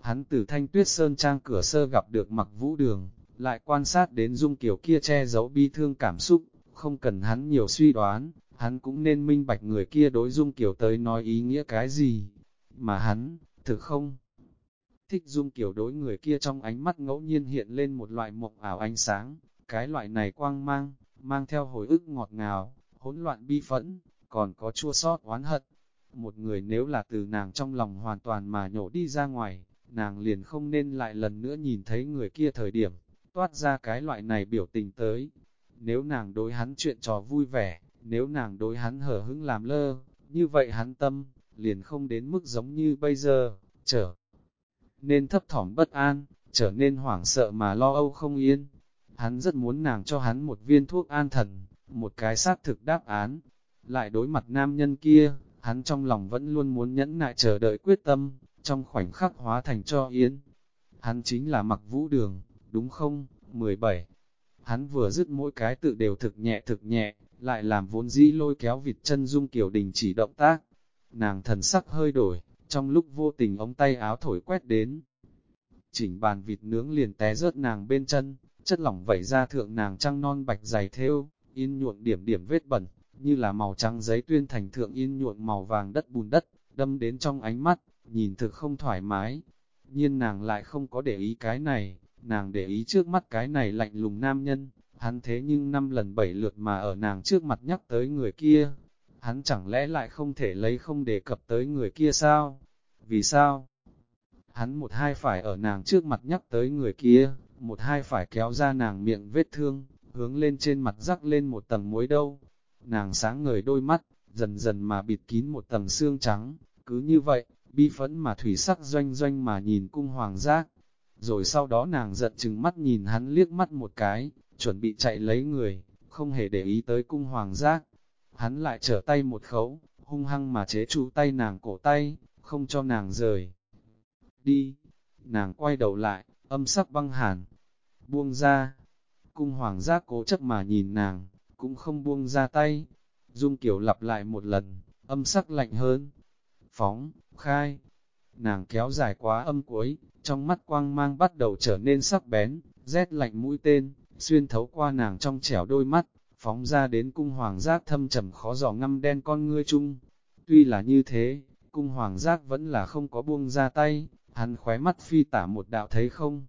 hắn từ thanh tuyết sơn trang cửa sơ gặp được mặc vũ đường, lại quan sát đến dung kiểu kia che giấu bi thương cảm xúc, không cần hắn nhiều suy đoán, hắn cũng nên minh bạch người kia đối dung kiểu tới nói ý nghĩa cái gì, mà hắn, thực không. Thích dung kiểu đối người kia trong ánh mắt ngẫu nhiên hiện lên một loại mộng ảo ánh sáng, cái loại này quang mang, mang theo hồi ức ngọt ngào, hỗn loạn bi phẫn, còn có chua sót oán hận. Một người nếu là từ nàng trong lòng hoàn toàn mà nhổ đi ra ngoài, nàng liền không nên lại lần nữa nhìn thấy người kia thời điểm, toát ra cái loại này biểu tình tới. Nếu nàng đối hắn chuyện trò vui vẻ, nếu nàng đối hắn hở hững làm lơ, như vậy hắn tâm, liền không đến mức giống như bây giờ, trở nên thấp thỏm bất an, trở nên hoảng sợ mà lo âu không yên. Hắn rất muốn nàng cho hắn một viên thuốc an thần, một cái xác thực đáp án. Lại đối mặt nam nhân kia, hắn trong lòng vẫn luôn muốn nhẫn nại chờ đợi quyết tâm, trong khoảnh khắc hóa thành cho yến. Hắn chính là mặc vũ đường, đúng không? 17. Hắn vừa dứt mỗi cái tự đều thực nhẹ thực nhẹ, lại làm vốn dĩ lôi kéo vịt chân dung kiểu đình chỉ động tác. Nàng thần sắc hơi đổi, trong lúc vô tình ống tay áo thổi quét đến. Chỉnh bàn vịt nướng liền té rớt nàng bên chân, chất lỏng vẩy ra thượng nàng trăng non bạch dày thêu, in nhuộn điểm điểm vết bẩn, như là màu trắng giấy tuyên thành thượng in nhuộn màu vàng đất bùn đất, đâm đến trong ánh mắt, nhìn thực không thoải mái. Nhiên nàng lại không có để ý cái này, nàng để ý trước mắt cái này lạnh lùng nam nhân, hắn thế nhưng năm lần bảy lượt mà ở nàng trước mặt nhắc tới người kia. Hắn chẳng lẽ lại không thể lấy không đề cập tới người kia sao? Vì sao? Hắn một hai phải ở nàng trước mặt nhắc tới người kia, một hai phải kéo ra nàng miệng vết thương, hướng lên trên mặt rắc lên một tầng muối đâu. Nàng sáng ngời đôi mắt, dần dần mà bịt kín một tầng xương trắng, cứ như vậy, bi phẫn mà thủy sắc doanh doanh mà nhìn cung hoàng giác. Rồi sau đó nàng giận chừng mắt nhìn hắn liếc mắt một cái, chuẩn bị chạy lấy người, không hề để ý tới cung hoàng giác. Hắn lại trở tay một khấu, hung hăng mà chế trụ tay nàng cổ tay, không cho nàng rời. Đi, nàng quay đầu lại, âm sắc băng hàn, buông ra. Cung hoàng giác cố chấp mà nhìn nàng, cũng không buông ra tay. Dung kiểu lặp lại một lần, âm sắc lạnh hơn. Phóng, khai. Nàng kéo dài quá âm cuối, trong mắt quang mang bắt đầu trở nên sắc bén, rét lạnh mũi tên, xuyên thấu qua nàng trong trẻo đôi mắt, phóng ra đến cung hoàng giác thâm trầm khó dò ngăm đen con ngươi chung. Tuy là như thế, cung hoàng giác vẫn là không có buông ra tay, hắn khóe mắt phi tả một đạo thấy không?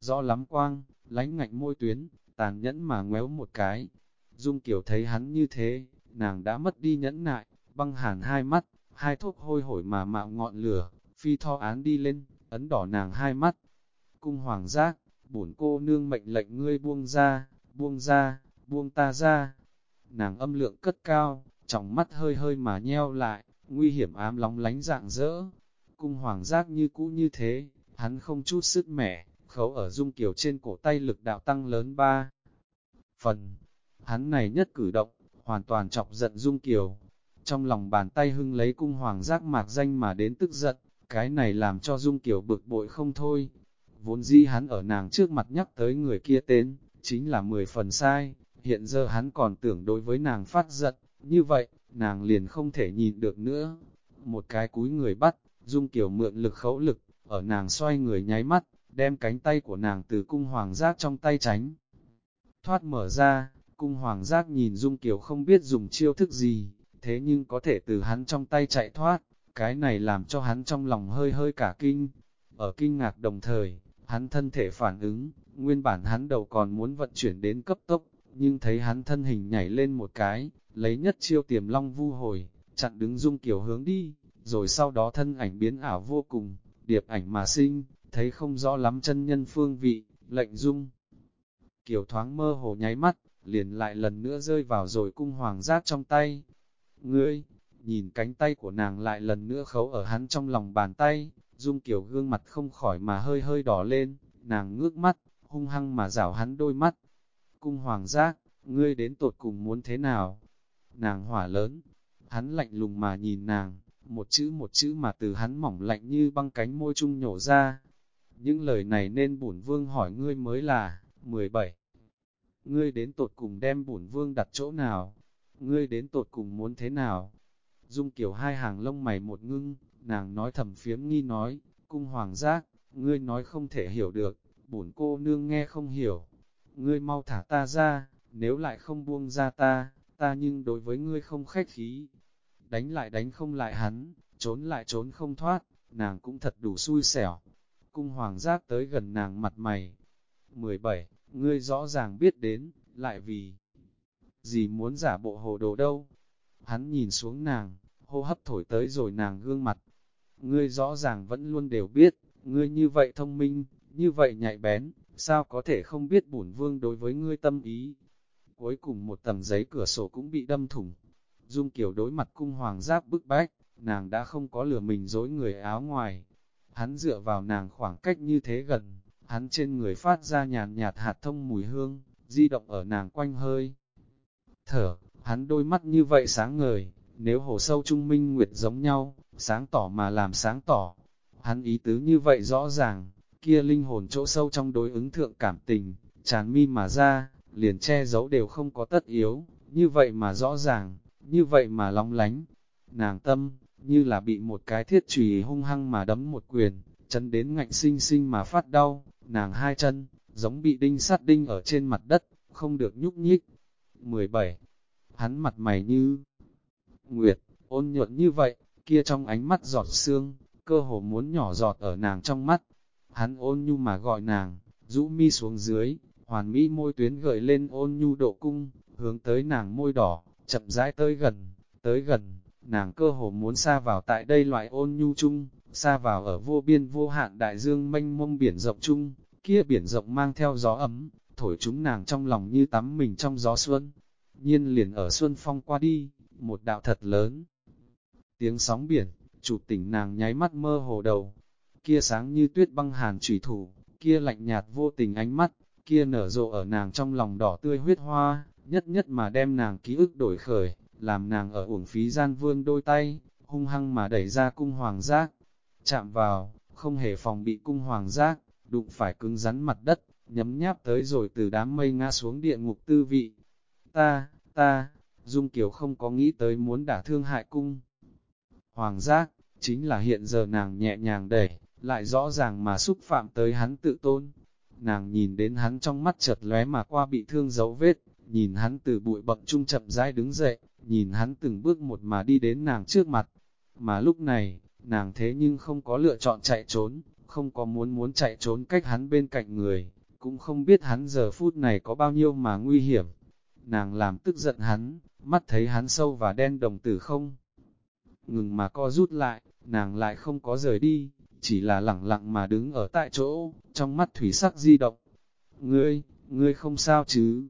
Rõ lắm quang, lánh ngạnh môi tuyến, tàn nhẫn mà ngoéo một cái. Dung kiểu thấy hắn như thế, nàng đã mất đi nhẫn nại, băng hàn hai mắt, hai thuốc hôi hổi mà mạo ngọn lửa, phi tho án đi lên, ấn đỏ nàng hai mắt. Cung hoàng giác, bổn cô nương mệnh lệnh ngươi buông ra, buông ra, buông ta ra. Nàng âm lượng cất cao, trong mắt hơi hơi mà nheo lại, nguy hiểm ám lóng lánh dạng dỡ. Cung hoàng giác như cũ như thế, hắn không chút sức mẻ, khấu ở dung kiều trên cổ tay lực đạo tăng lớn ba. Phần, hắn này nhất cử động, hoàn toàn chọc giận dung kiều. Trong lòng bàn tay hưng lấy cung hoàng giác mạc danh mà đến tức giận, cái này làm cho dung kiều bực bội không thôi. Vốn dĩ hắn ở nàng trước mặt nhắc tới người kia tên, chính là mười phần sai, hiện giờ hắn còn tưởng đối với nàng phát giận, như vậy, nàng liền không thể nhìn được nữa. Một cái cúi người bắt, dung kiều mượn lực khẩu lực, ở nàng xoay người nháy mắt, đem cánh tay của nàng từ cung hoàng giác trong tay tránh. Thoát mở ra, Cung hoàng giác nhìn Dung Kiều không biết dùng chiêu thức gì, thế nhưng có thể từ hắn trong tay chạy thoát, cái này làm cho hắn trong lòng hơi hơi cả kinh. Ở kinh ngạc đồng thời, hắn thân thể phản ứng, nguyên bản hắn đầu còn muốn vận chuyển đến cấp tốc, nhưng thấy hắn thân hình nhảy lên một cái, lấy nhất chiêu tiềm long vu hồi, chặn đứng Dung Kiều hướng đi, rồi sau đó thân ảnh biến ảo vô cùng, điệp ảnh mà sinh, thấy không rõ lắm chân nhân phương vị, lệnh Dung. Kiều thoáng mơ hồ nháy mắt, liền lại lần nữa rơi vào rồi cung hoàng giác trong tay. Ngươi, nhìn cánh tay của nàng lại lần nữa khấu ở hắn trong lòng bàn tay, Dung Kiều gương mặt không khỏi mà hơi hơi đỏ lên, nàng ngước mắt, hung hăng mà rảo hắn đôi mắt. Cung hoàng giác, ngươi đến tột cùng muốn thế nào? Nàng hỏa lớn, hắn lạnh lùng mà nhìn nàng, một chữ một chữ mà từ hắn mỏng lạnh như băng cánh môi trung nhổ ra. Những lời này nên bổn vương hỏi ngươi mới là, 17. Ngươi đến tột cùng đem bổn vương đặt chỗ nào? Ngươi đến tột cùng muốn thế nào? Dung kiểu hai hàng lông mày một ngưng, nàng nói thầm phiếm nghi nói, cung hoàng giác, ngươi nói không thể hiểu được, bổn cô nương nghe không hiểu. Ngươi mau thả ta ra, nếu lại không buông ra ta, ta nhưng đối với ngươi không khách khí. Đánh lại đánh không lại hắn, trốn lại trốn không thoát, nàng cũng thật đủ xui xẻo. Cung hoàng giác tới gần nàng mặt mày. 17. Ngươi rõ ràng biết đến, lại vì gì muốn giả bộ hồ đồ đâu. Hắn nhìn xuống nàng, hô hấp thổi tới rồi nàng gương mặt. Ngươi rõ ràng vẫn luôn đều biết, ngươi như vậy thông minh, như vậy nhạy bén, sao có thể không biết bổn vương đối với ngươi tâm ý. Cuối cùng một tầng giấy cửa sổ cũng bị đâm thủng. Dung Kiều đối mặt cung hoàng giáp bức bách, nàng đã không có lừa mình dối người áo ngoài. Hắn dựa vào nàng khoảng cách như thế gần, hắn trên người phát ra nhàn nhạt hạt thông mùi hương, di động ở nàng quanh hơi. Thở, hắn đôi mắt như vậy sáng ngời, nếu hồ sâu trung minh nguyệt giống nhau, sáng tỏ mà làm sáng tỏ. Hắn ý tứ như vậy rõ ràng, kia linh hồn chỗ sâu trong đối ứng thượng cảm tình, tràn mi mà ra, liền che giấu đều không có tất yếu, như vậy mà rõ ràng, như vậy mà long lánh. Nàng tâm, như là bị một cái thiết trùy hung hăng mà đấm một quyền, chân đến ngạnh sinh sinh mà phát đau, nàng hai chân, giống bị đinh sắt đinh ở trên mặt đất, không được nhúc nhích. 17. Hắn mặt mày như nguyệt, ôn nhuận như vậy, kia trong ánh mắt giọt sương, cơ hồ muốn nhỏ giọt ở nàng trong mắt. Hắn ôn nhu mà gọi nàng, rũ mi xuống dưới, hoàn mỹ môi tuyến gợi lên ôn nhu độ cung, hướng tới nàng môi đỏ, chậm rãi tới gần, tới gần, nàng cơ hồ muốn xa vào tại đây loại ôn nhu chung, xa vào ở vô biên vô hạn đại dương mênh mông biển rộng chung, kia biển rộng mang theo gió ấm, thổi chúng nàng trong lòng như tắm mình trong gió xuân. Nhiên liền ở xuân phong qua đi, một đạo thật lớn. Tiếng sóng biển, chủ tỉnh nàng nháy mắt mơ hồ đầu, kia sáng như tuyết băng hàn trùy thủ, kia lạnh nhạt vô tình ánh mắt, kia nở rộ ở nàng trong lòng đỏ tươi huyết hoa, nhất nhất mà đem nàng ký ức đổi khởi, làm nàng ở uổng phí gian vương đôi tay, hung hăng mà đẩy ra cung hoàng giác, chạm vào, không hề phòng bị cung hoàng giác, đụng phải cứng rắn mặt đất, nhấm nháp tới rồi từ đám mây ngã xuống địa ngục tư vị. Ta, ta, Dung Kiều không có nghĩ tới muốn đả thương hại cung. Hoàng giác, chính là hiện giờ nàng nhẹ nhàng đẩy, lại rõ ràng mà xúc phạm tới hắn tự tôn. Nàng nhìn đến hắn trong mắt chợt lóe mà qua bị thương dấu vết, nhìn hắn từ bụi bậm trung chậm rãi đứng dậy, nhìn hắn từng bước một mà đi đến nàng trước mặt. Mà lúc này, nàng thế nhưng không có lựa chọn chạy trốn, không có muốn muốn chạy trốn cách hắn bên cạnh người, cũng không biết hắn giờ phút này có bao nhiêu mà nguy hiểm. Nàng làm tức giận hắn, mắt thấy hắn sâu và đen đồng tử không. Ngừng mà co rút lại, nàng lại không có rời đi, chỉ là lẳng lặng mà đứng ở tại chỗ, trong mắt thủy sắc di động. Ngươi, ngươi không sao chứ?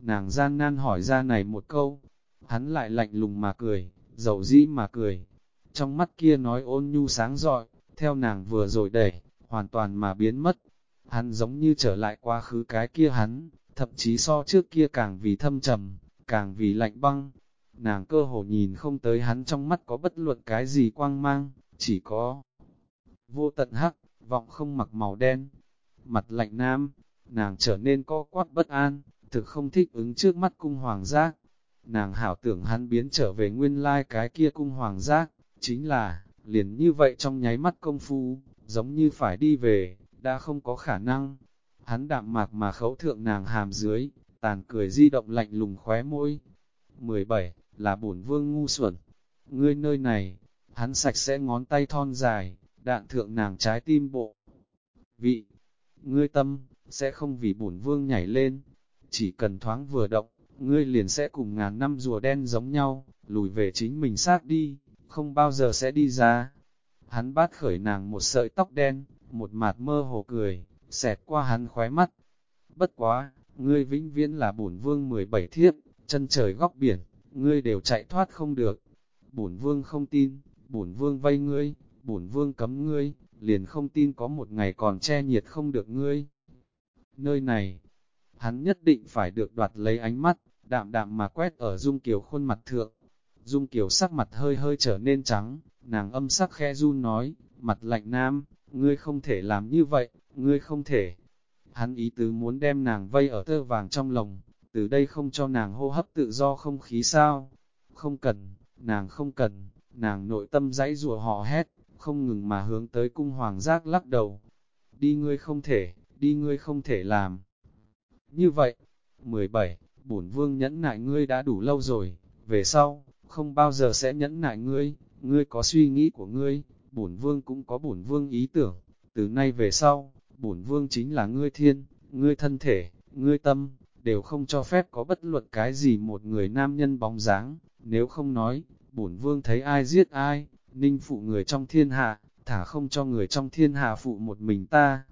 Nàng gian nan hỏi ra này một câu, hắn lại lạnh lùng mà cười, dầu dĩ mà cười. Trong mắt kia nói ôn nhu sáng rọi, theo nàng vừa rồi đẩy, hoàn toàn mà biến mất. Hắn giống như trở lại quá khứ cái kia hắn, thậm chí so trước kia càng vì thâm trầm, càng vì lạnh băng. Nàng cơ hồ nhìn không tới hắn trong mắt có bất luận cái gì quang mang, chỉ có vô tận hắc, vọng không mặc màu đen. Mặt lạnh nam, nàng trở nên co quát bất an, thực không thích ứng trước mắt cung hoàng giác. Nàng hảo tưởng hắn biến trở về nguyên lai cái kia cung hoàng giác, chính là, liền như vậy trong nháy mắt công phu, giống như phải đi về, đã không có khả năng. Hắn đạm mạc mà khấu thượng nàng hàm dưới, tàn cười di động lạnh lùng khóe môi. 17. Là bổn vương ngu xuẩn. Ngươi nơi này, hắn sạch sẽ ngón tay thon dài, đạn thượng nàng trái tim bộ. Vị, ngươi tâm, sẽ không vì bổn vương nhảy lên, chỉ cần thoáng vừa động, ngươi liền sẽ cùng ngàn năm rùa đen giống nhau, lùi về chính mình xác đi, không bao giờ sẽ đi ra. Hắn bát khởi nàng một sợi tóc đen, một mặt mơ hồ cười, xẹt qua hắn khóe mắt. Bất quá, ngươi vĩnh viễn là bổn vương 17 thiếp, chân trời góc biển, ngươi đều chạy thoát không được. Bổn vương không tin, bổn vương vây ngươi, bổn vương cấm ngươi, liền không tin có một ngày còn che nhiệt không được ngươi. Nơi này, hắn nhất định phải được đoạt lấy ánh mắt, đạm đạm mà quét ở Dung Kiều khuôn mặt thượng. Dung Kiều sắc mặt hơi hơi trở nên trắng, nàng âm sắc khe run nói, mặt lạnh nam, ngươi không thể làm như vậy, ngươi không thể. Hắn ý tứ muốn đem nàng vây ở tơ vàng trong lồng, từ đây không cho nàng hô hấp tự do không khí sao. Không cần, nàng không cần, nàng nội tâm dãy rùa hò hét, không ngừng mà hướng tới cung hoàng giác lắc đầu. Đi ngươi không thể, đi ngươi không thể làm. Như vậy, 17, bổn vương nhẫn nại ngươi đã đủ lâu rồi, về sau, không bao giờ sẽ nhẫn nại ngươi, ngươi có suy nghĩ của ngươi, bổn vương cũng có bổn vương ý tưởng, từ nay về sau, bổn vương chính là ngươi thiên, ngươi thân thể, ngươi tâm, đều không cho phép có bất luận cái gì một người nam nhân bóng dáng, nếu không nói, bổn vương thấy ai giết ai, ninh phụ người trong thiên hạ, thả không cho người trong thiên hạ phụ một mình ta.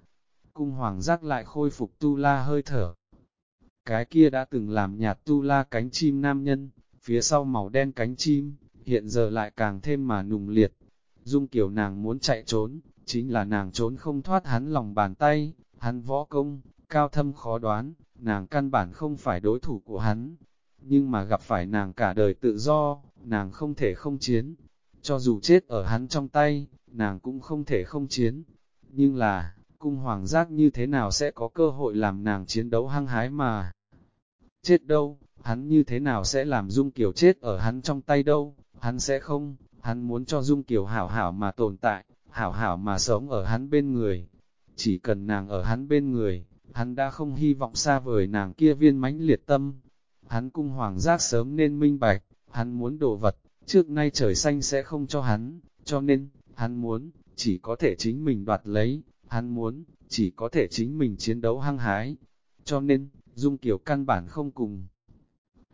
Cung hoàng giác lại khôi phục tu la hơi thở. Cái kia đã từng làm nhạt tu la cánh chim nam nhân, phía sau màu đen cánh chim, hiện giờ lại càng thêm mà nùng liệt. Dung kiểu nàng muốn chạy trốn, chính là nàng trốn không thoát hắn lòng bàn tay, hắn võ công, cao thâm khó đoán, nàng căn bản không phải đối thủ của hắn. Nhưng mà gặp phải nàng cả đời tự do, nàng không thể không chiến. Cho dù chết ở hắn trong tay, nàng cũng không thể không chiến. Nhưng là, cung hoàng giác như thế nào sẽ có cơ hội làm nàng chiến đấu hăng hái mà. Chết đâu, hắn như thế nào sẽ làm Dung Kiều chết ở hắn trong tay đâu, hắn sẽ không, hắn muốn cho Dung Kiều hảo hảo mà tồn tại, hảo hảo mà sống ở hắn bên người. Chỉ cần nàng ở hắn bên người, hắn đã không hy vọng xa vời nàng kia viên mãnh liệt tâm. Hắn cung hoàng giác sớm nên minh bạch, hắn muốn đồ vật, trước nay trời xanh sẽ không cho hắn, cho nên, hắn muốn, chỉ có thể chính mình đoạt lấy, hắn muốn, chỉ có thể chính mình chiến đấu hăng hái. Cho nên, Dung Kiều căn bản không cùng.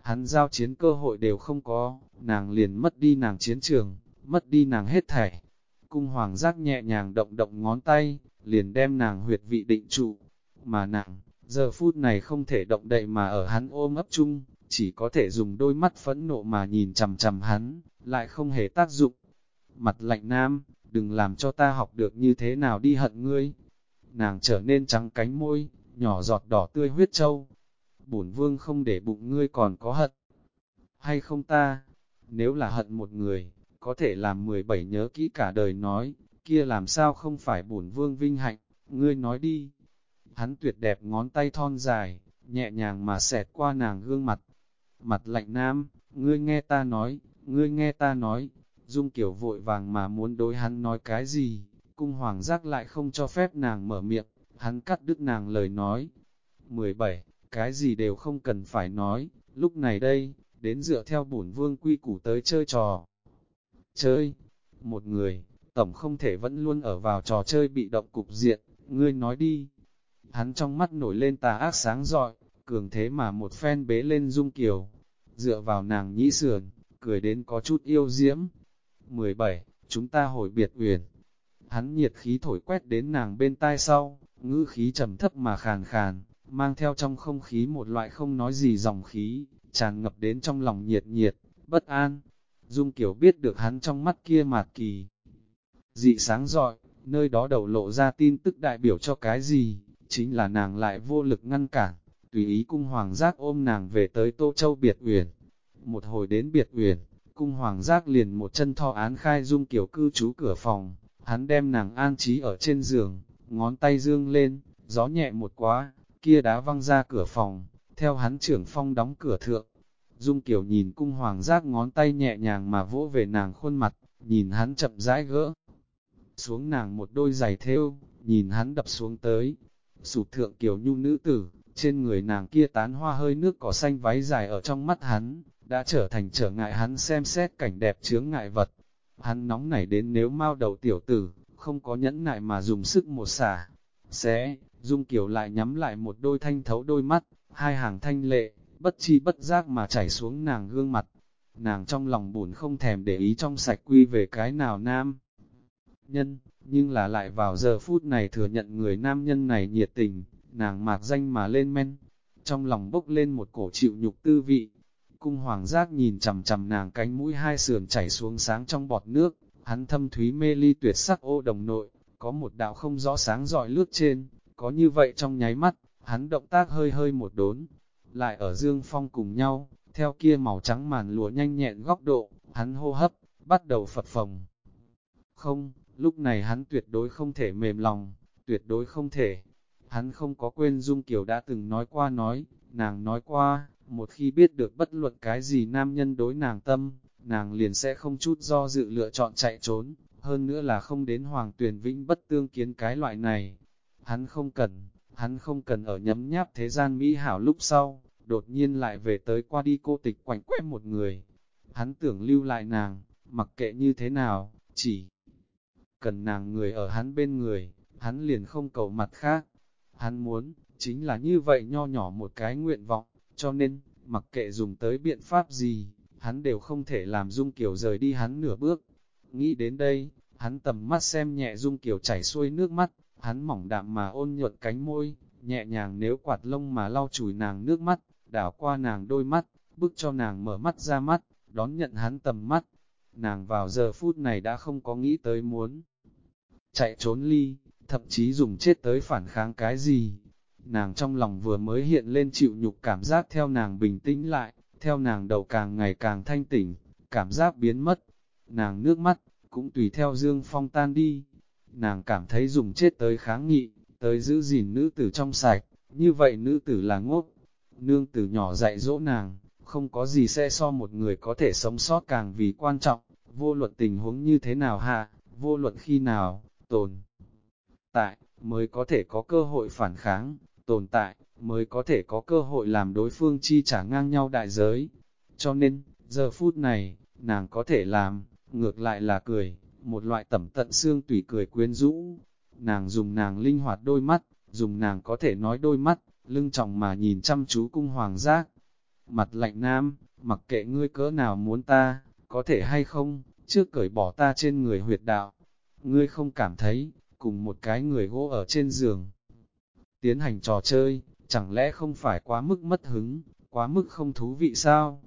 Hắn giao chiến cơ hội đều không có, nàng liền mất đi nàng chiến trường, mất đi nàng hết thảy. Cung hoàng giác nhẹ nhàng động động ngón tay, liền đem nàng huyệt vị định trụ, mà nặng giờ phút này không thể động đậy mà ở hắn ôm ấp chung, chỉ có thể dùng đôi mắt phẫn nộ mà nhìn chầm chầm hắn, lại không hề tác dụng. Mặt lạnh nam, đừng làm cho ta học được như thế nào đi hận ngươi. Nàng trở nên trắng cánh môi, nhỏ giọt đỏ tươi huyết châu. Bổn vương không để bụng ngươi còn có hận. Hay không ta? Nếu là hận một người, có thể làm 17 nhớ kỹ cả đời nói, kia làm sao không phải bổn vương vinh hạnh, ngươi nói đi. Hắn tuyệt đẹp ngón tay thon dài, nhẹ nhàng mà xẹt qua nàng gương mặt. Mặt lạnh nam, ngươi nghe ta nói, ngươi nghe ta nói, Dung kiểu vội vàng mà muốn đối hắn nói cái gì, cung hoàng giác lại không cho phép nàng mở miệng, hắn cắt đứt nàng lời nói. 17. Cái gì đều không cần phải nói, lúc này đây, đến dựa theo bổn vương quy củ tới chơi trò. Chơi, một người, tổng không thể vẫn luôn ở vào trò chơi bị động cục diện, ngươi nói đi. Hắn trong mắt nổi lên tà ác sáng rọi, cường thế mà một phen bế lên Dung Kiều, dựa vào nàng nhĩ sườn, cười đến có chút yêu diễm. 17. Chúng ta hồi biệt uyển. Hắn nhiệt khí thổi quét đến nàng bên tai sau, ngữ khí trầm thấp mà khàn khàn, mang theo trong không khí một loại không nói gì dòng khí, tràn ngập đến trong lòng nhiệt nhiệt, bất an. Dung Kiều biết được hắn trong mắt kia mạt kỳ. Dị sáng rọi, nơi đó đầu lộ ra tin tức đại biểu cho cái gì, chính là nàng lại vô lực ngăn cản, tùy ý cung hoàng giác ôm nàng về tới Tô Châu Biệt Uyển. Một hồi đến Biệt Uyển, cung hoàng giác liền một chân thọ án khai Dung Kiều cư trú cửa phòng, hắn đem nàng an trí ở trên giường, ngón tay dương lên, gió nhẹ một quá, kia đá văng ra cửa phòng, theo hắn trưởng phong đóng cửa thượng. Dung Kiều nhìn cung hoàng giác ngón tay nhẹ nhàng mà vỗ về nàng khuôn mặt, nhìn hắn chậm rãi gỡ. Xuống nàng một đôi giày thêu, nhìn hắn đập xuống tới. Sụp thượng Kiều nhu nữ tử, trên người nàng kia tán hoa hơi nước cỏ xanh váy dài ở trong mắt hắn, đã trở thành trở ngại hắn xem xét cảnh đẹp chướng ngại vật. Hắn nóng nảy đến nếu mau đầu tiểu tử, không có nhẫn nại mà dùng sức một xả. Xé, Dung Kiều lại nhắm lại một đôi thanh thấu đôi mắt, hai hàng thanh lệ, bất chi bất giác mà chảy xuống nàng gương mặt. Nàng trong lòng buồn không thèm để ý trong sạch quy về cái nào nam. Nhân, nhưng là lại vào giờ phút này thừa nhận người nam nhân này nhiệt tình, nàng mạc danh mà lên men. Trong lòng bốc lên một cổ chịu nhục tư vị. Cung hoàng giác nhìn chầm chầm nàng cánh mũi hai sườn chảy xuống sáng trong bọt nước, hắn thâm thúy mê ly tuyệt sắc ô đồng nội, có một đạo không rõ sáng dọi lướt trên, có như vậy trong nháy mắt, hắn động tác hơi hơi một đốn, lại ở dương phong cùng nhau, theo kia màu trắng màn lụa nhanh nhẹn góc độ, hắn hô hấp, bắt đầu phật phồng. Không, lúc này hắn tuyệt đối không thể mềm lòng, tuyệt đối không thể. Hắn không có quên Dung Kiều đã từng nói qua nói, nàng nói qua, một khi biết được bất luận cái gì nam nhân đối nàng tâm, nàng liền sẽ không chút do dự lựa chọn chạy trốn, hơn nữa là không đến hoàng tuyển vĩnh bất tương kiến cái loại này. Hắn không cần, hắn không cần ở nhấm nháp thế gian mỹ hảo lúc sau, đột nhiên lại về tới qua đi cô tịch quảnh quét một người. Hắn tưởng lưu lại nàng, mặc kệ như thế nào, chỉ cần nàng người ở hắn bên người, hắn liền không cầu mặt khác. Hắn muốn, chính là như vậy nho nhỏ một cái nguyện vọng, cho nên, mặc kệ dùng tới biện pháp gì, hắn đều không thể làm Dung Kiều rời đi hắn nửa bước. Nghĩ đến đây, hắn tầm mắt xem nhẹ Dung Kiều chảy xuôi nước mắt, hắn mỏng đạm mà ôn nhuận cánh môi, nhẹ nhàng nếu quạt lông mà lau chùi nàng nước mắt, đảo qua nàng đôi mắt, bức cho nàng mở mắt ra mắt, đón nhận hắn tầm mắt. Nàng vào giờ phút này đã không có nghĩ tới muốn chạy trốn ly, thậm chí dùng chết tới phản kháng cái gì. Nàng trong lòng vừa mới hiện lên chịu nhục cảm giác theo nàng bình tĩnh lại, theo nàng đầu càng ngày càng thanh tỉnh, cảm giác biến mất. Nàng nước mắt, cũng tùy theo dương phong tan đi. Nàng cảm thấy dùng chết tới kháng nghị, tới giữ gìn nữ tử trong sạch, như vậy nữ tử là ngốc. Nương tử nhỏ dạy dỗ nàng, không có gì sẽ so một người có thể sống sót càng vì quan trọng, vô luận tình huống như thế nào hạ, vô luận khi nào, tồn tại, mới có thể có cơ hội phản kháng, tồn tại, mới có thể có cơ hội làm đối phương chi trả ngang nhau đại giới. Cho nên, giờ phút này, nàng có thể làm, ngược lại là cười, một loại tẩm tận xương tùy cười quyến rũ. Nàng dùng nàng linh hoạt đôi mắt, dùng nàng có thể nói đôi mắt, lưng trọng mà nhìn chăm chú cung hoàng giác. Mặt lạnh nam, mặc kệ ngươi cỡ nào muốn ta, có thể hay không, trước cởi bỏ ta trên người huyệt đạo. Ngươi không cảm thấy, cùng một cái người gỗ ở trên giường. Tiến hành trò chơi, chẳng lẽ không phải quá mức mất hứng, quá mức không thú vị sao?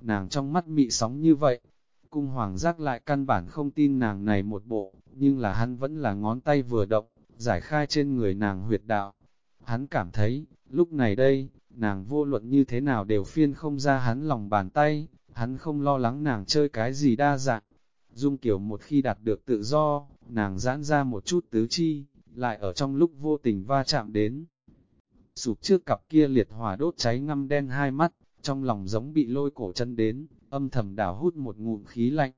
Nàng trong mắt mị sóng như vậy, cung hoàng giác lại căn bản không tin nàng này một bộ, nhưng là hắn vẫn là ngón tay vừa động, giải khai trên người nàng huyệt đạo. Hắn cảm thấy, lúc này đây, nàng vô luận như thế nào đều phiên không ra hắn lòng bàn tay, hắn không lo lắng nàng chơi cái gì đa dạng. Dung kiểu một khi đạt được tự do, nàng giãn ra một chút tứ chi, lại ở trong lúc vô tình va chạm đến. Sụp trước cặp kia liệt hỏa đốt cháy ngăm đen hai mắt, trong lòng giống bị lôi cổ chân đến, âm thầm đảo hút một ngụm khí lạnh.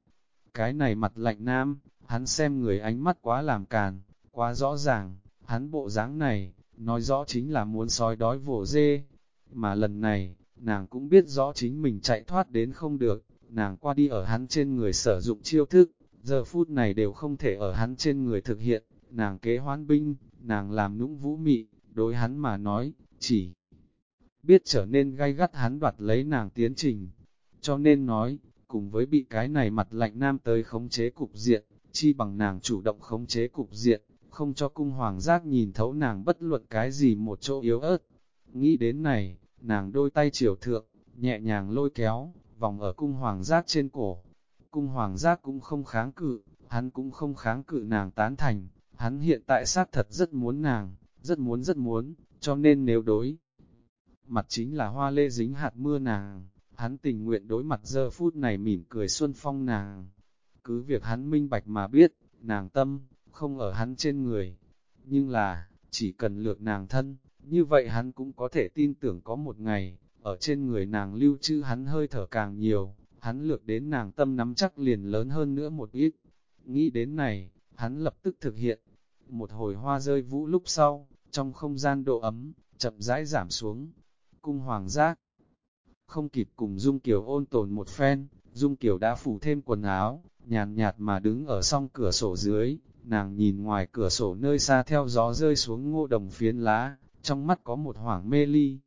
Cái này mặt lạnh nam, hắn xem người ánh mắt quá làm càn, quá rõ ràng, hắn bộ dáng này, nói rõ chính là muốn sói đói vồ dê. Mà lần này, nàng cũng biết rõ chính mình chạy thoát đến không được, nàng qua đi ở hắn trên người sử dụng chiêu thức, giờ phút này đều không thể ở hắn trên người thực hiện, nàng kế hoán binh, nàng làm nũng vũ mị, đối hắn mà nói, chỉ biết trở nên gai gắt hắn đoạt lấy nàng tiến trình. Cho nên nói, cùng với bị cái này mặt lạnh nam tới khống chế cục diện, chi bằng nàng chủ động khống chế cục diện, không cho cung hoàng giác nhìn thấu nàng bất luận cái gì một chỗ yếu ớt. Nghĩ đến này, nàng đôi tay chiều thượng, nhẹ nhàng lôi kéo, vòng ở cung hoàng giác trên cổ. Cung hoàng giác cũng không kháng cự, hắn cũng không kháng cự nàng tán thành, hắn hiện tại xác thật rất muốn nàng, rất muốn rất muốn, cho nên nếu đối. Mặt chính là hoa lê dính hạt mưa nàng, hắn tình nguyện đối mặt giờ phút này mỉm cười xuân phong nàng. Cứ việc hắn minh bạch mà biết, nàng tâm, không ở hắn trên người. Nhưng là, chỉ cần lược nàng thân, như vậy hắn cũng có thể tin tưởng có một ngày, ở trên người nàng lưu trữ hắn hơi thở càng nhiều, hắn lược đến nàng tâm nắm chắc liền lớn hơn nữa một ít. Nghĩ đến này, hắn lập tức thực hiện. Một hồi hoa rơi vũ lúc sau, trong không gian độ ấm, chậm rãi giảm xuống. Cung hoàng giác, không kịp cùng Dung Kiều ôn tồn một phen, Dung Kiều đã phủ thêm quần áo, nhàn nhạt mà đứng ở song cửa sổ dưới, nàng nhìn ngoài cửa sổ nơi xa theo gió rơi xuống ngô đồng phiến lá, trong mắt có một hoảng mê ly.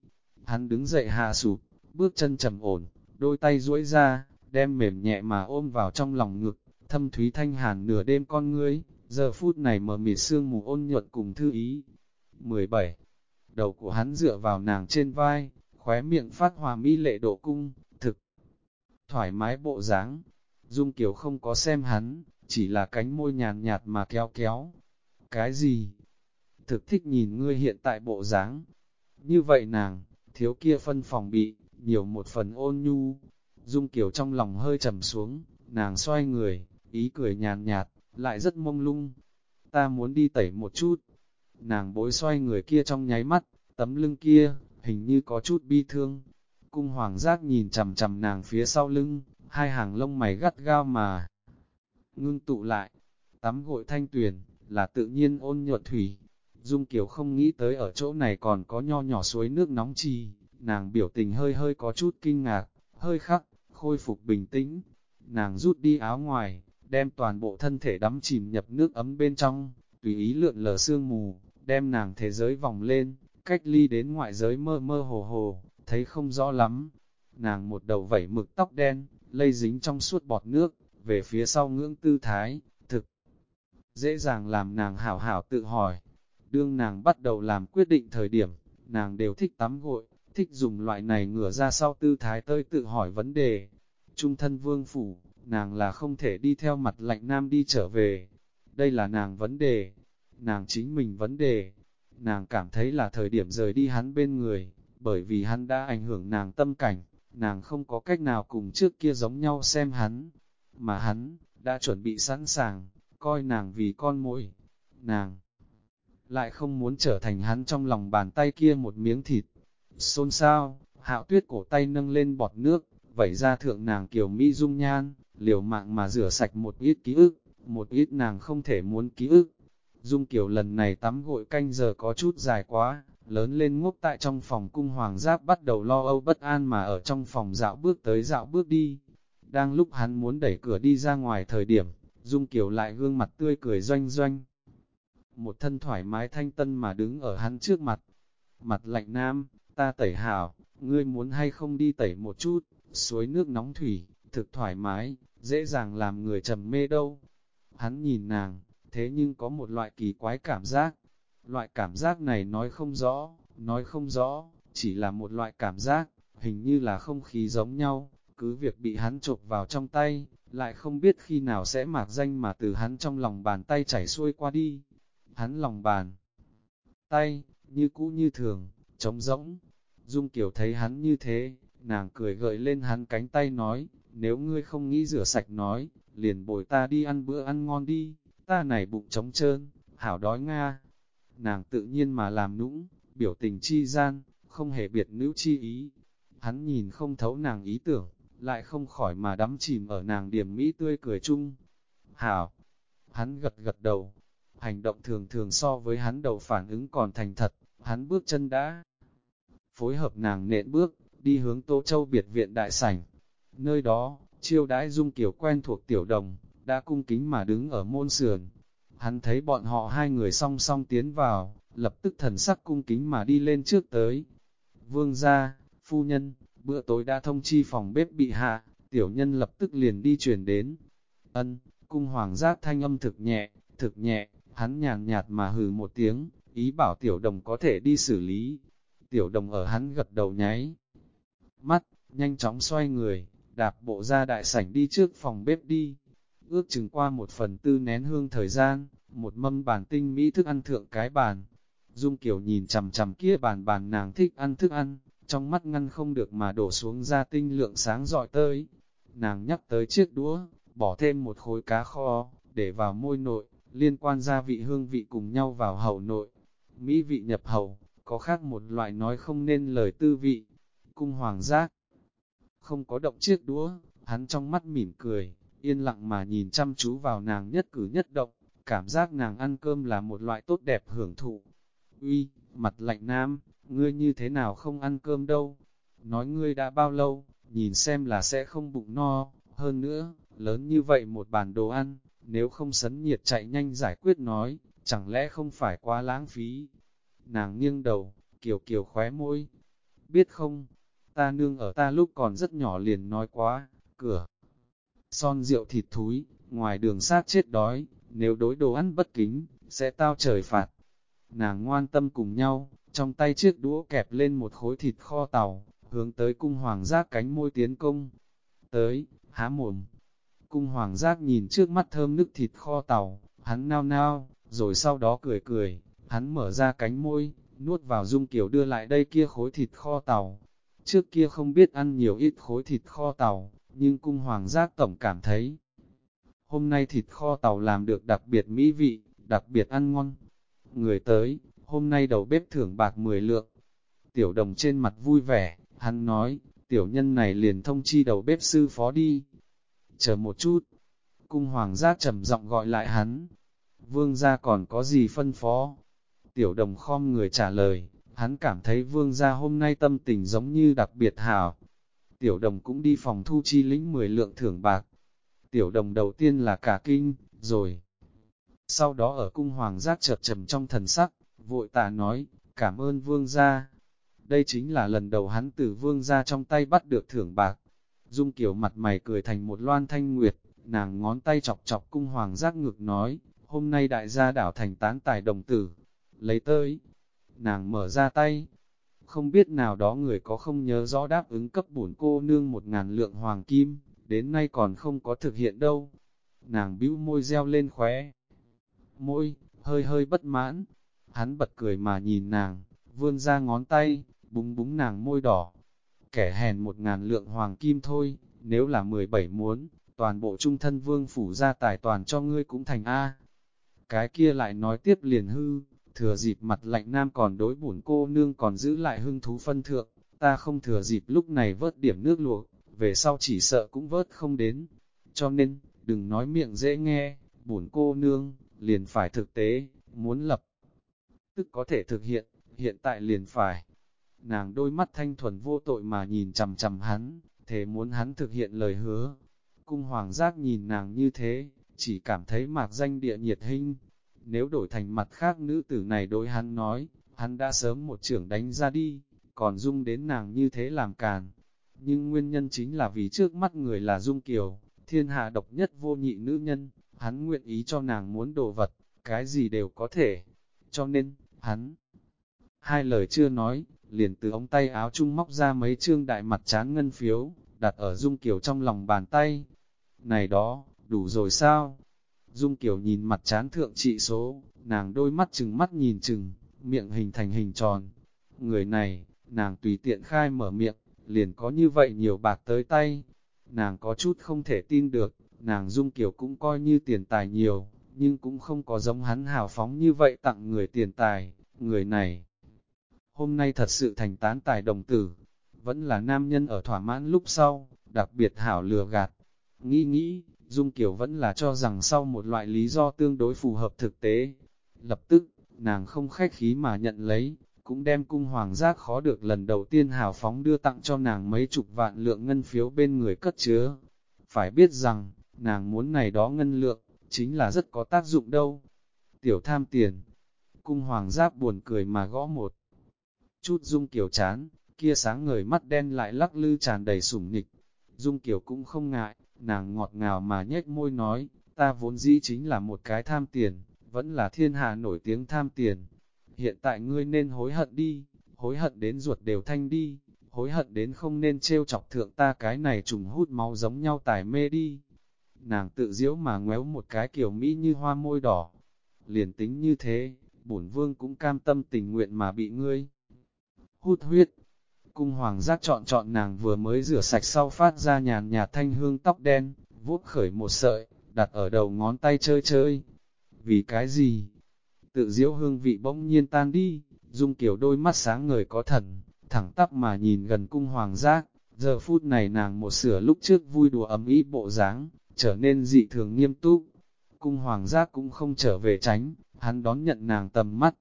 Hắn đứng dậy hạ sụp, bước chân trầm ổn, đôi tay duỗi ra, đem mềm nhẹ mà ôm vào trong lòng ngực, thâm thúy thanh hàn nửa đêm con ngươi, giờ phút này mở mịt sương mù ôn nhuận cùng thư ý. 17. Đầu của hắn dựa vào nàng trên vai, khóe miệng phát hòa mỹ lệ độ cung, thực. Thoải mái bộ dáng, Dung Kiều không có xem hắn, chỉ là cánh môi nhàn nhạt mà kéo kéo. Cái gì? Thực thích nhìn ngươi hiện tại bộ dáng. Như vậy nàng, thiếu kia phân phòng bị, nhiều một phần ôn nhu. Dung Kiều trong lòng hơi trầm xuống, nàng xoay người, ý cười nhàn nhạt, lại rất mông lung. Ta muốn đi tẩy một chút. Nàng bối xoay người kia trong nháy mắt, tấm lưng kia, hình như có chút bi thương. Cung hoàng giác nhìn chầm chầm nàng phía sau lưng, hai hàng lông mày gắt gao mà. Ngưng tụ lại, tắm gội thanh tuyền, là tự nhiên ôn nhuận thủy. Dung Kiều không nghĩ tới ở chỗ này còn có nho nhỏ suối nước nóng trì, nàng biểu tình hơi hơi có chút kinh ngạc, hơi khắc, khôi phục bình tĩnh. Nàng rút đi áo ngoài, đem toàn bộ thân thể đắm chìm nhập nước ấm bên trong, tùy ý lượn lờ sương mù, đem nàng thế giới vòng lên, cách ly đến ngoại giới mơ mơ hồ hồ, thấy không rõ lắm. Nàng một đầu vẩy mực tóc đen, lây dính trong suốt bọt nước, về phía sau ngưỡng tư thái, thực. Dễ dàng làm nàng hảo hảo tự hỏi. Đương nàng bắt đầu làm quyết định thời điểm, nàng đều thích tắm gội, thích dùng loại này ngửa ra sau tư thái tơi tự hỏi vấn đề. Trung thân vương phủ, nàng là không thể đi theo mặt lạnh nam đi trở về. Đây là nàng vấn đề, nàng chính mình vấn đề. Nàng cảm thấy là thời điểm rời đi hắn bên người, bởi vì hắn đã ảnh hưởng nàng tâm cảnh, nàng không có cách nào cùng trước kia giống nhau xem hắn, mà hắn, đã chuẩn bị sẵn sàng, coi nàng vì con mồi. Nàng lại không muốn trở thành hắn trong lòng bàn tay kia một miếng thịt. Xôn sao, hạo tuyết cổ tay nâng lên bọt nước, vẩy ra thượng nàng kiều mỹ dung nhan, liều mạng mà rửa sạch một ít ký ức, một ít nàng không thể muốn ký ức. Dung Kiều lần này tắm gội canh giờ có chút dài quá, lớn lên ngốc tại trong phòng cung hoàng giáp bắt đầu lo âu bất an mà ở trong phòng dạo bước tới dạo bước đi. Đang lúc hắn muốn đẩy cửa đi ra ngoài thời điểm, Dung Kiều lại gương mặt tươi cười doanh doanh. Một thân thoải mái thanh tân mà đứng ở hắn trước mặt. Mặt lạnh nam, ta tẩy hảo, ngươi muốn hay không đi tẩy một chút, suối nước nóng thủy, thực thoải mái, dễ dàng làm người trầm mê đâu. Hắn nhìn nàng, thế nhưng có một loại kỳ quái cảm giác. Loại cảm giác này nói không rõ, nói không rõ, chỉ là một loại cảm giác, hình như là không khí giống nhau, cứ việc bị hắn chộp vào trong tay, lại không biết khi nào sẽ mạc danh mà từ hắn trong lòng bàn tay chảy xuôi qua đi. Hắn lòng bàn tay, như cũ như thường, trống rỗng. Dung Kiều thấy hắn như thế, nàng cười gợi lên hắn cánh tay nói, nếu ngươi không nghĩ rửa sạch nói, liền bồi ta đi ăn bữa ăn ngon đi, ta này bụng trống trơn, hảo đói nga. Nàng tự nhiên mà làm nũng, biểu tình chi gian, không hề biệt nữ chi ý. Hắn nhìn không thấu nàng ý tưởng, lại không khỏi mà đắm chìm ở nàng điểm mỹ tươi cười chung. Hảo! Hắn gật gật đầu, hành động thường thường so với hắn đầu phản ứng còn thành thật, hắn bước chân đã phối hợp nàng nện bước, đi hướng Tô Châu biệt viện đại sảnh. Nơi đó, chiêu đãi dung kiểu quen thuộc tiểu đồng, đã cung kính mà đứng ở môn sườn. Hắn thấy bọn họ hai người song song tiến vào, lập tức thần sắc cung kính mà đi lên trước tới. Vương gia, phu nhân, bữa tối đã thông chi phòng bếp bị hạ, tiểu nhân lập tức liền đi truyền đến. Ân, cung hoàng giác thanh âm thực nhẹ, thực nhẹ, hắn nhàn nhạt mà hừ một tiếng, ý bảo tiểu đồng có thể đi xử lý. Tiểu đồng ở hắn gật đầu nháy. Mắt, nhanh chóng xoay người, đạp bộ ra đại sảnh đi trước phòng bếp đi. Ước chừng qua một phần tư nén hương thời gian, một mâm bàn tinh mỹ thức ăn thượng cái bàn. Dung Kiều nhìn chằm chằm kia bàn bàn nàng thích ăn thức ăn, trong mắt ngăn không được mà đổ xuống ra tinh lượng sáng dọi tới. Nàng nhắc tới chiếc đũa, bỏ thêm một khối cá kho, để vào môi nội, liên quan gia vị hương vị cùng nhau vào hậu nội. Mỹ vị nhập hậu, có khác một loại nói không nên lời tư vị. Cung hoàng giác, không có động chiếc đũa, hắn trong mắt mỉm cười, yên lặng mà nhìn chăm chú vào nàng nhất cử nhất động, cảm giác nàng ăn cơm là một loại tốt đẹp hưởng thụ. Uy, mặt lạnh nam, ngươi như thế nào không ăn cơm đâu? Nói ngươi đã bao lâu, nhìn xem là sẽ không bụng no, hơn nữa, lớn như vậy một bàn đồ ăn, nếu không sấn nhiệt chạy nhanh giải quyết nói, chẳng lẽ không phải quá lãng phí? Nàng nghiêng đầu, kiều kiều khóe môi, biết không, ta nương ở ta lúc còn rất nhỏ liền nói quá, cửa, son rượu thịt thúi, ngoài đường sát chết đói, nếu đối đồ ăn bất kính, sẽ tao trời phạt. Nàng ngoan tâm cùng nhau, trong tay chiếc đũa kẹp lên một khối thịt kho tàu, hướng tới cung hoàng giác cánh môi tiến công. Tới, há mồm. Cung hoàng giác nhìn trước mắt thơm nước thịt kho tàu, hắn nao nao, rồi sau đó cười cười, hắn mở ra cánh môi, nuốt vào dung kiều đưa lại đây kia khối thịt kho tàu. Trước kia không biết ăn nhiều ít khối thịt kho tàu, nhưng cung hoàng giác tổng cảm thấy. Hôm nay thịt kho tàu làm được đặc biệt mỹ vị, đặc biệt ăn ngon. Người tới, hôm nay đầu bếp thưởng bạc 10 lượng. Tiểu đồng trên mặt vui vẻ, hắn nói, tiểu nhân này liền thông chi đầu bếp sư phó đi. Chờ một chút, cung hoàng giác trầm giọng gọi lại hắn. Vương gia còn có gì phân phó? Tiểu đồng khom người trả lời, hắn cảm thấy vương gia hôm nay tâm tình giống như đặc biệt hảo. Tiểu đồng cũng đi phòng thu chi lĩnh 10 lượng thưởng bạc. Tiểu đồng đầu tiên là cả kinh, rồi. Sau đó ở cung hoàng giác chợt trầm trong thần sắc, vội tạ nói, cảm ơn vương gia. Đây chính là lần đầu hắn từ vương gia trong tay bắt được thưởng bạc. Dung kiểu mặt mày cười thành một loan thanh nguyệt, nàng ngón tay chọc chọc cung hoàng giác ngược nói, hôm nay đại gia đảo thành tán tài đồng tử, lấy tới. Nàng mở ra tay, không biết nào đó người có không nhớ rõ đáp ứng cấp bổn cô nương một ngàn lượng hoàng kim, đến nay còn không có thực hiện đâu. Nàng bĩu môi reo lên khóe. Môi, hơi hơi bất mãn. Hắn bật cười mà nhìn nàng, vươn ra ngón tay, búng búng nàng môi đỏ. Kẻ hèn một ngàn lượng hoàng kim thôi, nếu là 17 muốn, toàn bộ trung thân vương phủ ra tài toàn cho ngươi cũng thành A. Cái kia lại nói tiếp liền hư, thừa dịp mặt lạnh nam còn đối bổn cô nương còn giữ lại hưng thú phân thượng, ta không thừa dịp lúc này vớt điểm nước luộc, về sau chỉ sợ cũng vớt không đến. Cho nên, đừng nói miệng dễ nghe, bổn cô nương, liền phải thực tế, muốn lập. Tức có thể thực hiện, hiện tại liền phải. Nàng đôi mắt thanh thuần vô tội mà nhìn chầm chầm hắn, thế muốn hắn thực hiện lời hứa. Cung hoàng giác nhìn nàng như thế, chỉ cảm thấy mạc danh địa nhiệt hình. Nếu đổi thành mặt khác nữ tử này đối hắn nói, hắn đã sớm một trưởng đánh ra đi, còn dung đến nàng như thế làm càn. Nhưng nguyên nhân chính là vì trước mắt người là Dung Kiều, thiên hạ độc nhất vô nhị nữ nhân, hắn nguyện ý cho nàng muốn đồ vật, cái gì đều có thể. Cho nên, hắn, hai lời chưa nói, liền từ ống tay áo chung móc ra mấy trương đại mặt chán ngân phiếu, đặt ở Dung Kiều trong lòng bàn tay. Này đó, đủ rồi sao? Dung Kiều nhìn mặt chán thượng trị số, nàng đôi mắt chừng mắt nhìn chừng, miệng hình thành hình tròn. Người này, nàng tùy tiện khai mở miệng, liền có như vậy nhiều bạc tới tay. Nàng có chút không thể tin được, nàng Dung Kiều cũng coi như tiền tài nhiều, nhưng cũng không có giống hắn hào phóng như vậy tặng người tiền tài, người này. Hôm nay thật sự thành tán tài đồng tử, vẫn là nam nhân ở thỏa mãn lúc sau, đặc biệt hảo lừa gạt. Nghĩ nghĩ, Dung Kiều vẫn là cho rằng sau một loại lý do tương đối phù hợp thực tế. Lập tức, nàng không khách khí mà nhận lấy, cũng đem cung hoàng giác khó được lần đầu tiên hào phóng đưa tặng cho nàng mấy chục vạn lượng ngân phiếu bên người cất chứa. Phải biết rằng, nàng muốn này đó ngân lượng, chính là rất có tác dụng đâu. Tiểu tham tiền, cung hoàng giác buồn cười mà gõ một chút dung kiểu chán, kia sáng ngời mắt đen lại lắc lư tràn đầy sủng nịch. Dung kiểu cũng không ngại, nàng ngọt ngào mà nhếch môi nói, ta vốn dĩ chính là một cái tham tiền, vẫn là thiên hạ nổi tiếng tham tiền, hiện tại ngươi nên hối hận đi, hối hận đến ruột đều thanh đi, hối hận đến không nên trêu chọc thượng ta cái này trùng hút máu giống nhau tài mê đi. Nàng tự diễu mà ngoéo một cái kiểu Mỹ như hoa môi đỏ. Liền tính như thế, bổn vương cũng cam tâm tình nguyện mà bị ngươi. Hút huyết. Cung hoàng giác chọn chọn nàng vừa mới rửa sạch sau phát ra nhàn nhạt thanh hương tóc đen, vuốt khởi một sợi, đặt ở đầu ngón tay chơi chơi. Vì cái gì? tự diễu hương vị bỗng nhiên tan đi, dung kiểu đôi mắt sáng ngời có thần, thẳng tắp mà nhìn gần cung hoàng giác, giờ phút này nàng một sửa lúc trước vui đùa ấm ý bộ dáng, trở nên dị thường nghiêm túc. Cung hoàng giác cũng không trở về tránh, hắn đón nhận nàng tầm mắt,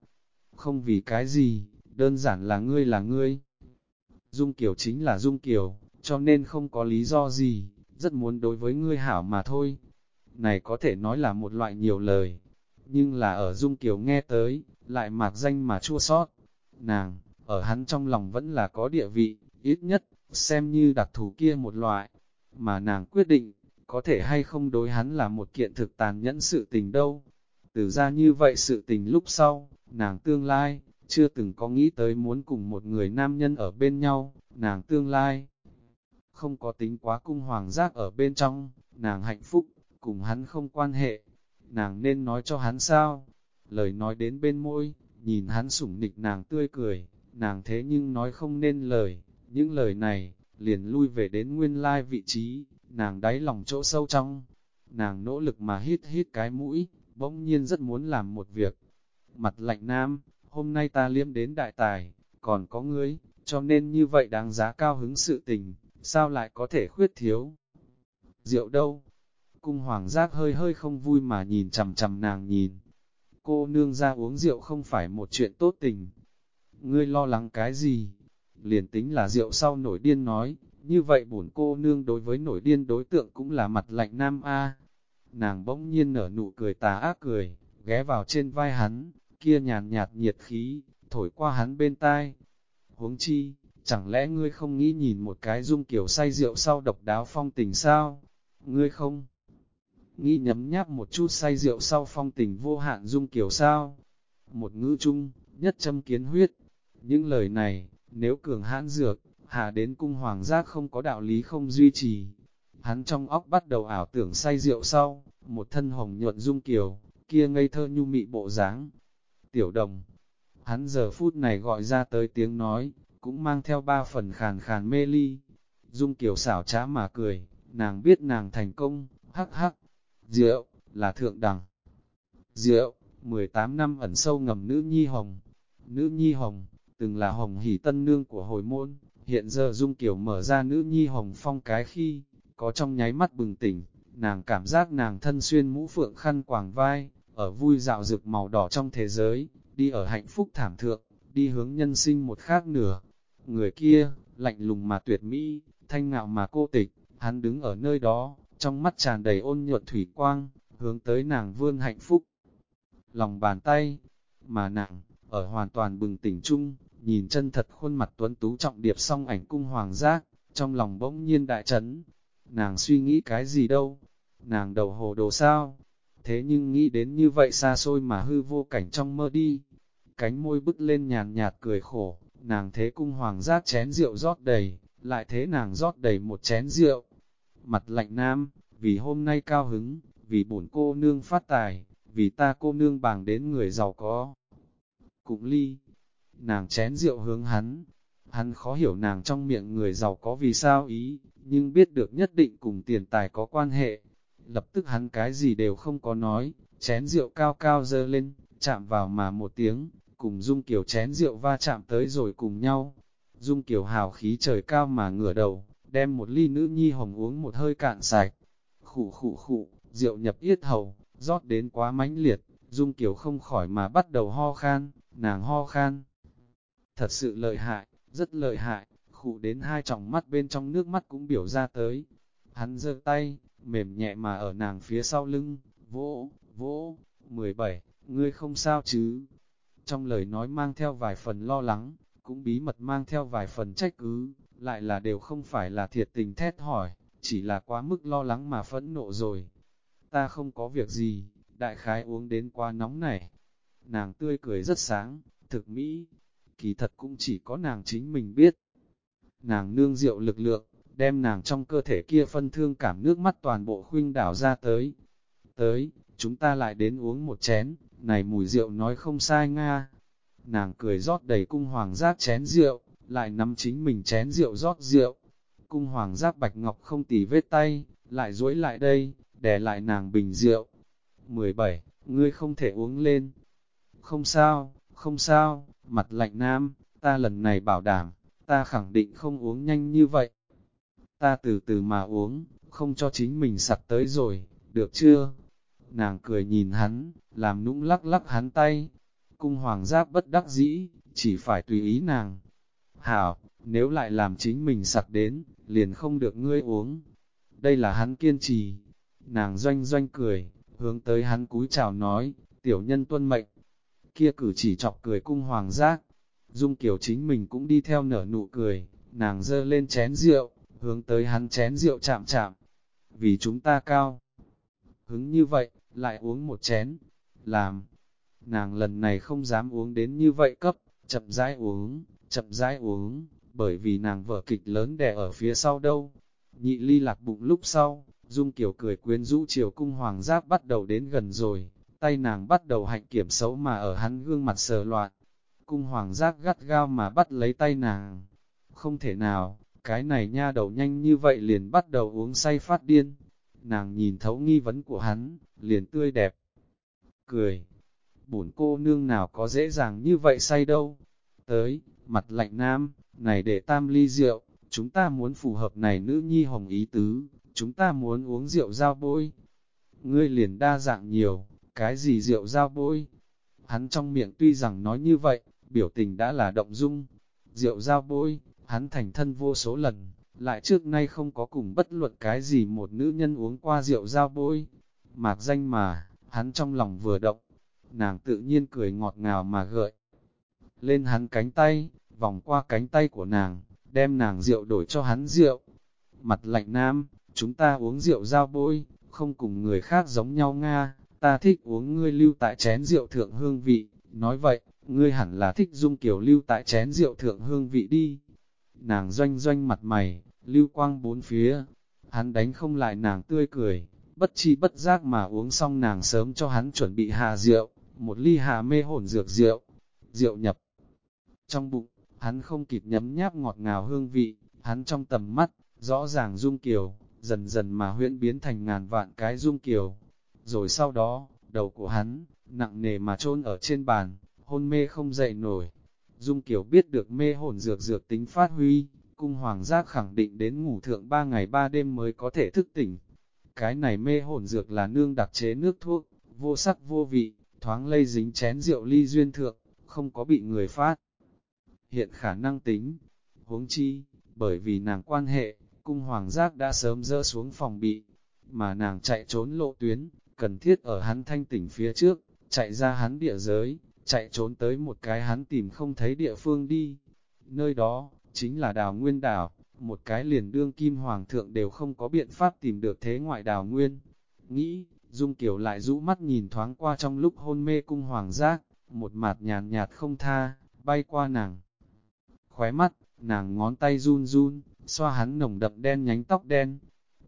không vì cái gì, đơn giản là ngươi là ngươi. Dung Kiều chính là Dung Kiều, cho nên không có lý do gì, rất muốn đối với ngươi hảo mà thôi. Này có thể nói là một loại nhiều lời, nhưng là ở Dung Kiều nghe tới, lại mạc danh mà chua sót. Nàng, ở hắn trong lòng vẫn là có địa vị, ít nhất, xem như đặc thù kia một loại, mà nàng quyết định, có thể hay không đối hắn là một kiện thực tàn nhẫn sự tình đâu. Từ ra như vậy sự tình lúc sau, nàng tương lai, chưa từng có nghĩ tới muốn cùng một người nam nhân ở bên nhau, nàng tương lai. Không có tính quá cung hoàng giác ở bên trong, nàng hạnh phúc, cùng hắn không quan hệ. Nàng nên nói cho hắn sao? Lời nói đến bên môi, nhìn hắn sủng nịch nàng tươi cười, nàng thế nhưng nói không nên lời. Những lời này, liền lui về đến nguyên lai vị trí, nàng đáy lòng chỗ sâu trong. Nàng nỗ lực mà hít hít cái mũi, bỗng nhiên rất muốn làm một việc. Mặt lạnh nam, hôm nay ta liêm đến đại tài, còn có ngươi, cho nên như vậy đáng giá cao hứng sự tình, sao lại có thể khuyết thiếu? Rượu đâu? Cung hoàng giác hơi hơi không vui mà nhìn chầm chầm nàng nhìn. Cô nương ra uống rượu không phải một chuyện tốt tình. Ngươi lo lắng cái gì? Liền tính là rượu sau nổi điên nói, như vậy bổn cô nương đối với nổi điên đối tượng cũng là mặt lạnh nam A. Nàng bỗng nhiên nở nụ cười tà ác cười, ghé vào trên vai hắn, kia nhàn nhạt nhiệt khí, thổi qua hắn bên tai. Huống chi, chẳng lẽ ngươi không nghĩ nhìn một cái dung kiểu say rượu sau độc đáo phong tình sao? Ngươi không? Nghĩ nhấm nháp một chút say rượu sau phong tình vô hạn dung kiểu sao? Một ngữ chung, nhất châm kiến huyết. Những lời này, nếu cường hãn dược, hà đến cung hoàng giác không có đạo lý không duy trì. Hắn trong óc bắt đầu ảo tưởng say rượu sau, một thân hồng nhuận dung kiều, kia ngây thơ nhu mị bộ dáng, tiểu đồng. Hắn giờ phút này gọi ra tới tiếng nói, cũng mang theo ba phần khàn khàn mê ly. Dung kiểu xảo trá mà cười, nàng biết nàng thành công, hắc hắc. Rượu, là thượng đẳng. Rượu, 18 năm ẩn sâu ngầm nữ nhi hồng. Nữ nhi hồng, từng là hồng hỷ tân nương của hồi môn, hiện giờ Dung Kiều mở ra nữ nhi hồng phong cái khi, có trong nháy mắt bừng tỉnh, nàng cảm giác nàng thân xuyên mũ phượng khăn quàng vai, ở vui dạo rực màu đỏ trong thế giới, đi ở hạnh phúc thảm thượng, đi hướng nhân sinh một khác nửa. Người kia, lạnh lùng mà tuyệt mỹ, thanh ngạo mà cô tịch, hắn đứng ở nơi đó, trong mắt tràn đầy ôn nhuận thủy quang, hướng tới nàng vươn hạnh phúc. Lòng bàn tay, mà nàng, ở hoàn toàn bừng tỉnh chung, nhìn chân thật khuôn mặt tuấn tú trọng điệp song ảnh cung hoàng giác, trong lòng bỗng nhiên đại chấn. Nàng suy nghĩ cái gì đâu? Nàng đầu hồ đồ sao? Thế nhưng nghĩ đến như vậy xa xôi mà hư vô cảnh trong mơ đi. Cánh môi bứt lên nhàn nhạt cười khổ, nàng thế cung hoàng giác chén rượu rót đầy, lại thế nàng rót đầy một chén rượu. Mặt lạnh nam, vì hôm nay cao hứng, vì bổn cô nương phát tài, vì ta cô nương bàng đến người giàu có. Cũng ly, nàng chén rượu hướng hắn, hắn khó hiểu nàng trong miệng người giàu có vì sao ý, nhưng biết được nhất định cùng tiền tài có quan hệ, lập tức hắn cái gì đều không có nói, chén rượu cao cao dơ lên, chạm vào mà một tiếng, cùng Dung Kiều chén rượu va chạm tới rồi cùng nhau. Dung Kiều hào khí trời cao mà ngửa đầu, đem một ly nữ nhi hồng uống một hơi cạn sạch. Khụ khụ khụ, rượu nhập yết hầu, rót đến quá mãnh liệt, Dung Kiều không khỏi mà bắt đầu ho khan, nàng ho khan. Thật sự lợi hại, rất lợi hại, khụ đến hai tròng mắt bên trong nước mắt cũng biểu ra tới. Hắn giơ tay, mềm nhẹ mà ở nàng phía sau lưng, vỗ, vỗ, 17, ngươi không sao chứ? Trong lời nói mang theo vài phần lo lắng, cũng bí mật mang theo vài phần trách cứ, lại là đều không phải là thiệt tình thét hỏi, chỉ là quá mức lo lắng mà phẫn nộ rồi. Ta không có việc gì, đại khái uống đến quá nóng này. Nàng tươi cười rất sáng, thực mỹ, kỳ thật cũng chỉ có nàng chính mình biết. Nàng nương rượu lực lượng, đem nàng trong cơ thể kia phân thương cảm nước mắt toàn bộ khuynh đảo ra tới. Tới, chúng ta lại đến uống một chén, này mùi rượu nói không sai nga. Nàng cười rót đầy cung hoàng giác chén rượu, lại nắm chính mình chén rượu rót rượu. Cung hoàng giác bạch ngọc không tỉ vết tay, lại duỗi lại đây, đè lại nàng bình rượu. 17. Ngươi không thể uống lên. Không sao, không sao, mặt lạnh nam, ta lần này bảo đảm, ta khẳng định không uống nhanh như vậy ta từ từ mà uống, không cho chính mình sặc tới rồi, được chưa? Nàng cười nhìn hắn, làm nũng lắc lắc hắn tay. Cung hoàng giáp bất đắc dĩ, chỉ phải tùy ý nàng. Hảo, nếu lại làm chính mình sặc đến, liền không được ngươi uống. Đây là hắn kiên trì. Nàng doanh doanh cười, hướng tới hắn cúi chào nói, tiểu nhân tuân mệnh. Kia cử chỉ chọc cười cung hoàng giác. Dung kiểu chính mình cũng đi theo nở nụ cười, nàng dơ lên chén rượu, hướng tới hắn chén rượu chạm chạm. Vì chúng ta cao. Hứng như vậy, lại uống một chén. Làm. Nàng lần này không dám uống đến như vậy cấp, chậm rãi uống, chậm rãi uống, bởi vì nàng vở kịch lớn đè ở phía sau đâu. Nhị ly lạc bụng lúc sau, Dung Kiều cười quyến rũ chiều cung hoàng giáp bắt đầu đến gần rồi, tay nàng bắt đầu hạnh kiểm xấu mà ở hắn gương mặt sờ loạn. Cung hoàng giác gắt gao mà bắt lấy tay nàng. Không thể nào, cái này nha đầu nhanh như vậy liền bắt đầu uống say phát điên. Nàng nhìn thấu nghi vấn của hắn, liền tươi đẹp. Cười, bổn cô nương nào có dễ dàng như vậy say đâu. Tới, mặt lạnh nam, này để tam ly rượu, chúng ta muốn phù hợp này nữ nhi hồng ý tứ, chúng ta muốn uống rượu giao bôi. Ngươi liền đa dạng nhiều, cái gì rượu giao bôi? Hắn trong miệng tuy rằng nói như vậy, biểu tình đã là động dung. Rượu giao bôi, hắn thành thân vô số lần, lại trước nay không có cùng bất luận cái gì một nữ nhân uống qua rượu giao bôi. Mạc danh mà, hắn trong lòng vừa động, nàng tự nhiên cười ngọt ngào mà gợi. Lên hắn cánh tay, vòng qua cánh tay của nàng, đem nàng rượu đổi cho hắn rượu. Mặt lạnh nam, chúng ta uống rượu giao bôi, không cùng người khác giống nhau Nga, ta thích uống ngươi lưu tại chén rượu thượng hương vị, nói vậy, ngươi hẳn là thích dung kiểu lưu tại chén rượu thượng hương vị đi. Nàng doanh doanh mặt mày, lưu quang bốn phía, hắn đánh không lại nàng tươi cười, bất chi bất giác mà uống xong nàng sớm cho hắn chuẩn bị hà rượu, một ly hà mê hồn dược rượu, rượu nhập. Trong bụng, hắn không kịp nhấm nháp ngọt ngào hương vị, hắn trong tầm mắt, rõ ràng dung kiều, dần dần mà huyễn biến thành ngàn vạn cái dung kiều. Rồi sau đó, đầu của hắn, nặng nề mà chôn ở trên bàn, hôn mê không dậy nổi. Dung Kiều biết được mê hồn dược dược tính phát huy, cung hoàng giác khẳng định đến ngủ thượng ba ngày ba đêm mới có thể thức tỉnh. Cái này mê hồn dược là nương đặc chế nước thuốc, vô sắc vô vị, thoáng lây dính chén rượu ly duyên thượng, không có bị người phát. Hiện khả năng tính, huống chi, bởi vì nàng quan hệ, cung hoàng giác đã sớm dỡ xuống phòng bị, mà nàng chạy trốn lộ tuyến, cần thiết ở hắn thanh tỉnh phía trước, chạy ra hắn địa giới, chạy trốn tới một cái hắn tìm không thấy địa phương đi. Nơi đó, chính là đào nguyên đảo, một cái liền đương kim hoàng thượng đều không có biện pháp tìm được thế ngoại đào nguyên. Nghĩ, Dung Kiều lại rũ mắt nhìn thoáng qua trong lúc hôn mê cung hoàng giác, một mặt nhàn nhạt không tha, bay qua nàng. Khóe mắt, nàng ngón tay run run, xoa hắn nồng đậm đen nhánh tóc đen.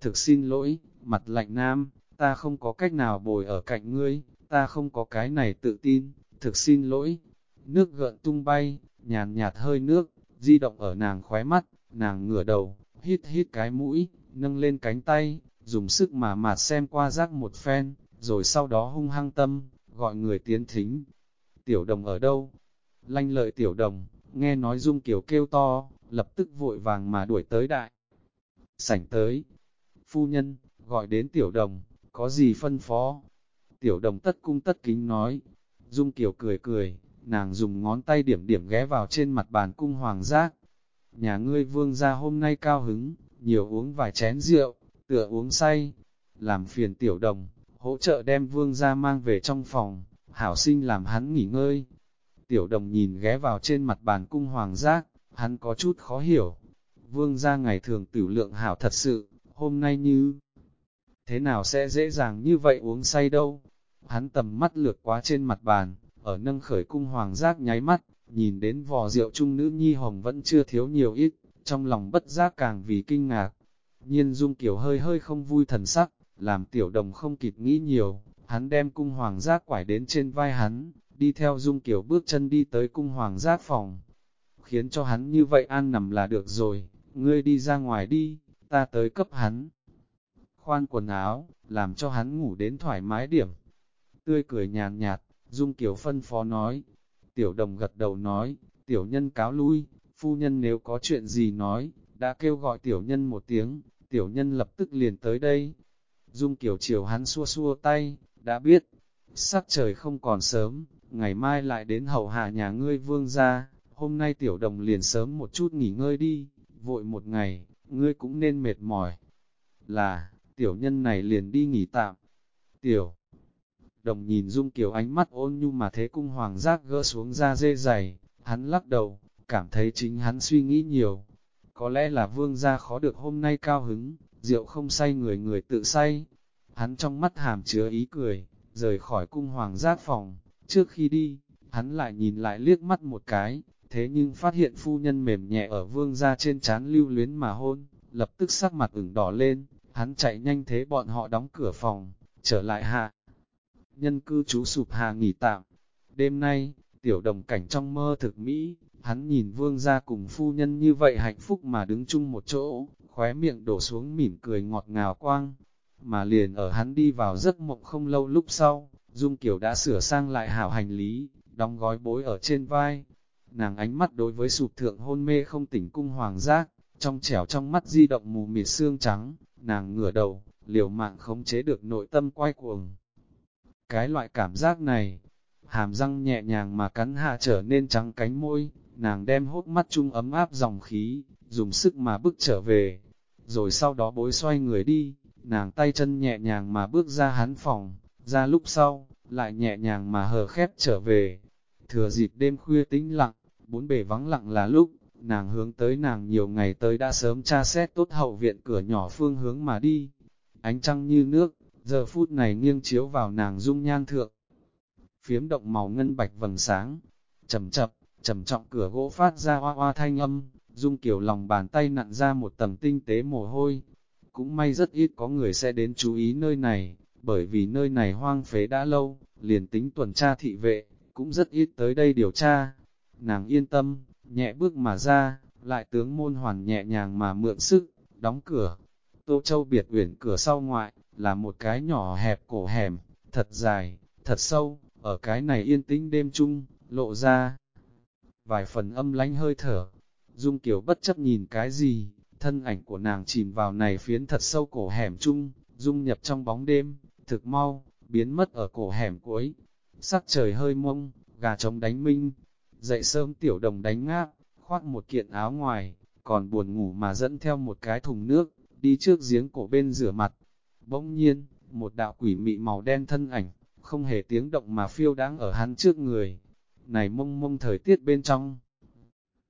Thực xin lỗi, mặt lạnh nam, ta không có cách nào bồi ở cạnh ngươi, ta không có cái này tự tin, thực xin lỗi. Nước gợn tung bay, nhàn nhạt hơi nước, di động ở nàng khóe mắt, nàng ngửa đầu, hít hít cái mũi, nâng lên cánh tay, dùng sức mà mạt xem qua rác một phen, rồi sau đó hung hăng tâm, gọi người tiến thính. Tiểu đồng ở đâu? Lanh lợi tiểu đồng, nghe nói dung kiểu kêu to, lập tức vội vàng mà đuổi tới đại. Sảnh tới, phu nhân, gọi đến tiểu đồng, có gì phân phó? Tiểu đồng tất cung tất kính nói, Dung Kiều cười cười, nàng dùng ngón tay điểm điểm ghé vào trên mặt bàn cung hoàng giác. Nhà ngươi vương ra hôm nay cao hứng, nhiều uống vài chén rượu, tựa uống say, làm phiền tiểu đồng, hỗ trợ đem vương ra mang về trong phòng, hảo sinh làm hắn nghỉ ngơi. Tiểu đồng nhìn ghé vào trên mặt bàn cung hoàng giác, hắn có chút khó hiểu. Vương ra ngày thường tử lượng hảo thật sự, hôm nay như... Thế nào sẽ dễ dàng như vậy uống say đâu? Hắn tầm mắt lược quá trên mặt bàn, ở nâng khởi cung hoàng giác nháy mắt, nhìn đến vò rượu trung nữ nhi hồng vẫn chưa thiếu nhiều ít, trong lòng bất giác càng vì kinh ngạc. Nhiên dung kiểu hơi hơi không vui thần sắc, làm tiểu đồng không kịp nghĩ nhiều, hắn đem cung hoàng giác quải đến trên vai hắn, đi theo dung kiểu bước chân đi tới cung hoàng giác phòng. Khiến cho hắn như vậy an nằm là được rồi, ngươi đi ra ngoài đi, ta tới cấp hắn. Khoan quần áo, làm cho hắn ngủ đến thoải mái điểm. Tươi cười nhàn nhạt, Dung Kiều phân phó nói. Tiểu đồng gật đầu nói, tiểu nhân cáo lui, phu nhân nếu có chuyện gì nói, đã kêu gọi tiểu nhân một tiếng, tiểu nhân lập tức liền tới đây. Dung Kiều chiều hắn xua xua tay, đã biết, sắc trời không còn sớm, ngày mai lại đến hậu hạ nhà ngươi vương ra, hôm nay tiểu đồng liền sớm một chút nghỉ ngơi đi, vội một ngày, ngươi cũng nên mệt mỏi. Là, tiểu nhân này liền đi nghỉ tạm. Tiểu đồng nhìn Dung Kiều ánh mắt ôn nhu mà thế cung hoàng giác gỡ xuống ra dê dày, hắn lắc đầu, cảm thấy chính hắn suy nghĩ nhiều. Có lẽ là vương gia khó được hôm nay cao hứng, rượu không say người người tự say. Hắn trong mắt hàm chứa ý cười, rời khỏi cung hoàng giác phòng, trước khi đi, hắn lại nhìn lại liếc mắt một cái, thế nhưng phát hiện phu nhân mềm nhẹ ở vương gia trên chán lưu luyến mà hôn, lập tức sắc mặt ửng đỏ lên, hắn chạy nhanh thế bọn họ đóng cửa phòng, trở lại hạ. Nhân cư trú sụp hà nghỉ tạm. Đêm nay, tiểu đồng cảnh trong mơ thực mỹ, hắn nhìn vương gia cùng phu nhân như vậy hạnh phúc mà đứng chung một chỗ, khóe miệng đổ xuống mỉm cười ngọt ngào quang. Mà liền ở hắn đi vào giấc mộng không lâu lúc sau, Dung Kiều đã sửa sang lại hảo hành lý, đóng gói bối ở trên vai. Nàng ánh mắt đối với sụp thượng hôn mê không tỉnh cung hoàng giác, trong trẻo trong mắt di động mù mịt xương trắng, nàng ngửa đầu, liều mạng khống chế được nội tâm quay cuồng. Cái loại cảm giác này, hàm răng nhẹ nhàng mà cắn hạ trở nên trắng cánh môi, nàng đem hốt mắt chung ấm áp dòng khí, dùng sức mà bước trở về, rồi sau đó bối xoay người đi, nàng tay chân nhẹ nhàng mà bước ra hắn phòng, ra lúc sau, lại nhẹ nhàng mà hờ khép trở về. Thừa dịp đêm khuya tĩnh lặng, bốn bề vắng lặng là lúc, nàng hướng tới nàng nhiều ngày tới đã sớm tra xét tốt hậu viện cửa nhỏ phương hướng mà đi. Ánh trăng như nước, giờ phút này nghiêng chiếu vào nàng dung nhan thượng. Phiếm động màu ngân bạch vầng sáng, chậm chậm, trầm trọng cửa gỗ phát ra hoa hoa thanh âm, dung kiểu lòng bàn tay nặn ra một tầng tinh tế mồ hôi. Cũng may rất ít có người sẽ đến chú ý nơi này, bởi vì nơi này hoang phế đã lâu, liền tính tuần tra thị vệ, cũng rất ít tới đây điều tra. Nàng yên tâm, nhẹ bước mà ra, lại tướng môn hoàn nhẹ nhàng mà mượn sức, đóng cửa. Tô Châu biệt uyển cửa sau ngoại, là một cái nhỏ hẹp cổ hẻm, thật dài, thật sâu, ở cái này yên tĩnh đêm chung, lộ ra. Vài phần âm lánh hơi thở, Dung Kiều bất chấp nhìn cái gì, thân ảnh của nàng chìm vào này phiến thật sâu cổ hẻm chung, dung nhập trong bóng đêm, thực mau, biến mất ở cổ hẻm cuối. Sắc trời hơi mông, gà trống đánh minh, dậy sớm tiểu đồng đánh ngáp, khoác một kiện áo ngoài, còn buồn ngủ mà dẫn theo một cái thùng nước, đi trước giếng cổ bên rửa mặt. Bỗng nhiên, một đạo quỷ mị màu đen thân ảnh, không hề tiếng động mà phiêu đáng ở hắn trước người. Này mông mông thời tiết bên trong,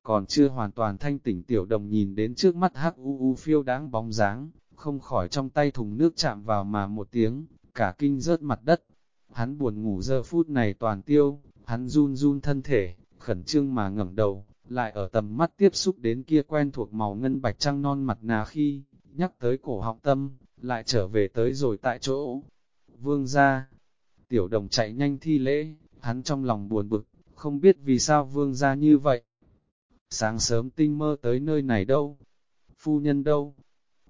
còn chưa hoàn toàn thanh tỉnh tiểu đồng nhìn đến trước mắt hắc u u phiêu đáng bóng dáng, không khỏi trong tay thùng nước chạm vào mà một tiếng, cả kinh rớt mặt đất. Hắn buồn ngủ giờ phút này toàn tiêu, hắn run run thân thể, khẩn trương mà ngẩng đầu, lại ở tầm mắt tiếp xúc đến kia quen thuộc màu ngân bạch trăng non mặt nà khi, nhắc tới cổ họng tâm, lại trở về tới rồi tại chỗ. Vương ra, tiểu đồng chạy nhanh thi lễ, hắn trong lòng buồn bực, không biết vì sao vương ra như vậy. Sáng sớm tinh mơ tới nơi này đâu? Phu nhân đâu?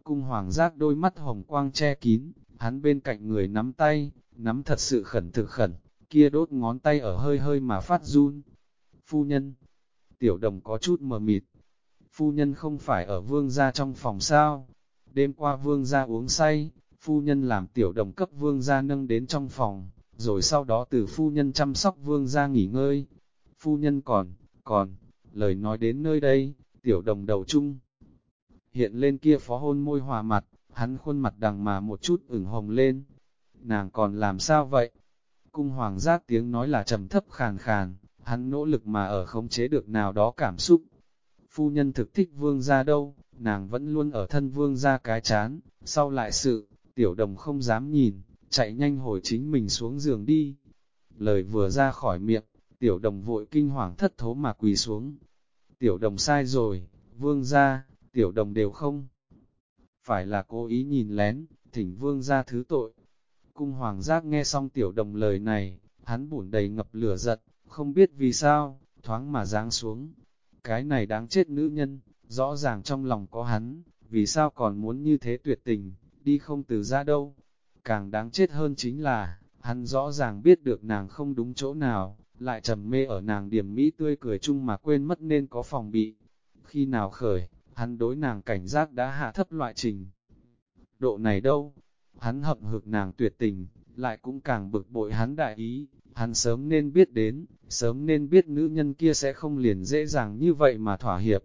Cung hoàng giác đôi mắt hồng quang che kín, hắn bên cạnh người nắm tay, nắm thật sự khẩn thực khẩn, kia đốt ngón tay ở hơi hơi mà phát run. Phu nhân, tiểu đồng có chút mờ mịt, phu nhân không phải ở vương gia trong phòng sao, đêm qua vương gia uống say, phu nhân làm tiểu đồng cấp vương gia nâng đến trong phòng, rồi sau đó từ phu nhân chăm sóc vương gia nghỉ ngơi. Phu nhân còn, còn, lời nói đến nơi đây, tiểu đồng đầu chung. Hiện lên kia phó hôn môi hòa mặt, hắn khuôn mặt đằng mà một chút ửng hồng lên. Nàng còn làm sao vậy? Cung hoàng giác tiếng nói là trầm thấp khàn khàn, hắn nỗ lực mà ở khống chế được nào đó cảm xúc. Phu nhân thực thích vương gia đâu, nàng vẫn luôn ở thân vương gia cái chán, sau lại sự, tiểu đồng không dám nhìn, chạy nhanh hồi chính mình xuống giường đi. Lời vừa ra khỏi miệng, tiểu đồng vội kinh hoàng thất thố mà quỳ xuống. Tiểu đồng sai rồi, vương gia, tiểu đồng đều không. Phải là cố ý nhìn lén, thỉnh vương gia thứ tội. Cung hoàng giác nghe xong tiểu đồng lời này, hắn bủn đầy ngập lửa giận, không biết vì sao, thoáng mà giáng xuống. Cái này đáng chết nữ nhân, rõ ràng trong lòng có hắn, vì sao còn muốn như thế tuyệt tình, đi không từ ra đâu. Càng đáng chết hơn chính là, hắn rõ ràng biết được nàng không đúng chỗ nào, lại trầm mê ở nàng điểm mỹ tươi cười chung mà quên mất nên có phòng bị. Khi nào khởi, hắn đối nàng cảnh giác đã hạ thấp loại trình. Độ này đâu, hắn hậm hực nàng tuyệt tình, lại cũng càng bực bội hắn đại ý, hắn sớm nên biết đến, sớm nên biết nữ nhân kia sẽ không liền dễ dàng như vậy mà thỏa hiệp.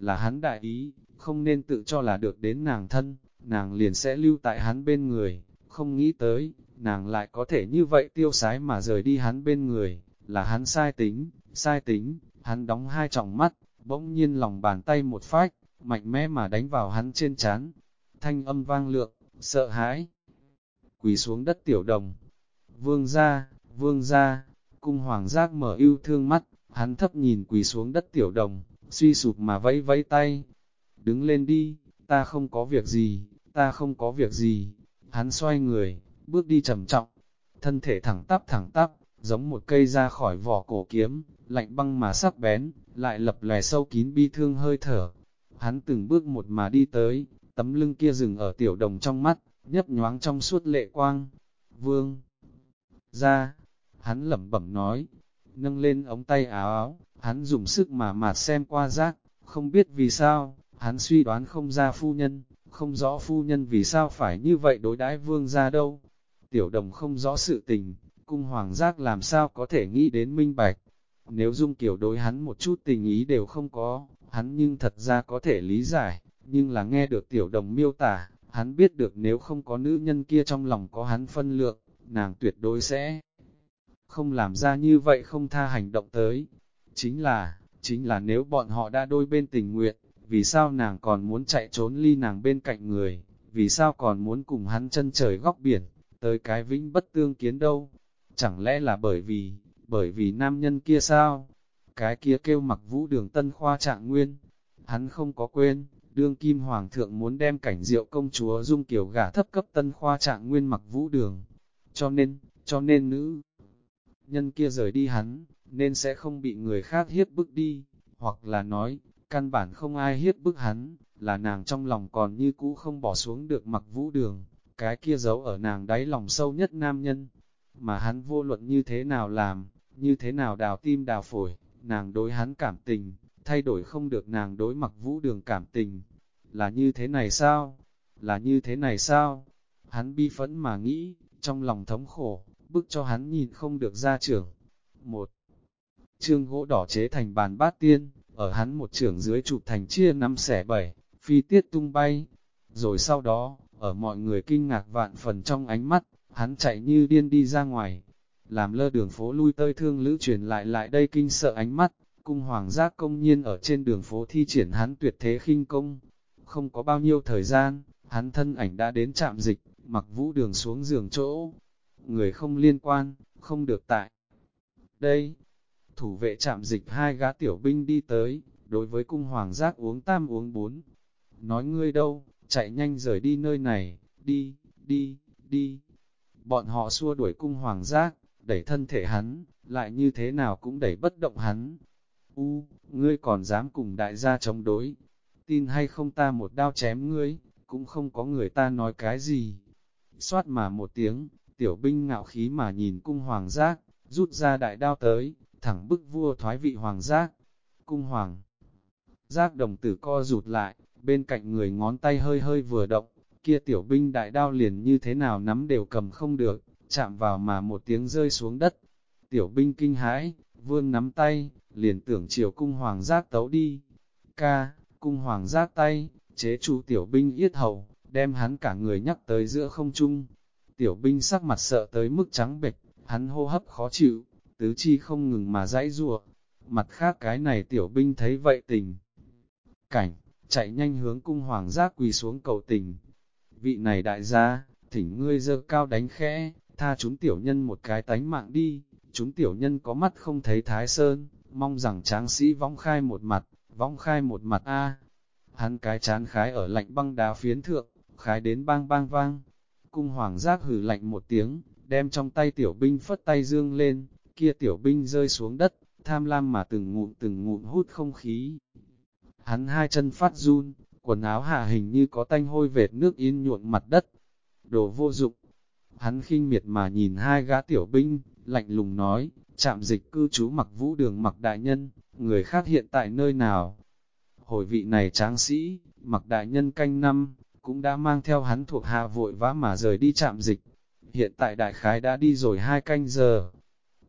Là hắn đại ý, không nên tự cho là được đến nàng thân, nàng liền sẽ lưu tại hắn bên người, không nghĩ tới, nàng lại có thể như vậy tiêu sái mà rời đi hắn bên người, là hắn sai tính, sai tính, hắn đóng hai tròng mắt, bỗng nhiên lòng bàn tay một phách, mạnh mẽ mà đánh vào hắn trên chán, thanh âm vang lượng, sợ hãi, quỳ xuống đất tiểu đồng, vương ra, vương ra, cung hoàng giác mở yêu thương mắt, hắn thấp nhìn quỳ xuống đất tiểu đồng, suy sụp mà vẫy vẫy tay, đứng lên đi, ta không có việc gì, ta không có việc gì, hắn xoay người, bước đi trầm trọng, thân thể thẳng tắp thẳng tắp, giống một cây ra khỏi vỏ cổ kiếm, lạnh băng mà sắc bén, lại lập lè sâu kín bi thương hơi thở. Hắn từng bước một mà đi tới, tấm lưng kia dừng ở tiểu đồng trong mắt, nhấp nhoáng trong suốt lệ quang. Vương! Ra! Hắn lẩm bẩm nói, nâng lên ống tay áo áo, hắn dùng sức mà mạt xem qua giác không biết vì sao, hắn suy đoán không ra phu nhân, không rõ phu nhân vì sao phải như vậy đối đãi vương ra đâu. Tiểu đồng không rõ sự tình, cung hoàng giác làm sao có thể nghĩ đến minh bạch. Nếu dung kiểu đối hắn một chút tình ý đều không có, hắn nhưng thật ra có thể lý giải, nhưng là nghe được tiểu đồng miêu tả, hắn biết được nếu không có nữ nhân kia trong lòng có hắn phân lượng, nàng tuyệt đối sẽ không làm ra như vậy không tha hành động tới. Chính là, chính là nếu bọn họ đã đôi bên tình nguyện, vì sao nàng còn muốn chạy trốn ly nàng bên cạnh người, vì sao còn muốn cùng hắn chân trời góc biển, tới cái vĩnh bất tương kiến đâu. Chẳng lẽ là bởi vì, bởi vì nam nhân kia sao? Cái kia kêu mặc vũ đường tân khoa trạng nguyên. Hắn không có quên, đương kim hoàng thượng muốn đem cảnh diệu công chúa dung kiểu gả thấp cấp tân khoa trạng nguyên mặc vũ đường. Cho nên, cho nên nữ nhân kia rời đi hắn, nên sẽ không bị người khác hiếp bức đi, hoặc là nói, căn bản không ai hiếp bức hắn, là nàng trong lòng còn như cũ không bỏ xuống được mặc vũ đường, cái kia giấu ở nàng đáy lòng sâu nhất nam nhân, mà hắn vô luận như thế nào làm, như thế nào đào tim đào phổi, nàng đối hắn cảm tình, thay đổi không được nàng đối mặc vũ đường cảm tình, là như thế này sao, là như thế này sao, hắn bi phẫn mà nghĩ, trong lòng thống khổ, bức cho hắn nhìn không được ra trưởng. Một trương gỗ đỏ chế thành bàn bát tiên, ở hắn một trưởng dưới chụp thành chia năm xẻ bảy, phi tiết tung bay. Rồi sau đó, ở mọi người kinh ngạc vạn phần trong ánh mắt, hắn chạy như điên đi ra ngoài, làm lơ đường phố lui tơi thương lữ truyền lại lại đây kinh sợ ánh mắt, cung hoàng giác công nhiên ở trên đường phố thi triển hắn tuyệt thế khinh công. Không có bao nhiêu thời gian, hắn thân ảnh đã đến trạm dịch, mặc vũ đường xuống giường chỗ. Người không liên quan, không được tại. Đây, thủ vệ chạm dịch hai gã tiểu binh đi tới, đối với cung hoàng giác uống tam uống bốn. Nói ngươi đâu, chạy nhanh rời đi nơi này, đi, đi, đi. Bọn họ xua đuổi cung hoàng giác, đẩy thân thể hắn, lại như thế nào cũng đẩy bất động hắn. U, ngươi còn dám cùng đại gia chống đối, tin hay không ta một đao chém ngươi, cũng không có người ta nói cái gì. Xoát mà một tiếng, tiểu binh ngạo khí mà nhìn cung hoàng giác, rút ra đại đao tới, thẳng bức vua thoái vị hoàng giác. Cung hoàng giác đồng tử co rụt lại, bên cạnh người ngón tay hơi hơi vừa động, kia tiểu binh đại đao liền như thế nào nắm đều cầm không được, chạm vào mà một tiếng rơi xuống đất. Tiểu binh kinh hãi, vương nắm tay, liền tưởng chiều cung hoàng giác tấu đi. Ca, cung hoàng giác tay, chế chủ tiểu binh yết hầu, đem hắn cả người nhắc tới giữa không trung. Tiểu binh sắc mặt sợ tới mức trắng bệch, hắn hô hấp khó chịu, tứ chi không ngừng mà dãy ruộng, Mặt khác cái này tiểu binh thấy vậy tình. Cảnh, chạy nhanh hướng cung hoàng giác quỳ xuống cầu tình. Vị này đại gia, thỉnh ngươi dơ cao đánh khẽ, tha chúng tiểu nhân một cái tánh mạng đi, chúng tiểu nhân có mắt không thấy thái sơn, mong rằng tráng sĩ vong khai một mặt, vong khai một mặt a Hắn cái chán khái ở lạnh băng đá phiến thượng, khái đến bang bang vang. Cung hoàng giác hử lạnh một tiếng, đem trong tay tiểu binh phất tay dương lên, kia tiểu binh rơi xuống đất, tham lam mà từng ngụm từng ngụm hút không khí. Hắn hai chân phát run, quần áo hạ hình như có tanh hôi vệt nước in nhuộn mặt đất. Đồ vô dụng. Hắn khinh miệt mà nhìn hai gã tiểu binh, lạnh lùng nói, chạm dịch cư trú mặc vũ đường mặc đại nhân, người khác hiện tại nơi nào. Hồi vị này tráng sĩ, mặc đại nhân canh năm, cũng đã mang theo hắn thuộc hạ vội vã mà rời đi chạm dịch. Hiện tại đại khái đã đi rồi hai canh giờ,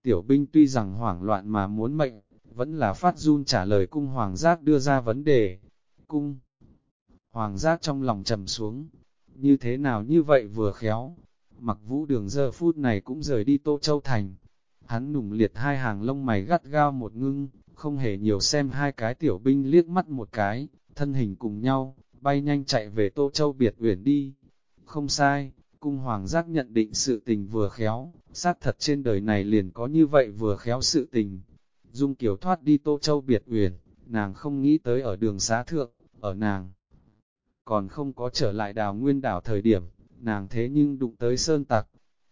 Tiểu binh tuy rằng hoảng loạn mà muốn mệnh, vẫn là phát run trả lời cung hoàng giác đưa ra vấn đề. Cung hoàng giác trong lòng trầm xuống, như thế nào như vậy vừa khéo. Mặc vũ đường giờ phút này cũng rời đi Tô Châu Thành. Hắn nùng liệt hai hàng lông mày gắt gao một ngưng, không hề nhiều xem hai cái tiểu binh liếc mắt một cái, thân hình cùng nhau, bay nhanh chạy về Tô Châu biệt uyển đi. Không sai, cung hoàng giác nhận định sự tình vừa khéo, xác thật trên đời này liền có như vậy vừa khéo sự tình. Dung Kiều thoát đi Tô Châu biệt uyển, nàng không nghĩ tới ở đường xá thượng, ở nàng. Còn không có trở lại đào nguyên đảo thời điểm, nàng thế nhưng đụng tới sơn tặc.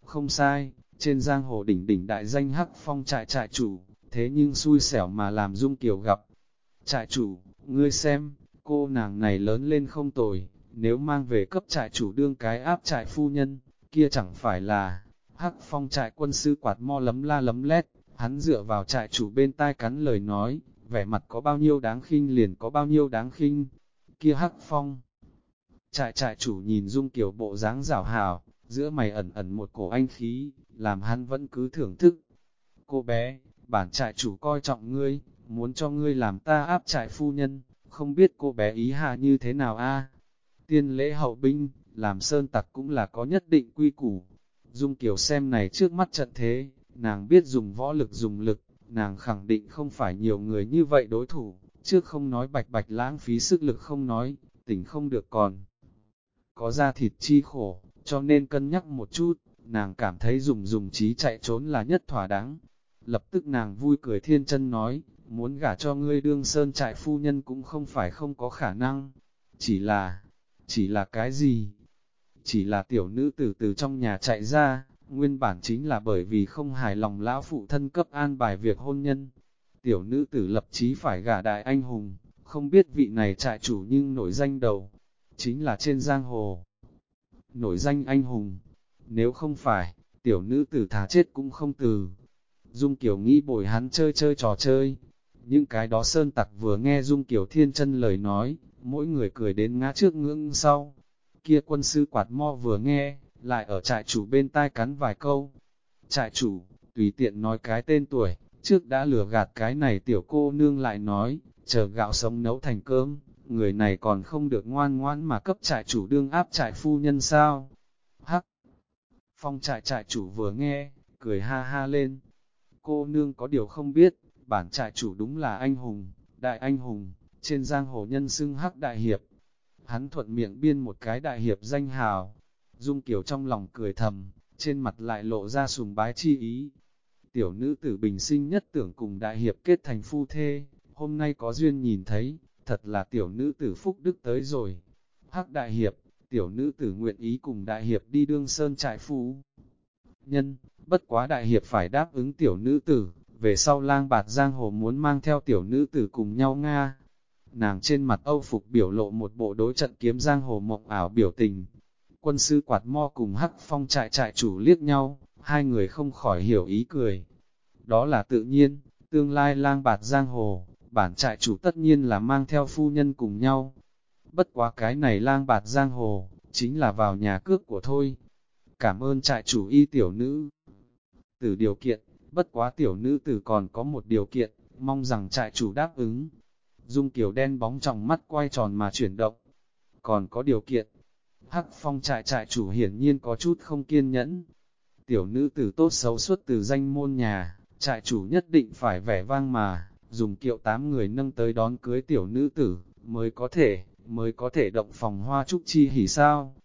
Không sai, trên giang hồ đỉnh đỉnh đại danh hắc phong trại trại chủ, thế nhưng xui xẻo mà làm Dung Kiều gặp. Trại chủ, ngươi xem, cô nàng này lớn lên không tồi, nếu mang về cấp trại chủ đương cái áp trại phu nhân, kia chẳng phải là hắc phong trại quân sư quạt mo lấm la lấm lét, hắn dựa vào trại chủ bên tai cắn lời nói, vẻ mặt có bao nhiêu đáng khinh liền có bao nhiêu đáng khinh, kia hắc phong. Trại trại chủ nhìn dung kiểu bộ dáng rảo hào, giữa mày ẩn ẩn một cổ anh khí, làm hắn vẫn cứ thưởng thức. Cô bé, bản trại chủ coi trọng ngươi, muốn cho ngươi làm ta áp trại phu nhân, không biết cô bé ý hạ như thế nào a Tiên lễ hậu binh, làm sơn tặc cũng là có nhất định quy củ. Dung Kiều xem này trước mắt trận thế, nàng biết dùng võ lực dùng lực, nàng khẳng định không phải nhiều người như vậy đối thủ, trước không nói bạch bạch lãng phí sức lực không nói, tỉnh không được còn. Có ra thịt chi khổ, cho nên cân nhắc một chút, nàng cảm thấy dùng dùng trí chạy trốn là nhất thỏa đáng. Lập tức nàng vui cười thiên chân nói, muốn gả cho ngươi đương sơn trại phu nhân cũng không phải không có khả năng, chỉ là, chỉ là cái gì? Chỉ là tiểu nữ tử từ trong nhà chạy ra, nguyên bản chính là bởi vì không hài lòng lão phụ thân cấp an bài việc hôn nhân. Tiểu nữ tử lập chí phải gả đại anh hùng, không biết vị này trại chủ nhưng nổi danh đầu, chính là trên giang hồ. Nổi danh anh hùng, nếu không phải, tiểu nữ tử thả chết cũng không từ. Dung Kiều nghĩ bồi hắn chơi chơi trò chơi. Những cái đó sơn tặc vừa nghe Dung Kiều thiên chân lời nói, mỗi người cười đến ngã trước ngưỡng sau. Kia quân sư quạt mo vừa nghe, lại ở trại chủ bên tai cắn vài câu. Trại chủ, tùy tiện nói cái tên tuổi, trước đã lừa gạt cái này tiểu cô nương lại nói, chờ gạo sống nấu thành cơm, người này còn không được ngoan ngoãn mà cấp trại chủ đương áp trại phu nhân sao. Hắc! Phong trại trại chủ vừa nghe, cười ha ha lên. Cô nương có điều không biết, bản trại chủ đúng là anh hùng, đại anh hùng, trên giang hồ nhân xưng hắc đại hiệp. Hắn thuận miệng biên một cái đại hiệp danh hào, Dung Kiều trong lòng cười thầm, trên mặt lại lộ ra sùng bái chi ý. Tiểu nữ tử bình sinh nhất tưởng cùng đại hiệp kết thành phu thê, hôm nay có duyên nhìn thấy, thật là tiểu nữ tử phúc đức tới rồi. Hắc đại hiệp, tiểu nữ tử nguyện ý cùng đại hiệp đi đương sơn trại phú. Nhân, bất quá đại hiệp phải đáp ứng tiểu nữ tử, về sau lang bạt giang hồ muốn mang theo tiểu nữ tử cùng nhau Nga. Nàng trên mặt âu phục biểu lộ một bộ đối trận kiếm giang hồ mộng ảo biểu tình. Quân sư quạt mo cùng hắc phong trại trại chủ liếc nhau, hai người không khỏi hiểu ý cười. Đó là tự nhiên, tương lai lang bạt giang hồ, bản trại chủ tất nhiên là mang theo phu nhân cùng nhau. Bất quá cái này lang bạt giang hồ, chính là vào nhà cước của thôi. Cảm ơn trại chủ y tiểu nữ. Từ điều kiện, bất quá tiểu nữ tử còn có một điều kiện, mong rằng trại chủ đáp ứng. Dung kiểu đen bóng trong mắt quay tròn mà chuyển động. Còn có điều kiện, hắc phong trại trại chủ hiển nhiên có chút không kiên nhẫn. Tiểu nữ tử tốt xấu xuất từ danh môn nhà, trại chủ nhất định phải vẻ vang mà, dùng kiệu tám người nâng tới đón cưới tiểu nữ tử, mới có thể, mới có thể động phòng hoa trúc chi hỉ sao.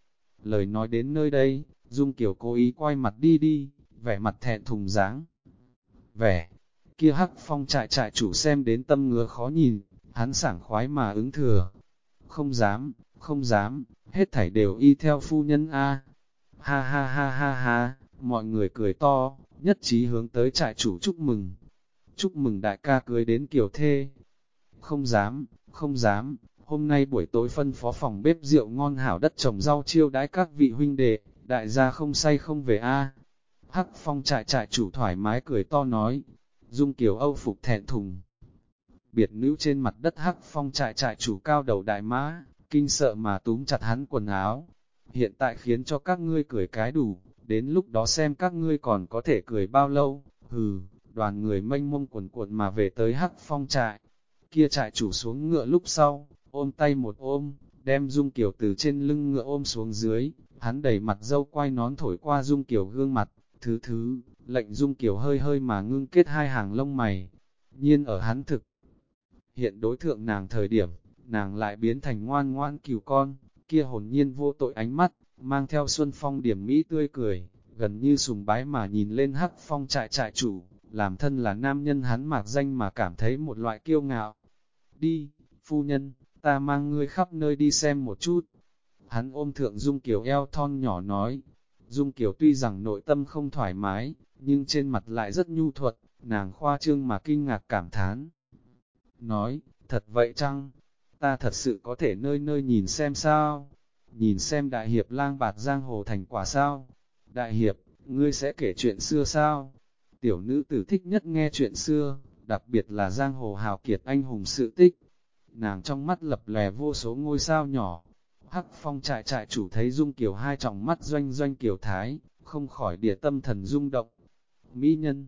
Lời nói đến nơi đây, Dung Kiều cố ý quay mặt đi đi, vẻ mặt thẹn thùng dáng. Vẻ, kia hắc phong trại trại chủ xem đến tâm ngứa khó nhìn, hắn sảng khoái mà ứng thừa. Không dám, không dám, hết thảy đều y theo phu nhân A. Ha ha ha ha ha, mọi người cười to, nhất trí hướng tới trại chủ chúc mừng. Chúc mừng đại ca cưới đến kiểu thê. Không dám, không dám, hôm nay buổi tối phân phó phòng bếp rượu ngon hảo đất trồng rau chiêu đãi các vị huynh đệ, đại gia không say không về A. Hắc phong trại trại chủ thoải mái cười to nói, dung kiểu âu phục thẹn thùng. Biệt nữ trên mặt đất hắc phong trại trại chủ cao đầu đại mã, kinh sợ mà túm chặt hắn quần áo. Hiện tại khiến cho các ngươi cười cái đủ, đến lúc đó xem các ngươi còn có thể cười bao lâu, hừ, đoàn người mênh mông quần cuộn mà về tới hắc phong trại. Kia trại chủ xuống ngựa lúc sau, ôm tay một ôm, đem Dung Kiều từ trên lưng ngựa ôm xuống dưới, hắn đẩy mặt dâu quay nón thổi qua Dung Kiều gương mặt, thứ thứ, lệnh Dung Kiều hơi hơi mà ngưng kết hai hàng lông mày. Nhiên ở hắn thực, hiện đối thượng nàng thời điểm, nàng lại biến thành ngoan ngoan cừu con, kia hồn nhiên vô tội ánh mắt, mang theo xuân phong điểm mỹ tươi cười, gần như sùng bái mà nhìn lên hắc phong trại trại chủ, làm thân là nam nhân hắn mạc danh mà cảm thấy một loại kiêu ngạo. Đi, phu nhân, ta mang ngươi khắp nơi đi xem một chút. Hắn ôm thượng Dung Kiều eo thon nhỏ nói, Dung Kiều tuy rằng nội tâm không thoải mái, nhưng trên mặt lại rất nhu thuật, nàng khoa trương mà kinh ngạc cảm thán. Nói, thật vậy chăng? Ta thật sự có thể nơi nơi nhìn xem sao? Nhìn xem đại hiệp lang bạt giang hồ thành quả sao? Đại hiệp, ngươi sẽ kể chuyện xưa sao? Tiểu nữ tử thích nhất nghe chuyện xưa, đặc biệt là giang hồ hào kiệt anh hùng sự tích. Nàng trong mắt lập lè vô số ngôi sao nhỏ. Hắc phong trại trại chủ thấy Dung Kiều hai tròng mắt doanh doanh Kiều Thái, không khỏi địa tâm thần rung động. Mỹ nhân,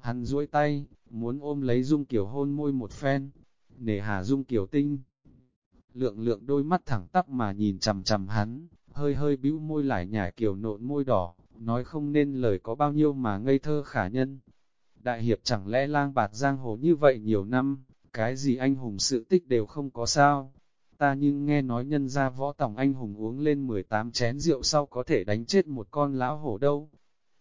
hắn duỗi tay, muốn ôm lấy Dung Kiều hôn môi một phen, nề hà Dung Kiều tinh. Lượng lượng đôi mắt thẳng tắp mà nhìn chầm chầm hắn, hơi hơi bĩu môi lại nhảy Kiều nộn môi đỏ, nói không nên lời có bao nhiêu mà ngây thơ khả nhân. Đại hiệp chẳng lẽ lang bạt giang hồ như vậy nhiều năm, cái gì anh hùng sự tích đều không có sao. Ta nhưng nghe nói nhân ra võ tổng anh hùng uống lên 18 chén rượu sau có thể đánh chết một con lão hổ đâu.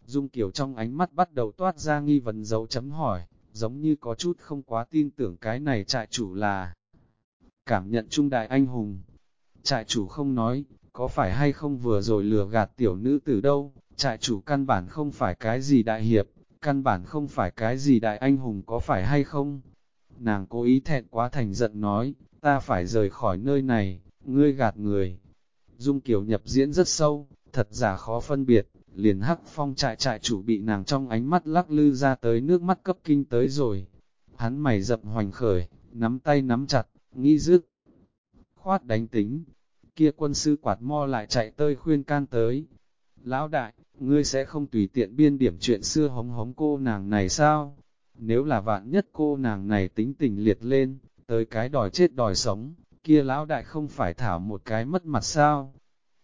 Dung Kiều trong ánh mắt bắt đầu toát ra nghi vấn dấu chấm hỏi, giống như có chút không quá tin tưởng cái này trại chủ là cảm nhận trung đại anh hùng. Trại chủ không nói, có phải hay không vừa rồi lừa gạt tiểu nữ từ đâu, trại chủ căn bản không phải cái gì đại hiệp, căn bản không phải cái gì đại anh hùng có phải hay không. Nàng cố ý thẹn quá thành giận nói, ta phải rời khỏi nơi này, ngươi gạt người. Dung Kiều nhập diễn rất sâu, thật giả khó phân biệt, liền hắc phong trại trại chủ bị nàng trong ánh mắt lắc lư ra tới nước mắt cấp kinh tới rồi. Hắn mày dập hoành khởi, nắm tay nắm chặt, nghĩ dứt. Khoát đánh tính, kia quân sư quạt mo lại chạy tơi khuyên can tới. Lão đại, ngươi sẽ không tùy tiện biên điểm chuyện xưa hống hống cô nàng này sao? Nếu là vạn nhất cô nàng này tính tình liệt lên, tới cái đòi chết đòi sống, kia lão đại không phải thảo một cái mất mặt sao?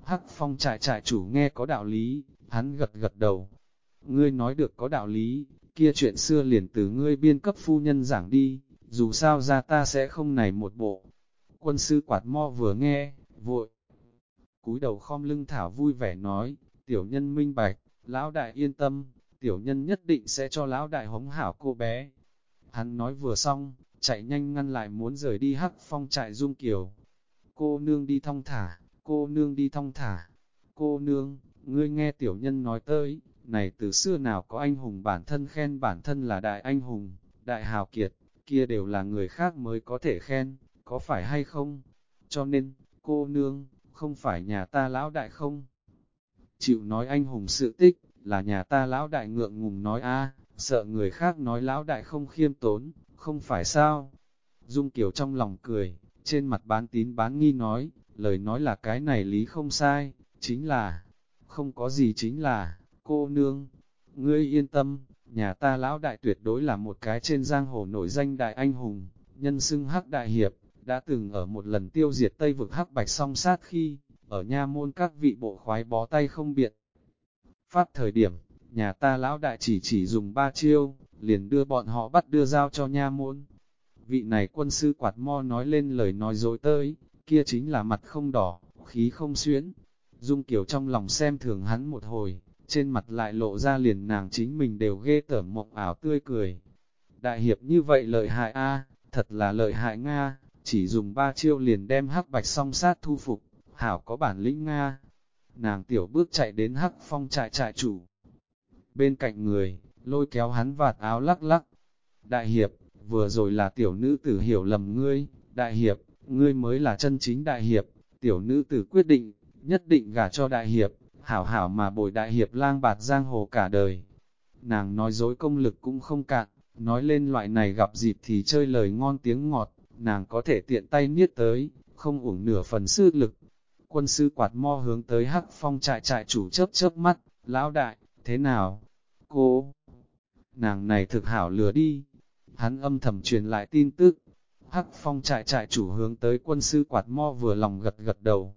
Hắc phong trại trại chủ nghe có đạo lý, hắn gật gật đầu. Ngươi nói được có đạo lý, kia chuyện xưa liền từ ngươi biên cấp phu nhân giảng đi, dù sao ra ta sẽ không này một bộ. Quân sư quạt mo vừa nghe, vội. cúi đầu khom lưng thảo vui vẻ nói, tiểu nhân minh bạch, lão đại yên tâm, tiểu nhân nhất định sẽ cho lão đại hống hảo cô bé. Hắn nói vừa xong, chạy nhanh ngăn lại muốn rời đi hắc phong trại dung kiều. Cô nương đi thong thả, cô nương đi thong thả, cô nương, ngươi nghe tiểu nhân nói tới, này từ xưa nào có anh hùng bản thân khen bản thân là đại anh hùng, đại hào kiệt, kia đều là người khác mới có thể khen, có phải hay không? Cho nên, cô nương, không phải nhà ta lão đại không? Chịu nói anh hùng sự tích, là nhà ta lão đại ngượng ngùng nói a sợ người khác nói lão đại không khiêm tốn, không phải sao? Dung Kiều trong lòng cười, trên mặt bán tín bán nghi nói, lời nói là cái này lý không sai, chính là, không có gì chính là, cô nương, ngươi yên tâm, nhà ta lão đại tuyệt đối là một cái trên giang hồ nổi danh đại anh hùng, nhân xưng hắc đại hiệp, đã từng ở một lần tiêu diệt Tây vực hắc bạch song sát khi, ở nha môn các vị bộ khoái bó tay không biện. phát thời điểm, nhà ta lão đại chỉ chỉ dùng ba chiêu, liền đưa bọn họ bắt đưa giao cho nha môn. Vị này quân sư quạt mo nói lên lời nói dối tới, kia chính là mặt không đỏ, khí không xuyến. Dung Kiều trong lòng xem thường hắn một hồi, trên mặt lại lộ ra liền nàng chính mình đều ghê tởm mộng ảo tươi cười. Đại hiệp như vậy lợi hại a thật là lợi hại Nga, chỉ dùng ba chiêu liền đem hắc bạch song sát thu phục, hảo có bản lĩnh Nga. Nàng tiểu bước chạy đến hắc phong trại trại chủ. Bên cạnh người, lôi kéo hắn vạt áo lắc lắc. Đại hiệp, vừa rồi là tiểu nữ tử hiểu lầm ngươi, đại hiệp, ngươi mới là chân chính đại hiệp, tiểu nữ tử quyết định, nhất định gả cho đại hiệp, hảo hảo mà bồi đại hiệp lang bạt giang hồ cả đời. Nàng nói dối công lực cũng không cạn, nói lên loại này gặp dịp thì chơi lời ngon tiếng ngọt, nàng có thể tiện tay niết tới, không uổng nửa phần sư lực. Quân sư quạt mo hướng tới hắc phong trại trại chủ chớp chớp mắt, lão đại, thế nào? Cô, nàng này thực hảo lừa đi. Hắn âm thầm truyền lại tin tức, hắc phong trại trại chủ hướng tới quân sư quạt mo vừa lòng gật gật đầu.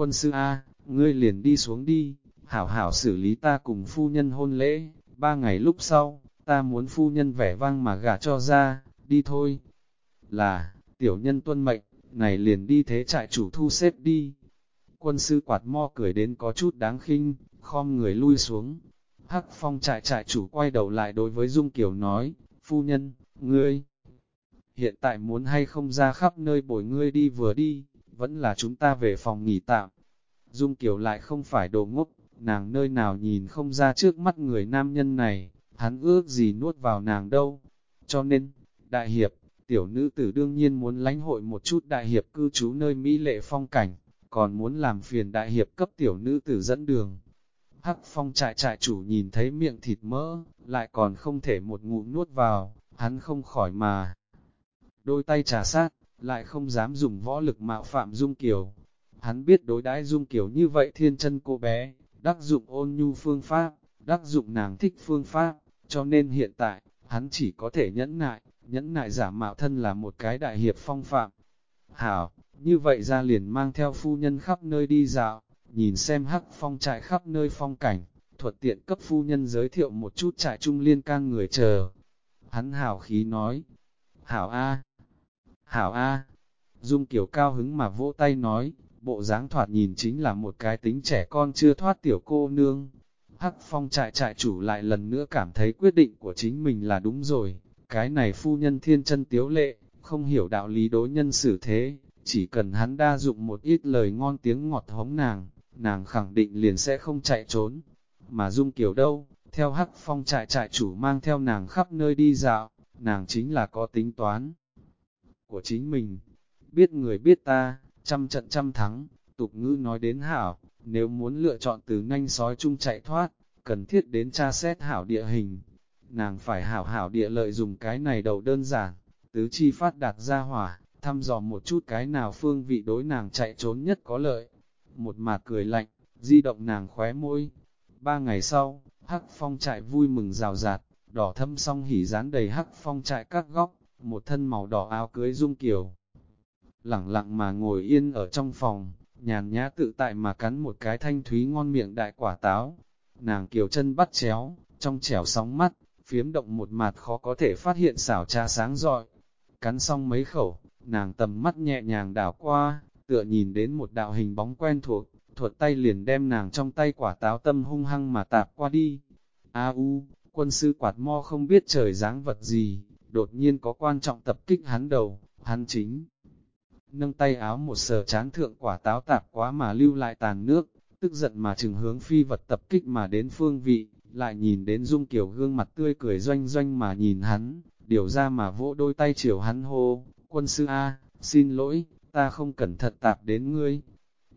Quân sư A, ngươi liền đi xuống đi, hảo hảo xử lý ta cùng phu nhân hôn lễ, ba ngày lúc sau, ta muốn phu nhân vẻ vang mà gả cho ra, đi thôi. Là, tiểu nhân tuân mệnh, này liền đi thế trại chủ thu xếp đi. Quân sư quạt mo cười đến có chút đáng khinh, khom người lui xuống. Hắc phong trại trại chủ quay đầu lại đối với Dung Kiều nói, phu nhân, ngươi, hiện tại muốn hay không ra khắp nơi bồi ngươi đi vừa đi, vẫn là chúng ta về phòng nghỉ tạm. Dung Kiều lại không phải đồ ngốc, nàng nơi nào nhìn không ra trước mắt người nam nhân này, hắn ước gì nuốt vào nàng đâu. Cho nên, đại hiệp, tiểu nữ tử đương nhiên muốn lãnh hội một chút đại hiệp cư trú nơi Mỹ lệ phong cảnh, còn muốn làm phiền đại hiệp cấp tiểu nữ tử dẫn đường. Hắc phong trại trại chủ nhìn thấy miệng thịt mỡ, lại còn không thể một ngụm nuốt vào, hắn không khỏi mà. Đôi tay trà sát, lại không dám dùng võ lực mạo phạm Dung Kiều. Hắn biết đối đãi Dung Kiều như vậy thiên chân cô bé, đắc dụng ôn nhu phương pháp, đắc dụng nàng thích phương pháp, cho nên hiện tại, hắn chỉ có thể nhẫn nại, nhẫn nại giả mạo thân là một cái đại hiệp phong phạm. Hảo, như vậy ra liền mang theo phu nhân khắp nơi đi dạo, nhìn xem hắc phong trại khắp nơi phong cảnh, thuật tiện cấp phu nhân giới thiệu một chút trại trung liên can người chờ. Hắn hảo khí nói, hảo A, hảo A, Dung Kiều cao hứng mà vỗ tay nói, bộ dáng thoạt nhìn chính là một cái tính trẻ con chưa thoát tiểu cô nương. Hắc phong trại trại chủ lại lần nữa cảm thấy quyết định của chính mình là đúng rồi, cái này phu nhân thiên chân tiếu lệ, không hiểu đạo lý đối nhân xử thế, chỉ cần hắn đa dụng một ít lời ngon tiếng ngọt hống nàng, nàng khẳng định liền sẽ không chạy trốn. Mà Dung Kiều đâu, theo hắc phong trại trại chủ mang theo nàng khắp nơi đi dạo, nàng chính là có tính toán của chính mình. Biết người biết ta, trăm trận trăm thắng, tục ngữ nói đến hảo, nếu muốn lựa chọn từ nhanh sói chung chạy thoát, cần thiết đến tra xét hảo địa hình. Nàng phải hảo hảo địa lợi dùng cái này đầu đơn giản, tứ chi phát đạt ra hỏa, thăm dò một chút cái nào phương vị đối nàng chạy trốn nhất có lợi. Một mạt cười lạnh, di động nàng khóe môi. Ba ngày sau, hắc phong trại vui mừng rào rạt, đỏ thâm song hỉ dán đầy hắc phong trại các góc, một thân màu đỏ áo cưới dung kiều. lẳng lặng mà ngồi yên ở trong phòng, nhàn nhã tự tại mà cắn một cái thanh thúy ngon miệng đại quả táo. Nàng kiều chân bắt chéo, trong trẻo sóng mắt, phiếm động một mặt khó có thể phát hiện xảo trà sáng rọi. Cắn xong mấy khẩu, nàng tầm mắt nhẹ nhàng đảo qua, tựa nhìn đến một đạo hình bóng quen thuộc, thuật tay liền đem nàng trong tay quả táo tâm hung hăng mà tạp qua đi. A u, quân sư quạt mo không biết trời dáng vật gì, đột nhiên có quan trọng tập kích hắn đầu, hắn chính. Nâng tay áo một sờ chán thượng quả táo tạp quá mà lưu lại tàn nước, tức giận mà chừng hướng phi vật tập kích mà đến phương vị, lại nhìn đến Dung Kiều gương mặt tươi cười doanh doanh mà nhìn hắn, điều ra mà vỗ đôi tay chiều hắn hô, quân sư A, xin lỗi, ta không cẩn thận tạp đến ngươi.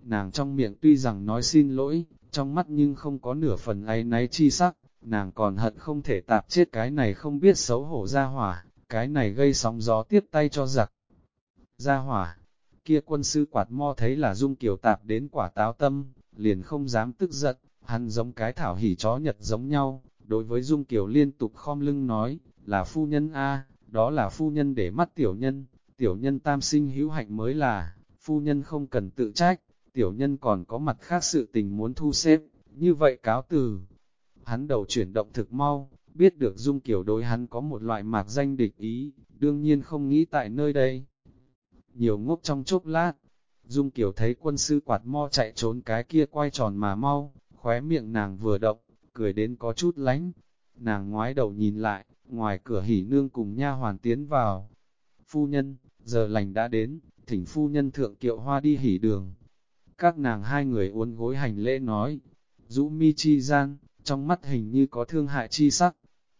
Nàng trong miệng tuy rằng nói xin lỗi, trong mắt nhưng không có nửa phần ấy náy chi sắc, nàng còn hận không thể tạp chết cái này không biết xấu hổ ra hỏa, cái này gây sóng gió tiếp tay cho giặc. Ra hỏa, kia quân sư quạt mo thấy là dung kiều tạp đến quả táo tâm, liền không dám tức giận, hắn giống cái thảo hỉ chó nhật giống nhau, đối với dung kiều liên tục khom lưng nói, là phu nhân A, đó là phu nhân để mắt tiểu nhân, tiểu nhân tam sinh hữu hạnh mới là, phu nhân không cần tự trách, tiểu nhân còn có mặt khác sự tình muốn thu xếp, như vậy cáo từ. Hắn đầu chuyển động thực mau, biết được Dung Kiều đối hắn có một loại mạc danh địch ý, đương nhiên không nghĩ tại nơi đây. Nhiều ngốc trong chốc lát, Dung Kiều thấy quân sư quạt mo chạy trốn cái kia quay tròn mà mau, khóe miệng nàng vừa động, cười đến có chút lánh. Nàng ngoái đầu nhìn lại, ngoài cửa hỉ nương cùng nha hoàn tiến vào. Phu nhân, giờ lành đã đến, thỉnh phu nhân thượng kiệu hoa đi hỉ đường. Các nàng hai người uốn gối hành lễ nói, rũ mi chi gian, trong mắt hình như có thương hại chi sắc.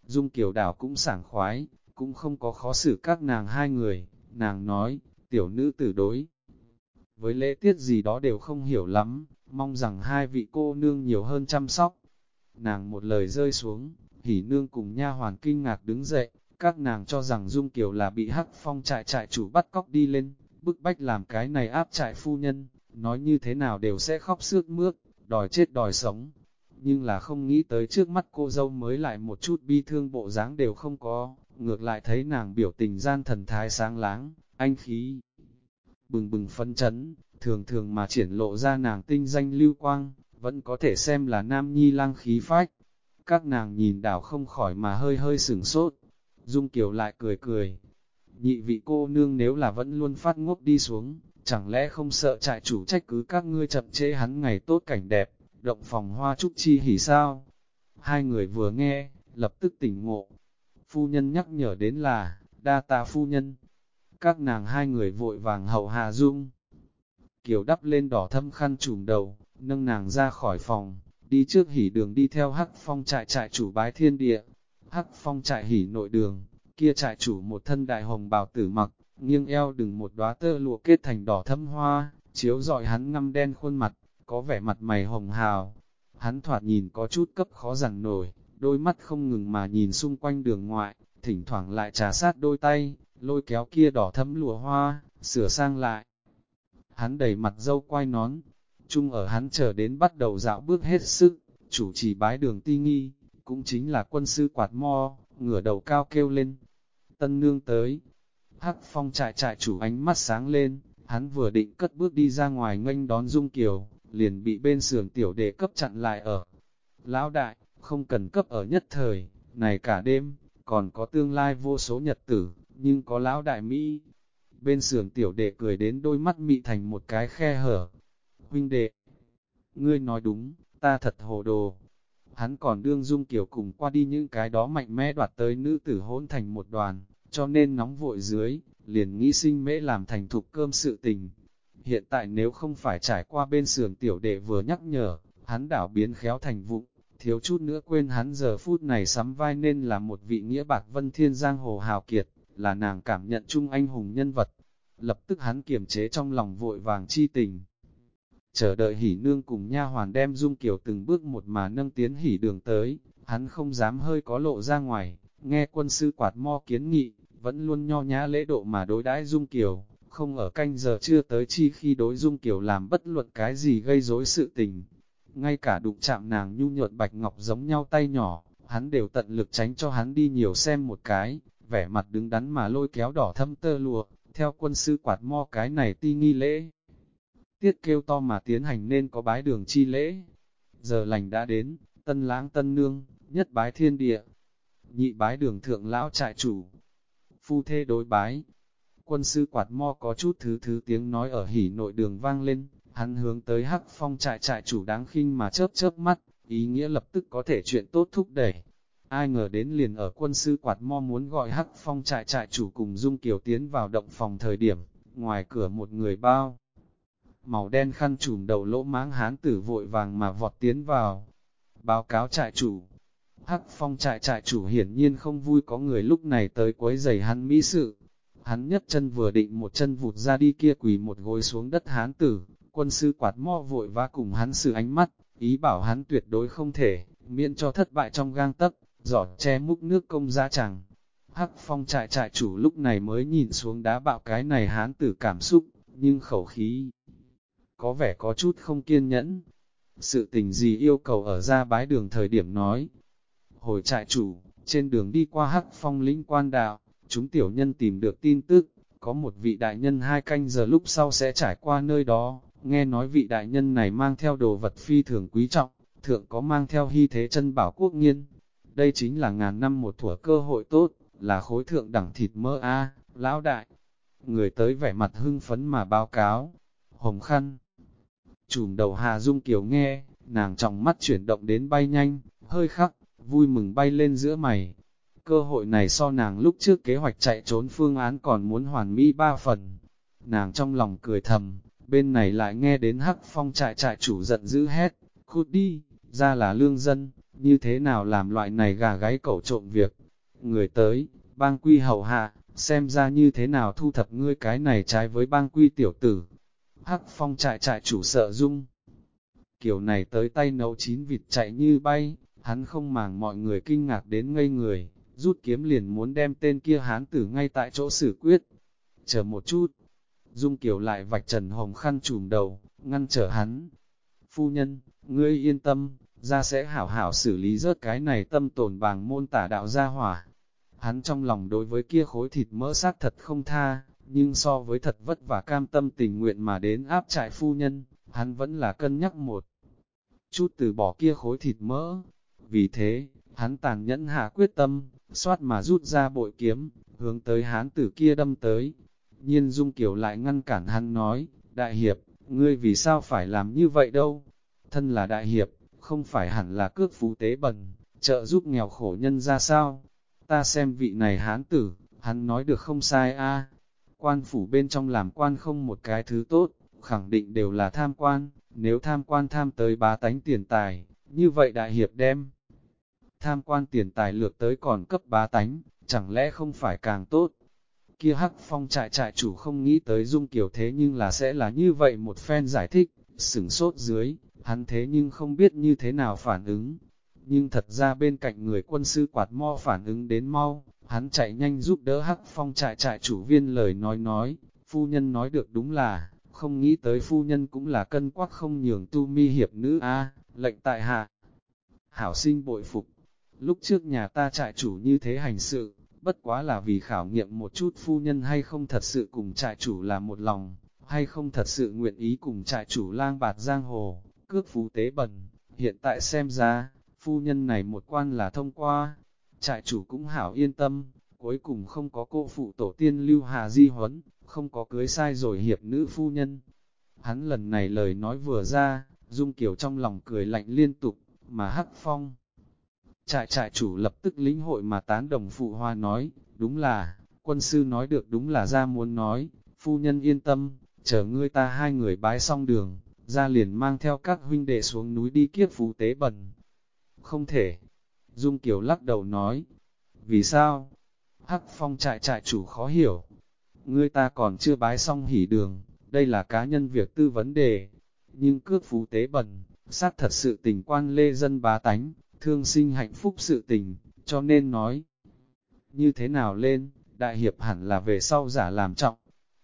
Dung Kiều Đảo cũng sảng khoái, cũng không có khó xử các nàng hai người, nàng nói, tiểu nữ tử đối. Với lễ tiết gì đó đều không hiểu lắm, mong rằng hai vị cô nương nhiều hơn chăm sóc. Nàng một lời rơi xuống, hỉ nương cùng nha hoàn kinh ngạc đứng dậy, các nàng cho rằng Dung Kiều là bị hắc phong trại trại chủ bắt cóc đi lên, bức bách làm cái này áp trại phu nhân, nói như thế nào đều sẽ khóc sướt mướt, đòi chết đòi sống nhưng là không nghĩ tới trước mắt cô dâu mới lại một chút bi thương bộ dáng đều không có, ngược lại thấy nàng biểu tình gian thần thái sáng láng, anh khí. Bừng bừng phấn chấn, thường thường mà triển lộ ra nàng tinh danh lưu quang, vẫn có thể xem là nam nhi lang khí phách. Các nàng nhìn đảo không khỏi mà hơi hơi sửng sốt. Dung Kiều lại cười cười. Nhị vị cô nương nếu là vẫn luôn phát ngốc đi xuống, chẳng lẽ không sợ trại chủ trách cứ các ngươi chậm chế hắn ngày tốt cảnh đẹp, động phòng hoa trúc chi hỉ sao? Hai người vừa nghe, lập tức tỉnh ngộ. Phu nhân nhắc nhở đến là, đa tạ phu nhân. Các nàng hai người vội vàng hậu hạ dung. Kiều đắp lên đỏ thâm khăn trùm đầu, nâng nàng ra khỏi phòng, đi trước hỉ đường đi theo hắc phong trại trại chủ bái thiên địa. Hắc phong trại hỉ nội đường, kia trại chủ một thân đại hồng bào tử mặc, nghiêng eo đừng một đóa tơ lụa kết thành đỏ thâm hoa, chiếu dọi hắn ngăm đen khuôn mặt, có vẻ mặt mày hồng hào. Hắn thoạt nhìn có chút cấp khó rằng nổi, đôi mắt không ngừng mà nhìn xung quanh đường ngoại, thỉnh thoảng lại trà sát đôi tay, lôi kéo kia đỏ thấm lụa hoa, sửa sang lại. Hắn đầy mặt dâu quay nón, chung ở hắn chờ đến bắt đầu dạo bước hết sức, chủ trì bái đường ti nghi, cũng chính là quân sư quạt mo, ngửa đầu cao kêu lên. Tân nương tới, hắc phong trại trại chủ ánh mắt sáng lên, hắn vừa định cất bước đi ra ngoài nghênh đón Dung Kiều, liền bị bên sườn tiểu đệ cấp chặn lại ở. Lão đại, không cần cấp ở nhất thời, này cả đêm, còn có tương lai vô số nhật tử, nhưng có lão đại Mỹ. Bên sườn tiểu đệ cười đến đôi mắt mị thành một cái khe hở. Huynh đệ, ngươi nói đúng, ta thật hồ đồ. Hắn còn đương dung kiểu cùng qua đi những cái đó mạnh mẽ đoạt tới nữ tử hỗn thành một đoàn, cho nên nóng vội dưới, liền nghĩ sinh mễ làm thành thục cơm sự tình. Hiện tại nếu không phải trải qua bên sườn tiểu đệ vừa nhắc nhở, hắn đảo biến khéo thành vụng, thiếu chút nữa quên hắn giờ phút này sắm vai nên là một vị nghĩa bạc vân thiên giang hồ hào kiệt, là nàng cảm nhận chung anh hùng nhân vật. Lập tức hắn kiềm chế trong lòng vội vàng chi tình. Chờ đợi hỉ nương cùng nha hoàn đem dung kiểu từng bước một mà nâng tiến hỉ đường tới, hắn không dám hơi có lộ ra ngoài, nghe quân sư quạt mo kiến nghị, vẫn luôn nho nhã lễ độ mà đối đãi dung kiều, không ở canh giờ chưa tới chi khi đối dung kiều làm bất luận cái gì gây rối sự tình, ngay cả đụng chạm nàng nhu nhuận bạch ngọc giống nhau tay nhỏ, hắn đều tận lực tránh cho hắn đi nhiều xem một cái, vẻ mặt đứng đắn mà lôi kéo đỏ thâm tơ lụa, theo quân sư quạt mo cái này ti nghi lễ. Tiết kêu to mà tiến hành nên có bái đường chi lễ. Giờ lành đã đến, tân lãng tân nương, nhất bái thiên địa, nhị bái đường thượng lão trại chủ, phu thê đối bái. Quân sư quạt mo có chút thứ thứ tiếng nói ở hỉ nội đường vang lên, Hắn hướng tới hắc phong trại trại chủ đáng khinh mà chớp chớp mắt, ý nghĩa lập tức có thể chuyện tốt thúc đẩy. Ai ngờ đến liền ở quân sư quạt mo muốn gọi hắc phong trại trại chủ cùng Dung Kiều tiến vào động phòng thời điểm, ngoài cửa một người bao. Màu đen khăn trùm đầu lỗ máng hán tử vội vàng mà vọt tiến vào. Báo cáo trại chủ. Hắc phong trại trại chủ hiển nhiên không vui có người lúc này tới quấy giày hắn mỹ sự. Hắn nhất chân vừa định một chân vụt ra đi kia quỳ một gối xuống đất hán tử, Quân sư quạt mo vội vã cùng hắn sự ánh mắt, ý bảo hắn tuyệt đối không thể, miễn cho thất bại trong gang tấc, giỏ che múc nước công ra chẳng. Hắc phong trại trại chủ lúc này mới nhìn xuống đá bạo cái này hán tử cảm xúc, nhưng khẩu khí có vẻ có chút không kiên nhẫn. Sự tình gì yêu cầu ở ra bái đường thời điểm nói. Hồi trại chủ, trên đường đi qua hắc phong lĩnh quan đạo, chúng tiểu nhân tìm được tin tức, có một vị đại nhân hai canh giờ lúc sau sẽ trải qua nơi đó, nghe nói vị đại nhân này mang theo đồ vật phi thường quý trọng, thượng có mang theo hy thế chân bảo quốc nghiên. Đây chính là ngàn năm một thủa cơ hội tốt, là khối thượng đẳng thịt mơ a lão đại. Người tới vẻ mặt hưng phấn mà báo cáo, hồng khăn. Chùm đầu Hà Dung Kiều nghe, nàng trong mắt chuyển động đến bay nhanh, hơi khắc, vui mừng bay lên giữa mày. Cơ hội này so nàng lúc trước kế hoạch chạy trốn phương án còn muốn hoàn mỹ ba phần. Nàng trong lòng cười thầm, bên này lại nghe đến hắc phong trại trại chủ giận dữ hét, cút đi, ra là lương dân, như thế nào làm loại này gà gáy cẩu trộm việc. Người tới, bang quy hầu hạ, xem ra như thế nào thu thập ngươi cái này trái với bang quy tiểu tử. Hắc phong trại trại chủ sợ dung. Kiểu này tới tay nấu chín vịt chạy như bay, hắn không màng mọi người kinh ngạc đến ngây người, rút kiếm liền muốn đem tên kia hán tử ngay tại chỗ xử quyết. Chờ một chút, Dung Kiều lại vạch trần hồng khăn trùm đầu, ngăn trở hắn. Phu nhân, ngươi yên tâm, ra sẽ hảo hảo xử lý rớt cái này tâm tồn bàng môn tả đạo gia hỏa. Hắn trong lòng đối với kia khối thịt mỡ xác thật không tha, nhưng so với thật vất vả cam tâm tình nguyện mà đến áp trại phu nhân, hắn vẫn là cân nhắc một chút từ bỏ kia khối thịt mỡ. Vì thế, hắn tàn nhẫn hạ quyết tâm, xoát mà rút ra bội kiếm, hướng tới hán tử kia đâm tới. Nhiên Dung Kiều lại ngăn cản hắn nói, Đại Hiệp, ngươi vì sao phải làm như vậy đâu? Thân là Đại Hiệp, không phải hẳn là cước phú tế bần, trợ giúp nghèo khổ nhân ra sao? Ta xem vị này hán tử, hắn nói được không sai a Quan phủ bên trong làm quan không một cái thứ tốt, khẳng định đều là tham quan, nếu tham quan tham tới bá tánh tiền tài, như vậy Đại Hiệp đem tham quan tiền tài lược tới còn cấp bá tánh, chẳng lẽ không phải càng tốt? Kia hắc phong trại trại chủ không nghĩ tới dung kiểu thế nhưng là sẽ là như vậy một phen giải thích, sửng sốt dưới, hắn thế nhưng không biết như thế nào phản ứng. Nhưng thật ra bên cạnh người quân sư quạt mo phản ứng đến mau, hắn chạy nhanh giúp đỡ hắc phong trại trại chủ viên lời nói nói, phu nhân nói được đúng là, không nghĩ tới phu nhân cũng là cân quắc không nhường tu mi hiệp nữ a lệnh tại hạ. Hảo sinh bội phục, lúc trước nhà ta trại chủ như thế hành sự, bất quá là vì khảo nghiệm một chút phu nhân hay không thật sự cùng trại chủ là một lòng, hay không thật sự nguyện ý cùng trại chủ lang bạt giang hồ, cước phú tế bần, hiện tại xem ra, phu nhân này một quan là thông qua, trại chủ cũng hảo yên tâm, cuối cùng không có cô phụ tổ tiên lưu hà di huấn, không có cưới sai rồi hiệp nữ phu nhân. Hắn lần này lời nói vừa ra, Dung Kiều trong lòng cười lạnh liên tục, mà hắc phong. Trại trại chủ lập tức lĩnh hội mà tán đồng phụ hoa nói, đúng là, quân sư nói được đúng là ra muốn nói, phu nhân yên tâm, chờ ngươi ta hai người bái xong đường, ra liền mang theo các huynh đệ xuống núi đi kiếp phú tế bần. Không thể. Dung Kiều lắc đầu nói. Vì sao? Hắc phong trại trại chủ khó hiểu. Ngươi ta còn chưa bái xong hỉ đường, đây là cá nhân việc tư vấn đề. Nhưng cước phú tế bần, sát thật sự tình quan lê dân bá tánh, thương sinh hạnh phúc sự tình, cho nên nói. Như thế nào lên, đại hiệp hẳn là về sau giả làm trọng.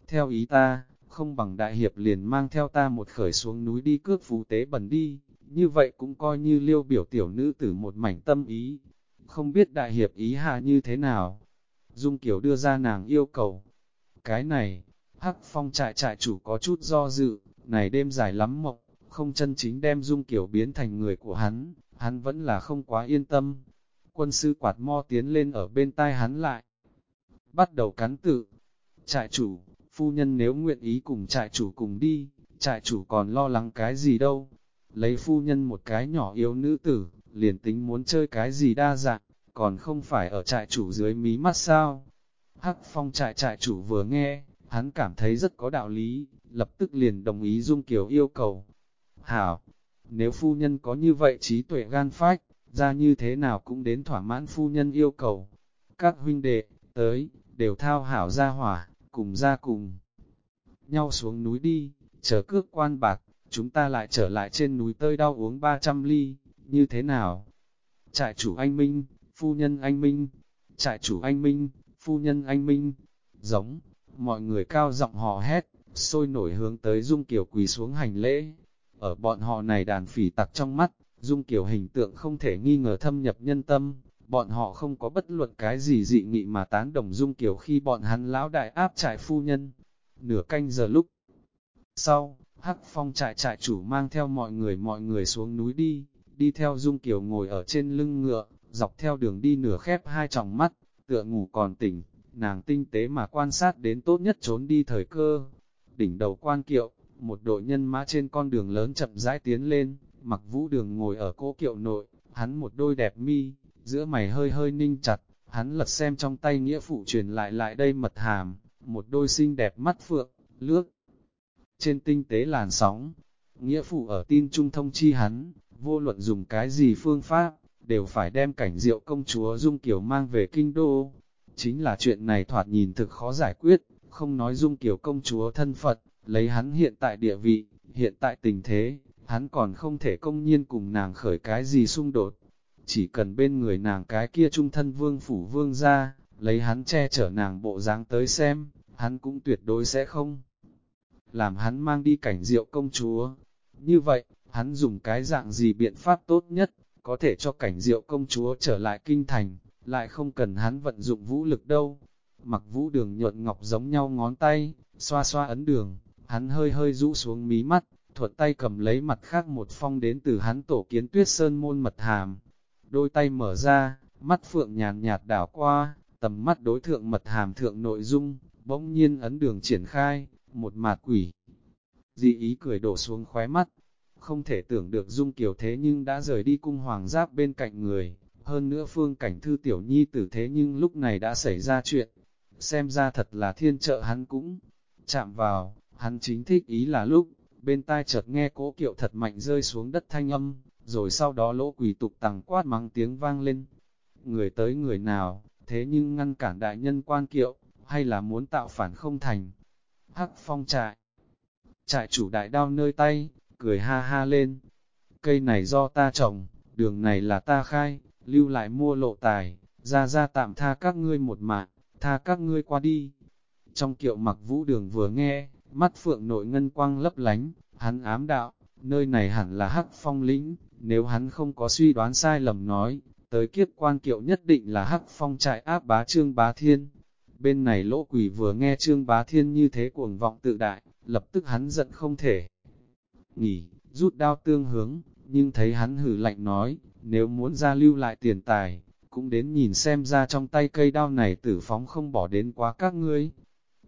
Theo ý ta, không bằng đại hiệp liền mang theo ta một khởi xuống núi đi cước phú tế bẩn đi, như vậy cũng coi như liêu biểu tiểu nữ tử một mảnh tâm ý. Không biết đại hiệp ý hạ như thế nào? Dung Kiều đưa ra nàng yêu cầu. Cái này, hắc phong trại trại chủ có chút do dự, này đêm dài lắm mộng, không chân chính đem Dung Kiều biến thành người của hắn, hắn vẫn là không quá yên tâm. Quân sư quạt mo tiến lên ở bên tai hắn lại. Bắt đầu cắn tự. Trại chủ, phu nhân nếu nguyện ý cùng trại chủ cùng đi, trại chủ còn lo lắng cái gì đâu. Lấy phu nhân một cái nhỏ yếu nữ tử, liền tính muốn chơi cái gì đa dạng, còn không phải ở trại chủ dưới mí mắt sao. Hắc phong trại trại chủ vừa nghe, hắn cảm thấy rất có đạo lý, lập tức liền đồng ý Dung Kiều yêu cầu. Hảo, nếu phu nhân có như vậy trí tuệ gan phách, ra như thế nào cũng đến thỏa mãn phu nhân yêu cầu. Các huynh đệ, tới, đều thao hảo ra hỏa, cùng ra cùng. Nhau xuống núi đi, chờ cước quan bạc, chúng ta lại trở lại trên núi tơi đau uống 300 ly, như thế nào? Trại chủ anh Minh, phu nhân anh Minh, trại chủ anh Minh, phu nhân anh Minh, giống, mọi người cao giọng hò hét, sôi nổi hướng tới Dung Kiều quỳ xuống hành lễ. Ở bọn họ này đàn phỉ tặc trong mắt, Dung Kiều hình tượng không thể nghi ngờ thâm nhập nhân tâm, bọn họ không có bất luận cái gì dị nghị mà tán đồng Dung Kiều khi bọn hắn lão đại áp trại phu nhân. Nửa canh giờ lúc sau, Hắc Phong trại trại chủ mang theo mọi người mọi người xuống núi đi, đi theo Dung Kiều ngồi ở trên lưng ngựa, dọc theo đường đi nửa khép hai tròng mắt, tựa ngủ còn tỉnh, nàng tinh tế mà quan sát đến tốt nhất trốn đi thời cơ. Đỉnh đầu quan kiệu, một đội nhân mã trên con đường lớn chậm rãi tiến lên, mặc vũ đường ngồi ở cỗ kiệu nội, hắn một đôi đẹp mi, giữa mày hơi hơi ninh chặt, hắn lật xem trong tay nghĩa phụ truyền lại lại đây mật hàm, một đôi xinh đẹp mắt phượng, lướt. Trên tinh tế làn sóng, nghĩa phụ ở tin trung thông chi hắn, vô luận dùng cái gì phương pháp, đều phải đem cảnh diệu công chúa Dung Kiều mang về kinh đô. Chính là chuyện này thoạt nhìn thực khó giải quyết, không nói Dung Kiều công chúa thân Phật, lấy hắn hiện tại địa vị, hiện tại tình thế, hắn còn không thể công nhiên cùng nàng khởi cái gì xung đột chỉ cần bên người nàng cái kia trung thân vương phủ vương ra, lấy hắn che chở nàng bộ dáng tới xem, hắn cũng tuyệt đối sẽ không làm hắn mang đi cảnh diệu công chúa. Như vậy, hắn dùng cái dạng gì biện pháp tốt nhất, có thể cho cảnh diệu công chúa trở lại kinh thành, lại không cần hắn vận dụng vũ lực đâu. Mặc vũ đường nhuận ngọc giống nhau ngón tay, xoa xoa ấn đường, hắn hơi hơi rũ xuống mí mắt, thuận tay cầm lấy mặt khác một phong đến từ hắn tổ kiến tuyết sơn môn mật hàm. Đôi tay mở ra, mắt phượng nhàn nhạt đảo qua, tầm mắt đối thượng mật hàm thượng nội dung, bỗng nhiên ấn đường triển khai, một mạt quỷ. Dị ý cười đổ xuống khóe mắt, không thể tưởng được dung kiểu thế nhưng đã rời đi cung hoàng giáp bên cạnh người, hơn nữa phương cảnh thư tiểu nhi tử thế nhưng lúc này đã xảy ra chuyện, xem ra thật là thiên trợ hắn cũng chạm vào, hắn chính thích ý là lúc, bên tai chợt nghe cỗ kiệu thật mạnh rơi xuống đất thanh âm, rồi sau đó lỗ quỷ tục tằng quát mắng tiếng vang lên. Người tới người nào, thế nhưng ngăn cản đại nhân quan kiệu, hay là muốn tạo phản không thành. Hắc phong trại, trại chủ đại đao nơi tay, cười ha ha lên. Cây này do ta trồng, đường này là ta khai, lưu lại mua lộ tài, ra ra tạm tha các ngươi một mạng, tha các ngươi qua đi. Trong kiệu mặc vũ đường vừa nghe, mắt phượng nội ngân quang lấp lánh, hắn ám đạo, nơi này hẳn là hắc phong lĩnh, nếu hắn không có suy đoán sai lầm nói, tới kiếp quan kiệu nhất định là hắc phong trại áp bá trương bá thiên. Bên này lỗ quỷ vừa nghe trương bá thiên như thế cuồng vọng tự đại, lập tức hắn giận không thể. Nghỉ, rút đao tương hướng, nhưng thấy hắn hử lạnh nói, nếu muốn ra lưu lại tiền tài, cũng đến nhìn xem ra trong tay cây đao này tử phóng không bỏ đến quá các ngươi.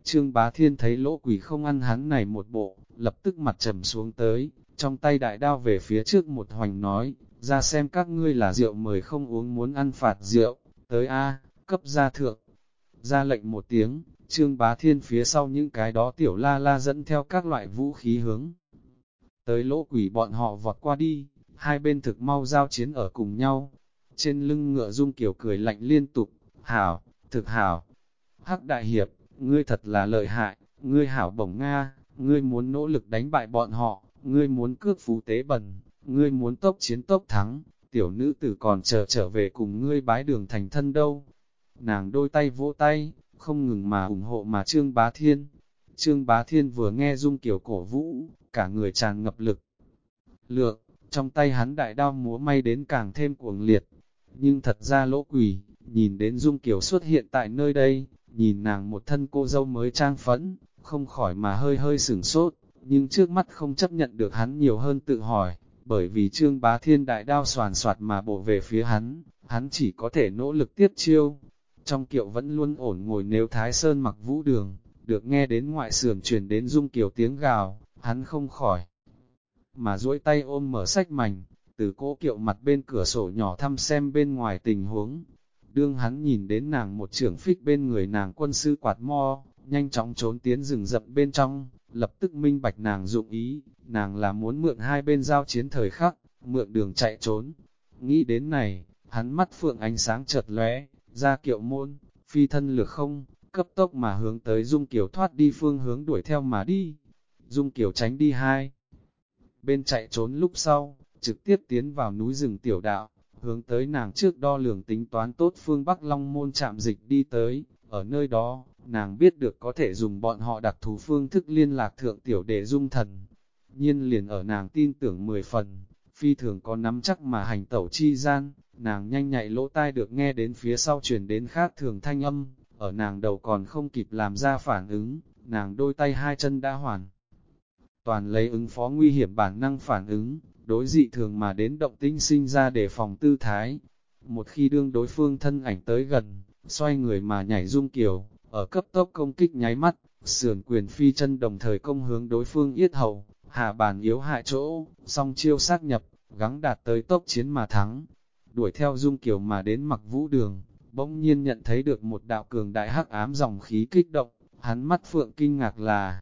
Trương Bá Thiên thấy lỗ quỷ không ăn hắn này một bộ, lập tức mặt trầm xuống tới, trong tay đại đao về phía trước một hoành nói, ra xem các ngươi là rượu mời không uống muốn ăn phạt rượu, tới A, cấp gia thượng. Ra lệnh một tiếng, Trương Bá Thiên phía sau những cái đó tiểu la la dẫn theo các loại vũ khí hướng. Tới lỗ quỷ bọn họ vọt qua đi, hai bên thực mau giao chiến ở cùng nhau. Trên lưng ngựa dung kiểu cười lạnh liên tục, hảo, thực hảo. Hắc đại hiệp, ngươi thật là lợi hại, ngươi hảo bổng Nga, ngươi muốn nỗ lực đánh bại bọn họ, ngươi muốn cước phú tế bần, ngươi muốn tốc chiến tốc thắng, tiểu nữ tử còn chờ trở về cùng ngươi bái đường thành thân đâu. Nàng đôi tay vỗ tay, không ngừng mà ủng hộ mà Trương Bá Thiên. Trương Bá Thiên vừa nghe dung kiểu cổ vũ, cả người tràn ngập lực. Lượng, trong tay hắn đại đao múa may đến càng thêm cuồng liệt. Nhưng thật ra lỗ quỷ, nhìn đến dung kiểu xuất hiện tại nơi đây, nhìn nàng một thân cô dâu mới trang phẫn, không khỏi mà hơi hơi sửng sốt, nhưng trước mắt không chấp nhận được hắn nhiều hơn tự hỏi, bởi vì trương bá thiên đại đao soàn soạt mà bổ về phía hắn, hắn chỉ có thể nỗ lực tiếp chiêu. Trong kiệu vẫn luôn ổn ngồi nếu Thái Sơn mặc vũ đường, được nghe đến ngoại sườn truyền đến dung kiều tiếng gào, hắn không khỏi. Mà duỗi tay ôm mở sách mảnh, từ cỗ kiệu mặt bên cửa sổ nhỏ thăm xem bên ngoài tình huống, Đương hắn nhìn đến nàng một trưởng phích bên người nàng quân sư quạt mo, nhanh chóng trốn tiến rừng rậm bên trong, lập tức minh bạch nàng dụng ý, nàng là muốn mượn hai bên giao chiến thời khắc, mượn đường chạy trốn. Nghĩ đến này, hắn mắt phượng ánh sáng chợt lóe, ra kiệu môn, phi thân lược không, cấp tốc mà hướng tới Dung Kiều thoát đi phương hướng đuổi theo mà đi. Dung Kiều tránh đi hai. Bên chạy trốn lúc sau, trực tiếp tiến vào núi rừng tiểu đạo, hướng tới nàng trước đo lường tính toán tốt phương Bắc Long Môn chạm dịch đi tới, ở nơi đó, nàng biết được có thể dùng bọn họ đặc thù phương thức liên lạc thượng tiểu đệ dung thần. Nhiên liền ở nàng tin tưởng 10 phần, phi thường có nắm chắc mà hành tẩu chi gian, nàng nhanh nhạy lỗ tai được nghe đến phía sau truyền đến khác thường thanh âm, ở nàng đầu còn không kịp làm ra phản ứng, nàng đôi tay hai chân đã hoàn. Toàn lấy ứng phó nguy hiểm bản năng phản ứng, đối dị thường mà đến động tinh sinh ra để phòng tư thái. Một khi đương đối phương thân ảnh tới gần, xoay người mà nhảy dung kiều, ở cấp tốc công kích nháy mắt, sườn quyền phi chân đồng thời công hướng đối phương yết hầu, hạ bàn yếu hại chỗ, song chiêu sát nhập, gắng đạt tới tốc chiến mà thắng. Đuổi theo dung kiều mà đến mặc vũ đường, bỗng nhiên nhận thấy được một đạo cường đại hắc ám dòng khí kích động, hắn mắt phượng kinh ngạc là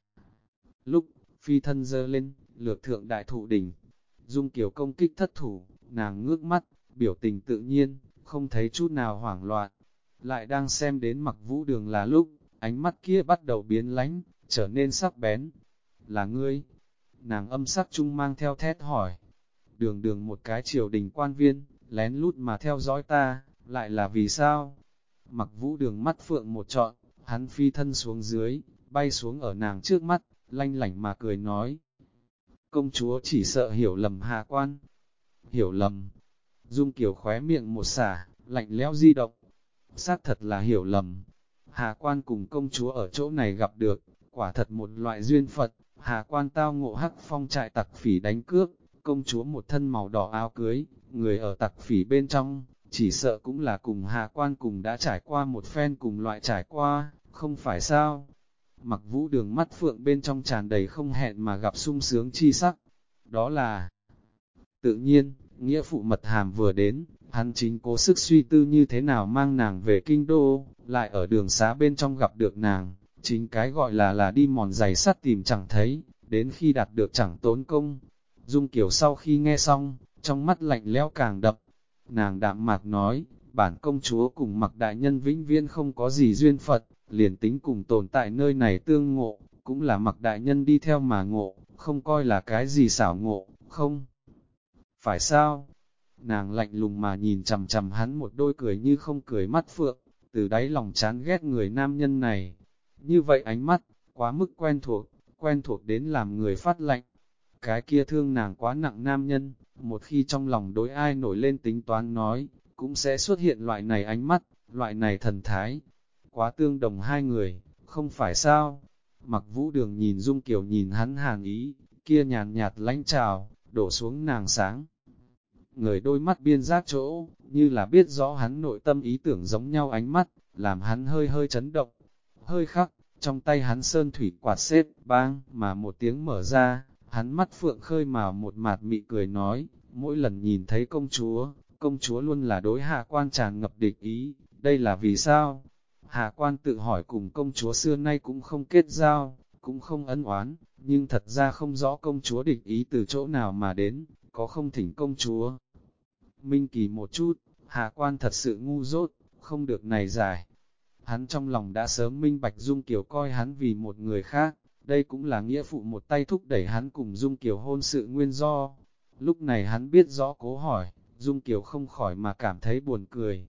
lúc phi thân dơ lên, lược thượng đại thụ đỉnh, Dung Kiều công kích thất thủ, nàng ngước mắt, biểu tình tự nhiên, không thấy chút nào hoảng loạn. Lại đang xem đến mặc vũ đường là lúc, ánh mắt kia bắt đầu biến lánh, trở nên sắc bén. Là ngươi? Nàng âm sắc trung mang theo thét hỏi. Đường đường một cái triều đình quan viên, lén lút mà theo dõi ta, lại là vì sao? Mặc vũ đường mắt phượng một trọn, hắn phi thân xuống dưới, bay xuống ở nàng trước mắt, lanh lảnh mà cười nói. Công chúa chỉ sợ hiểu lầm Hà Quan. Hiểu lầm. Dung Kiều khóe miệng một xả, lạnh lẽo di động. Xác thật là hiểu lầm. Hà Quan cùng công chúa ở chỗ này gặp được, quả thật một loại duyên Phật. Hà Quan tao ngộ hắc phong trại tặc phỉ đánh cướp, công chúa một thân màu đỏ áo cưới, người ở tặc phỉ bên trong, chỉ sợ cũng là cùng Hà Quan cùng đã trải qua một phen cùng loại trải qua, không phải sao? Mặc vũ đường mắt phượng bên trong tràn đầy không hẹn mà gặp sung sướng chi sắc. Đó là tự nhiên, nghĩa phụ mật hàm vừa đến, hắn chính cố sức suy tư như thế nào mang nàng về kinh đô, lại ở đường xá bên trong gặp được nàng, chính cái gọi là là đi mòn giày sắt tìm chẳng thấy, đến khi đạt được chẳng tốn công. Dung Kiều sau khi nghe xong, trong mắt lạnh lẽo càng đập, nàng đạm mạc nói, bản công chúa cùng mặc đại nhân vĩnh viễn không có gì duyên Phật, liền tính cùng tồn tại nơi này tương ngộ, cũng là mặc đại nhân đi theo mà ngộ, không coi là cái gì xảo ngộ, không. Phải sao? Nàng lạnh lùng mà nhìn chầm chầm hắn một đôi cười như không cười mắt phượng, từ đáy lòng chán ghét người nam nhân này. Như vậy ánh mắt, quá mức quen thuộc, quen thuộc đến làm người phát lạnh. Cái kia thương nàng quá nặng nam nhân, một khi trong lòng đối ai nổi lên tính toán nói, cũng sẽ xuất hiện loại này ánh mắt, loại này thần thái. Quá tương đồng hai người, không phải sao? Mặc vũ đường nhìn Dung Kiều nhìn hắn hàn ý, kia nhàn nhạt lánh trào, đổ xuống nàng sáng. Người đôi mắt biên giác chỗ, như là biết rõ hắn nội tâm ý tưởng giống nhau ánh mắt, làm hắn hơi hơi chấn động. Hơi khắc, trong tay hắn sơn thủy quạt xếp, bang, mà một tiếng mở ra, hắn mắt phượng khơi màu một mạt mị cười nói, mỗi lần nhìn thấy công chúa, công chúa luôn là đối hạ quan tràn ngập địch ý, đây là vì sao? Hà quan tự hỏi cùng công chúa xưa nay cũng không kết giao, cũng không ân oán, nhưng thật ra không rõ công chúa địch ý từ chỗ nào mà đến, có không thỉnh công chúa. Minh kỳ một chút, Hà quan thật sự ngu dốt, không được này giải. Hắn trong lòng đã sớm minh bạch Dung Kiều coi hắn vì một người khác, đây cũng là nghĩa phụ một tay thúc đẩy hắn cùng Dung Kiều hôn sự nguyên do. Lúc này hắn biết rõ cố hỏi, Dung Kiều không khỏi mà cảm thấy buồn cười.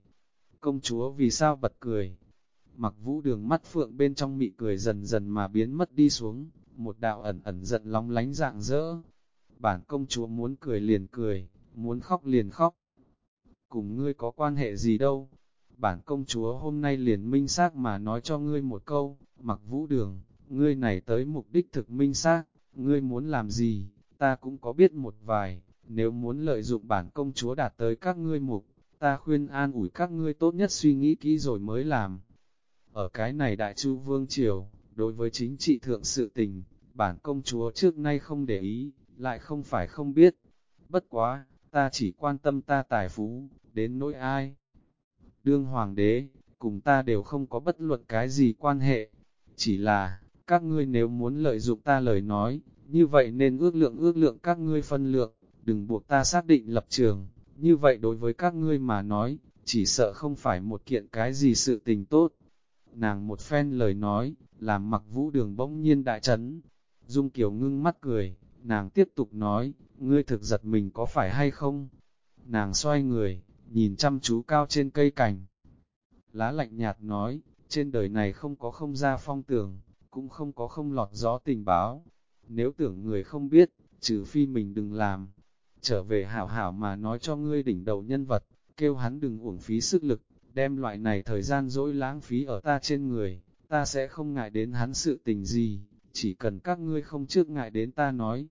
Công chúa vì sao bật cười? Mặc vũ đường mắt phượng bên trong mị cười dần dần mà biến mất đi xuống, một đạo ẩn ẩn giận lóng lánh dạng dỡ. Bản công chúa muốn cười liền cười, muốn khóc liền khóc. Cùng ngươi có quan hệ gì đâu? Bản công chúa hôm nay liền minh xác mà nói cho ngươi một câu, mặc vũ đường, ngươi này tới mục đích thực minh xác, ngươi muốn làm gì, ta cũng có biết một vài, nếu muốn lợi dụng bản công chúa đạt tới các ngươi mục, ta khuyên an ủi các ngươi tốt nhất suy nghĩ kỹ rồi mới làm. Ở cái này đại chu vương triều, đối với chính trị thượng sự tình, bản công chúa trước nay không để ý, lại không phải không biết. Bất quá, ta chỉ quan tâm ta tài phú, đến nỗi ai. Đương hoàng đế, cùng ta đều không có bất luận cái gì quan hệ, chỉ là, các ngươi nếu muốn lợi dụng ta lời nói, như vậy nên ước lượng ước lượng các ngươi phân lượng, đừng buộc ta xác định lập trường, như vậy đối với các ngươi mà nói, chỉ sợ không phải một kiện cái gì sự tình tốt. Nàng một phen lời nói, làm mặc vũ đường bỗng nhiên đại chấn. Dung Kiều ngưng mắt cười, nàng tiếp tục nói, ngươi thực giật mình có phải hay không? Nàng xoay người, nhìn chăm chú cao trên cây cành. Lá lạnh nhạt nói, trên đời này không có không ra phong tường, cũng không có không lọt gió tình báo. Nếu tưởng người không biết, trừ phi mình đừng làm. Trở về hảo hảo mà nói cho ngươi đỉnh đầu nhân vật, kêu hắn đừng uổng phí sức lực, đem loại này thời gian dỗi lãng phí ở ta trên người, ta sẽ không ngại đến hắn sự tình gì, chỉ cần các ngươi không trước ngại đến ta nói.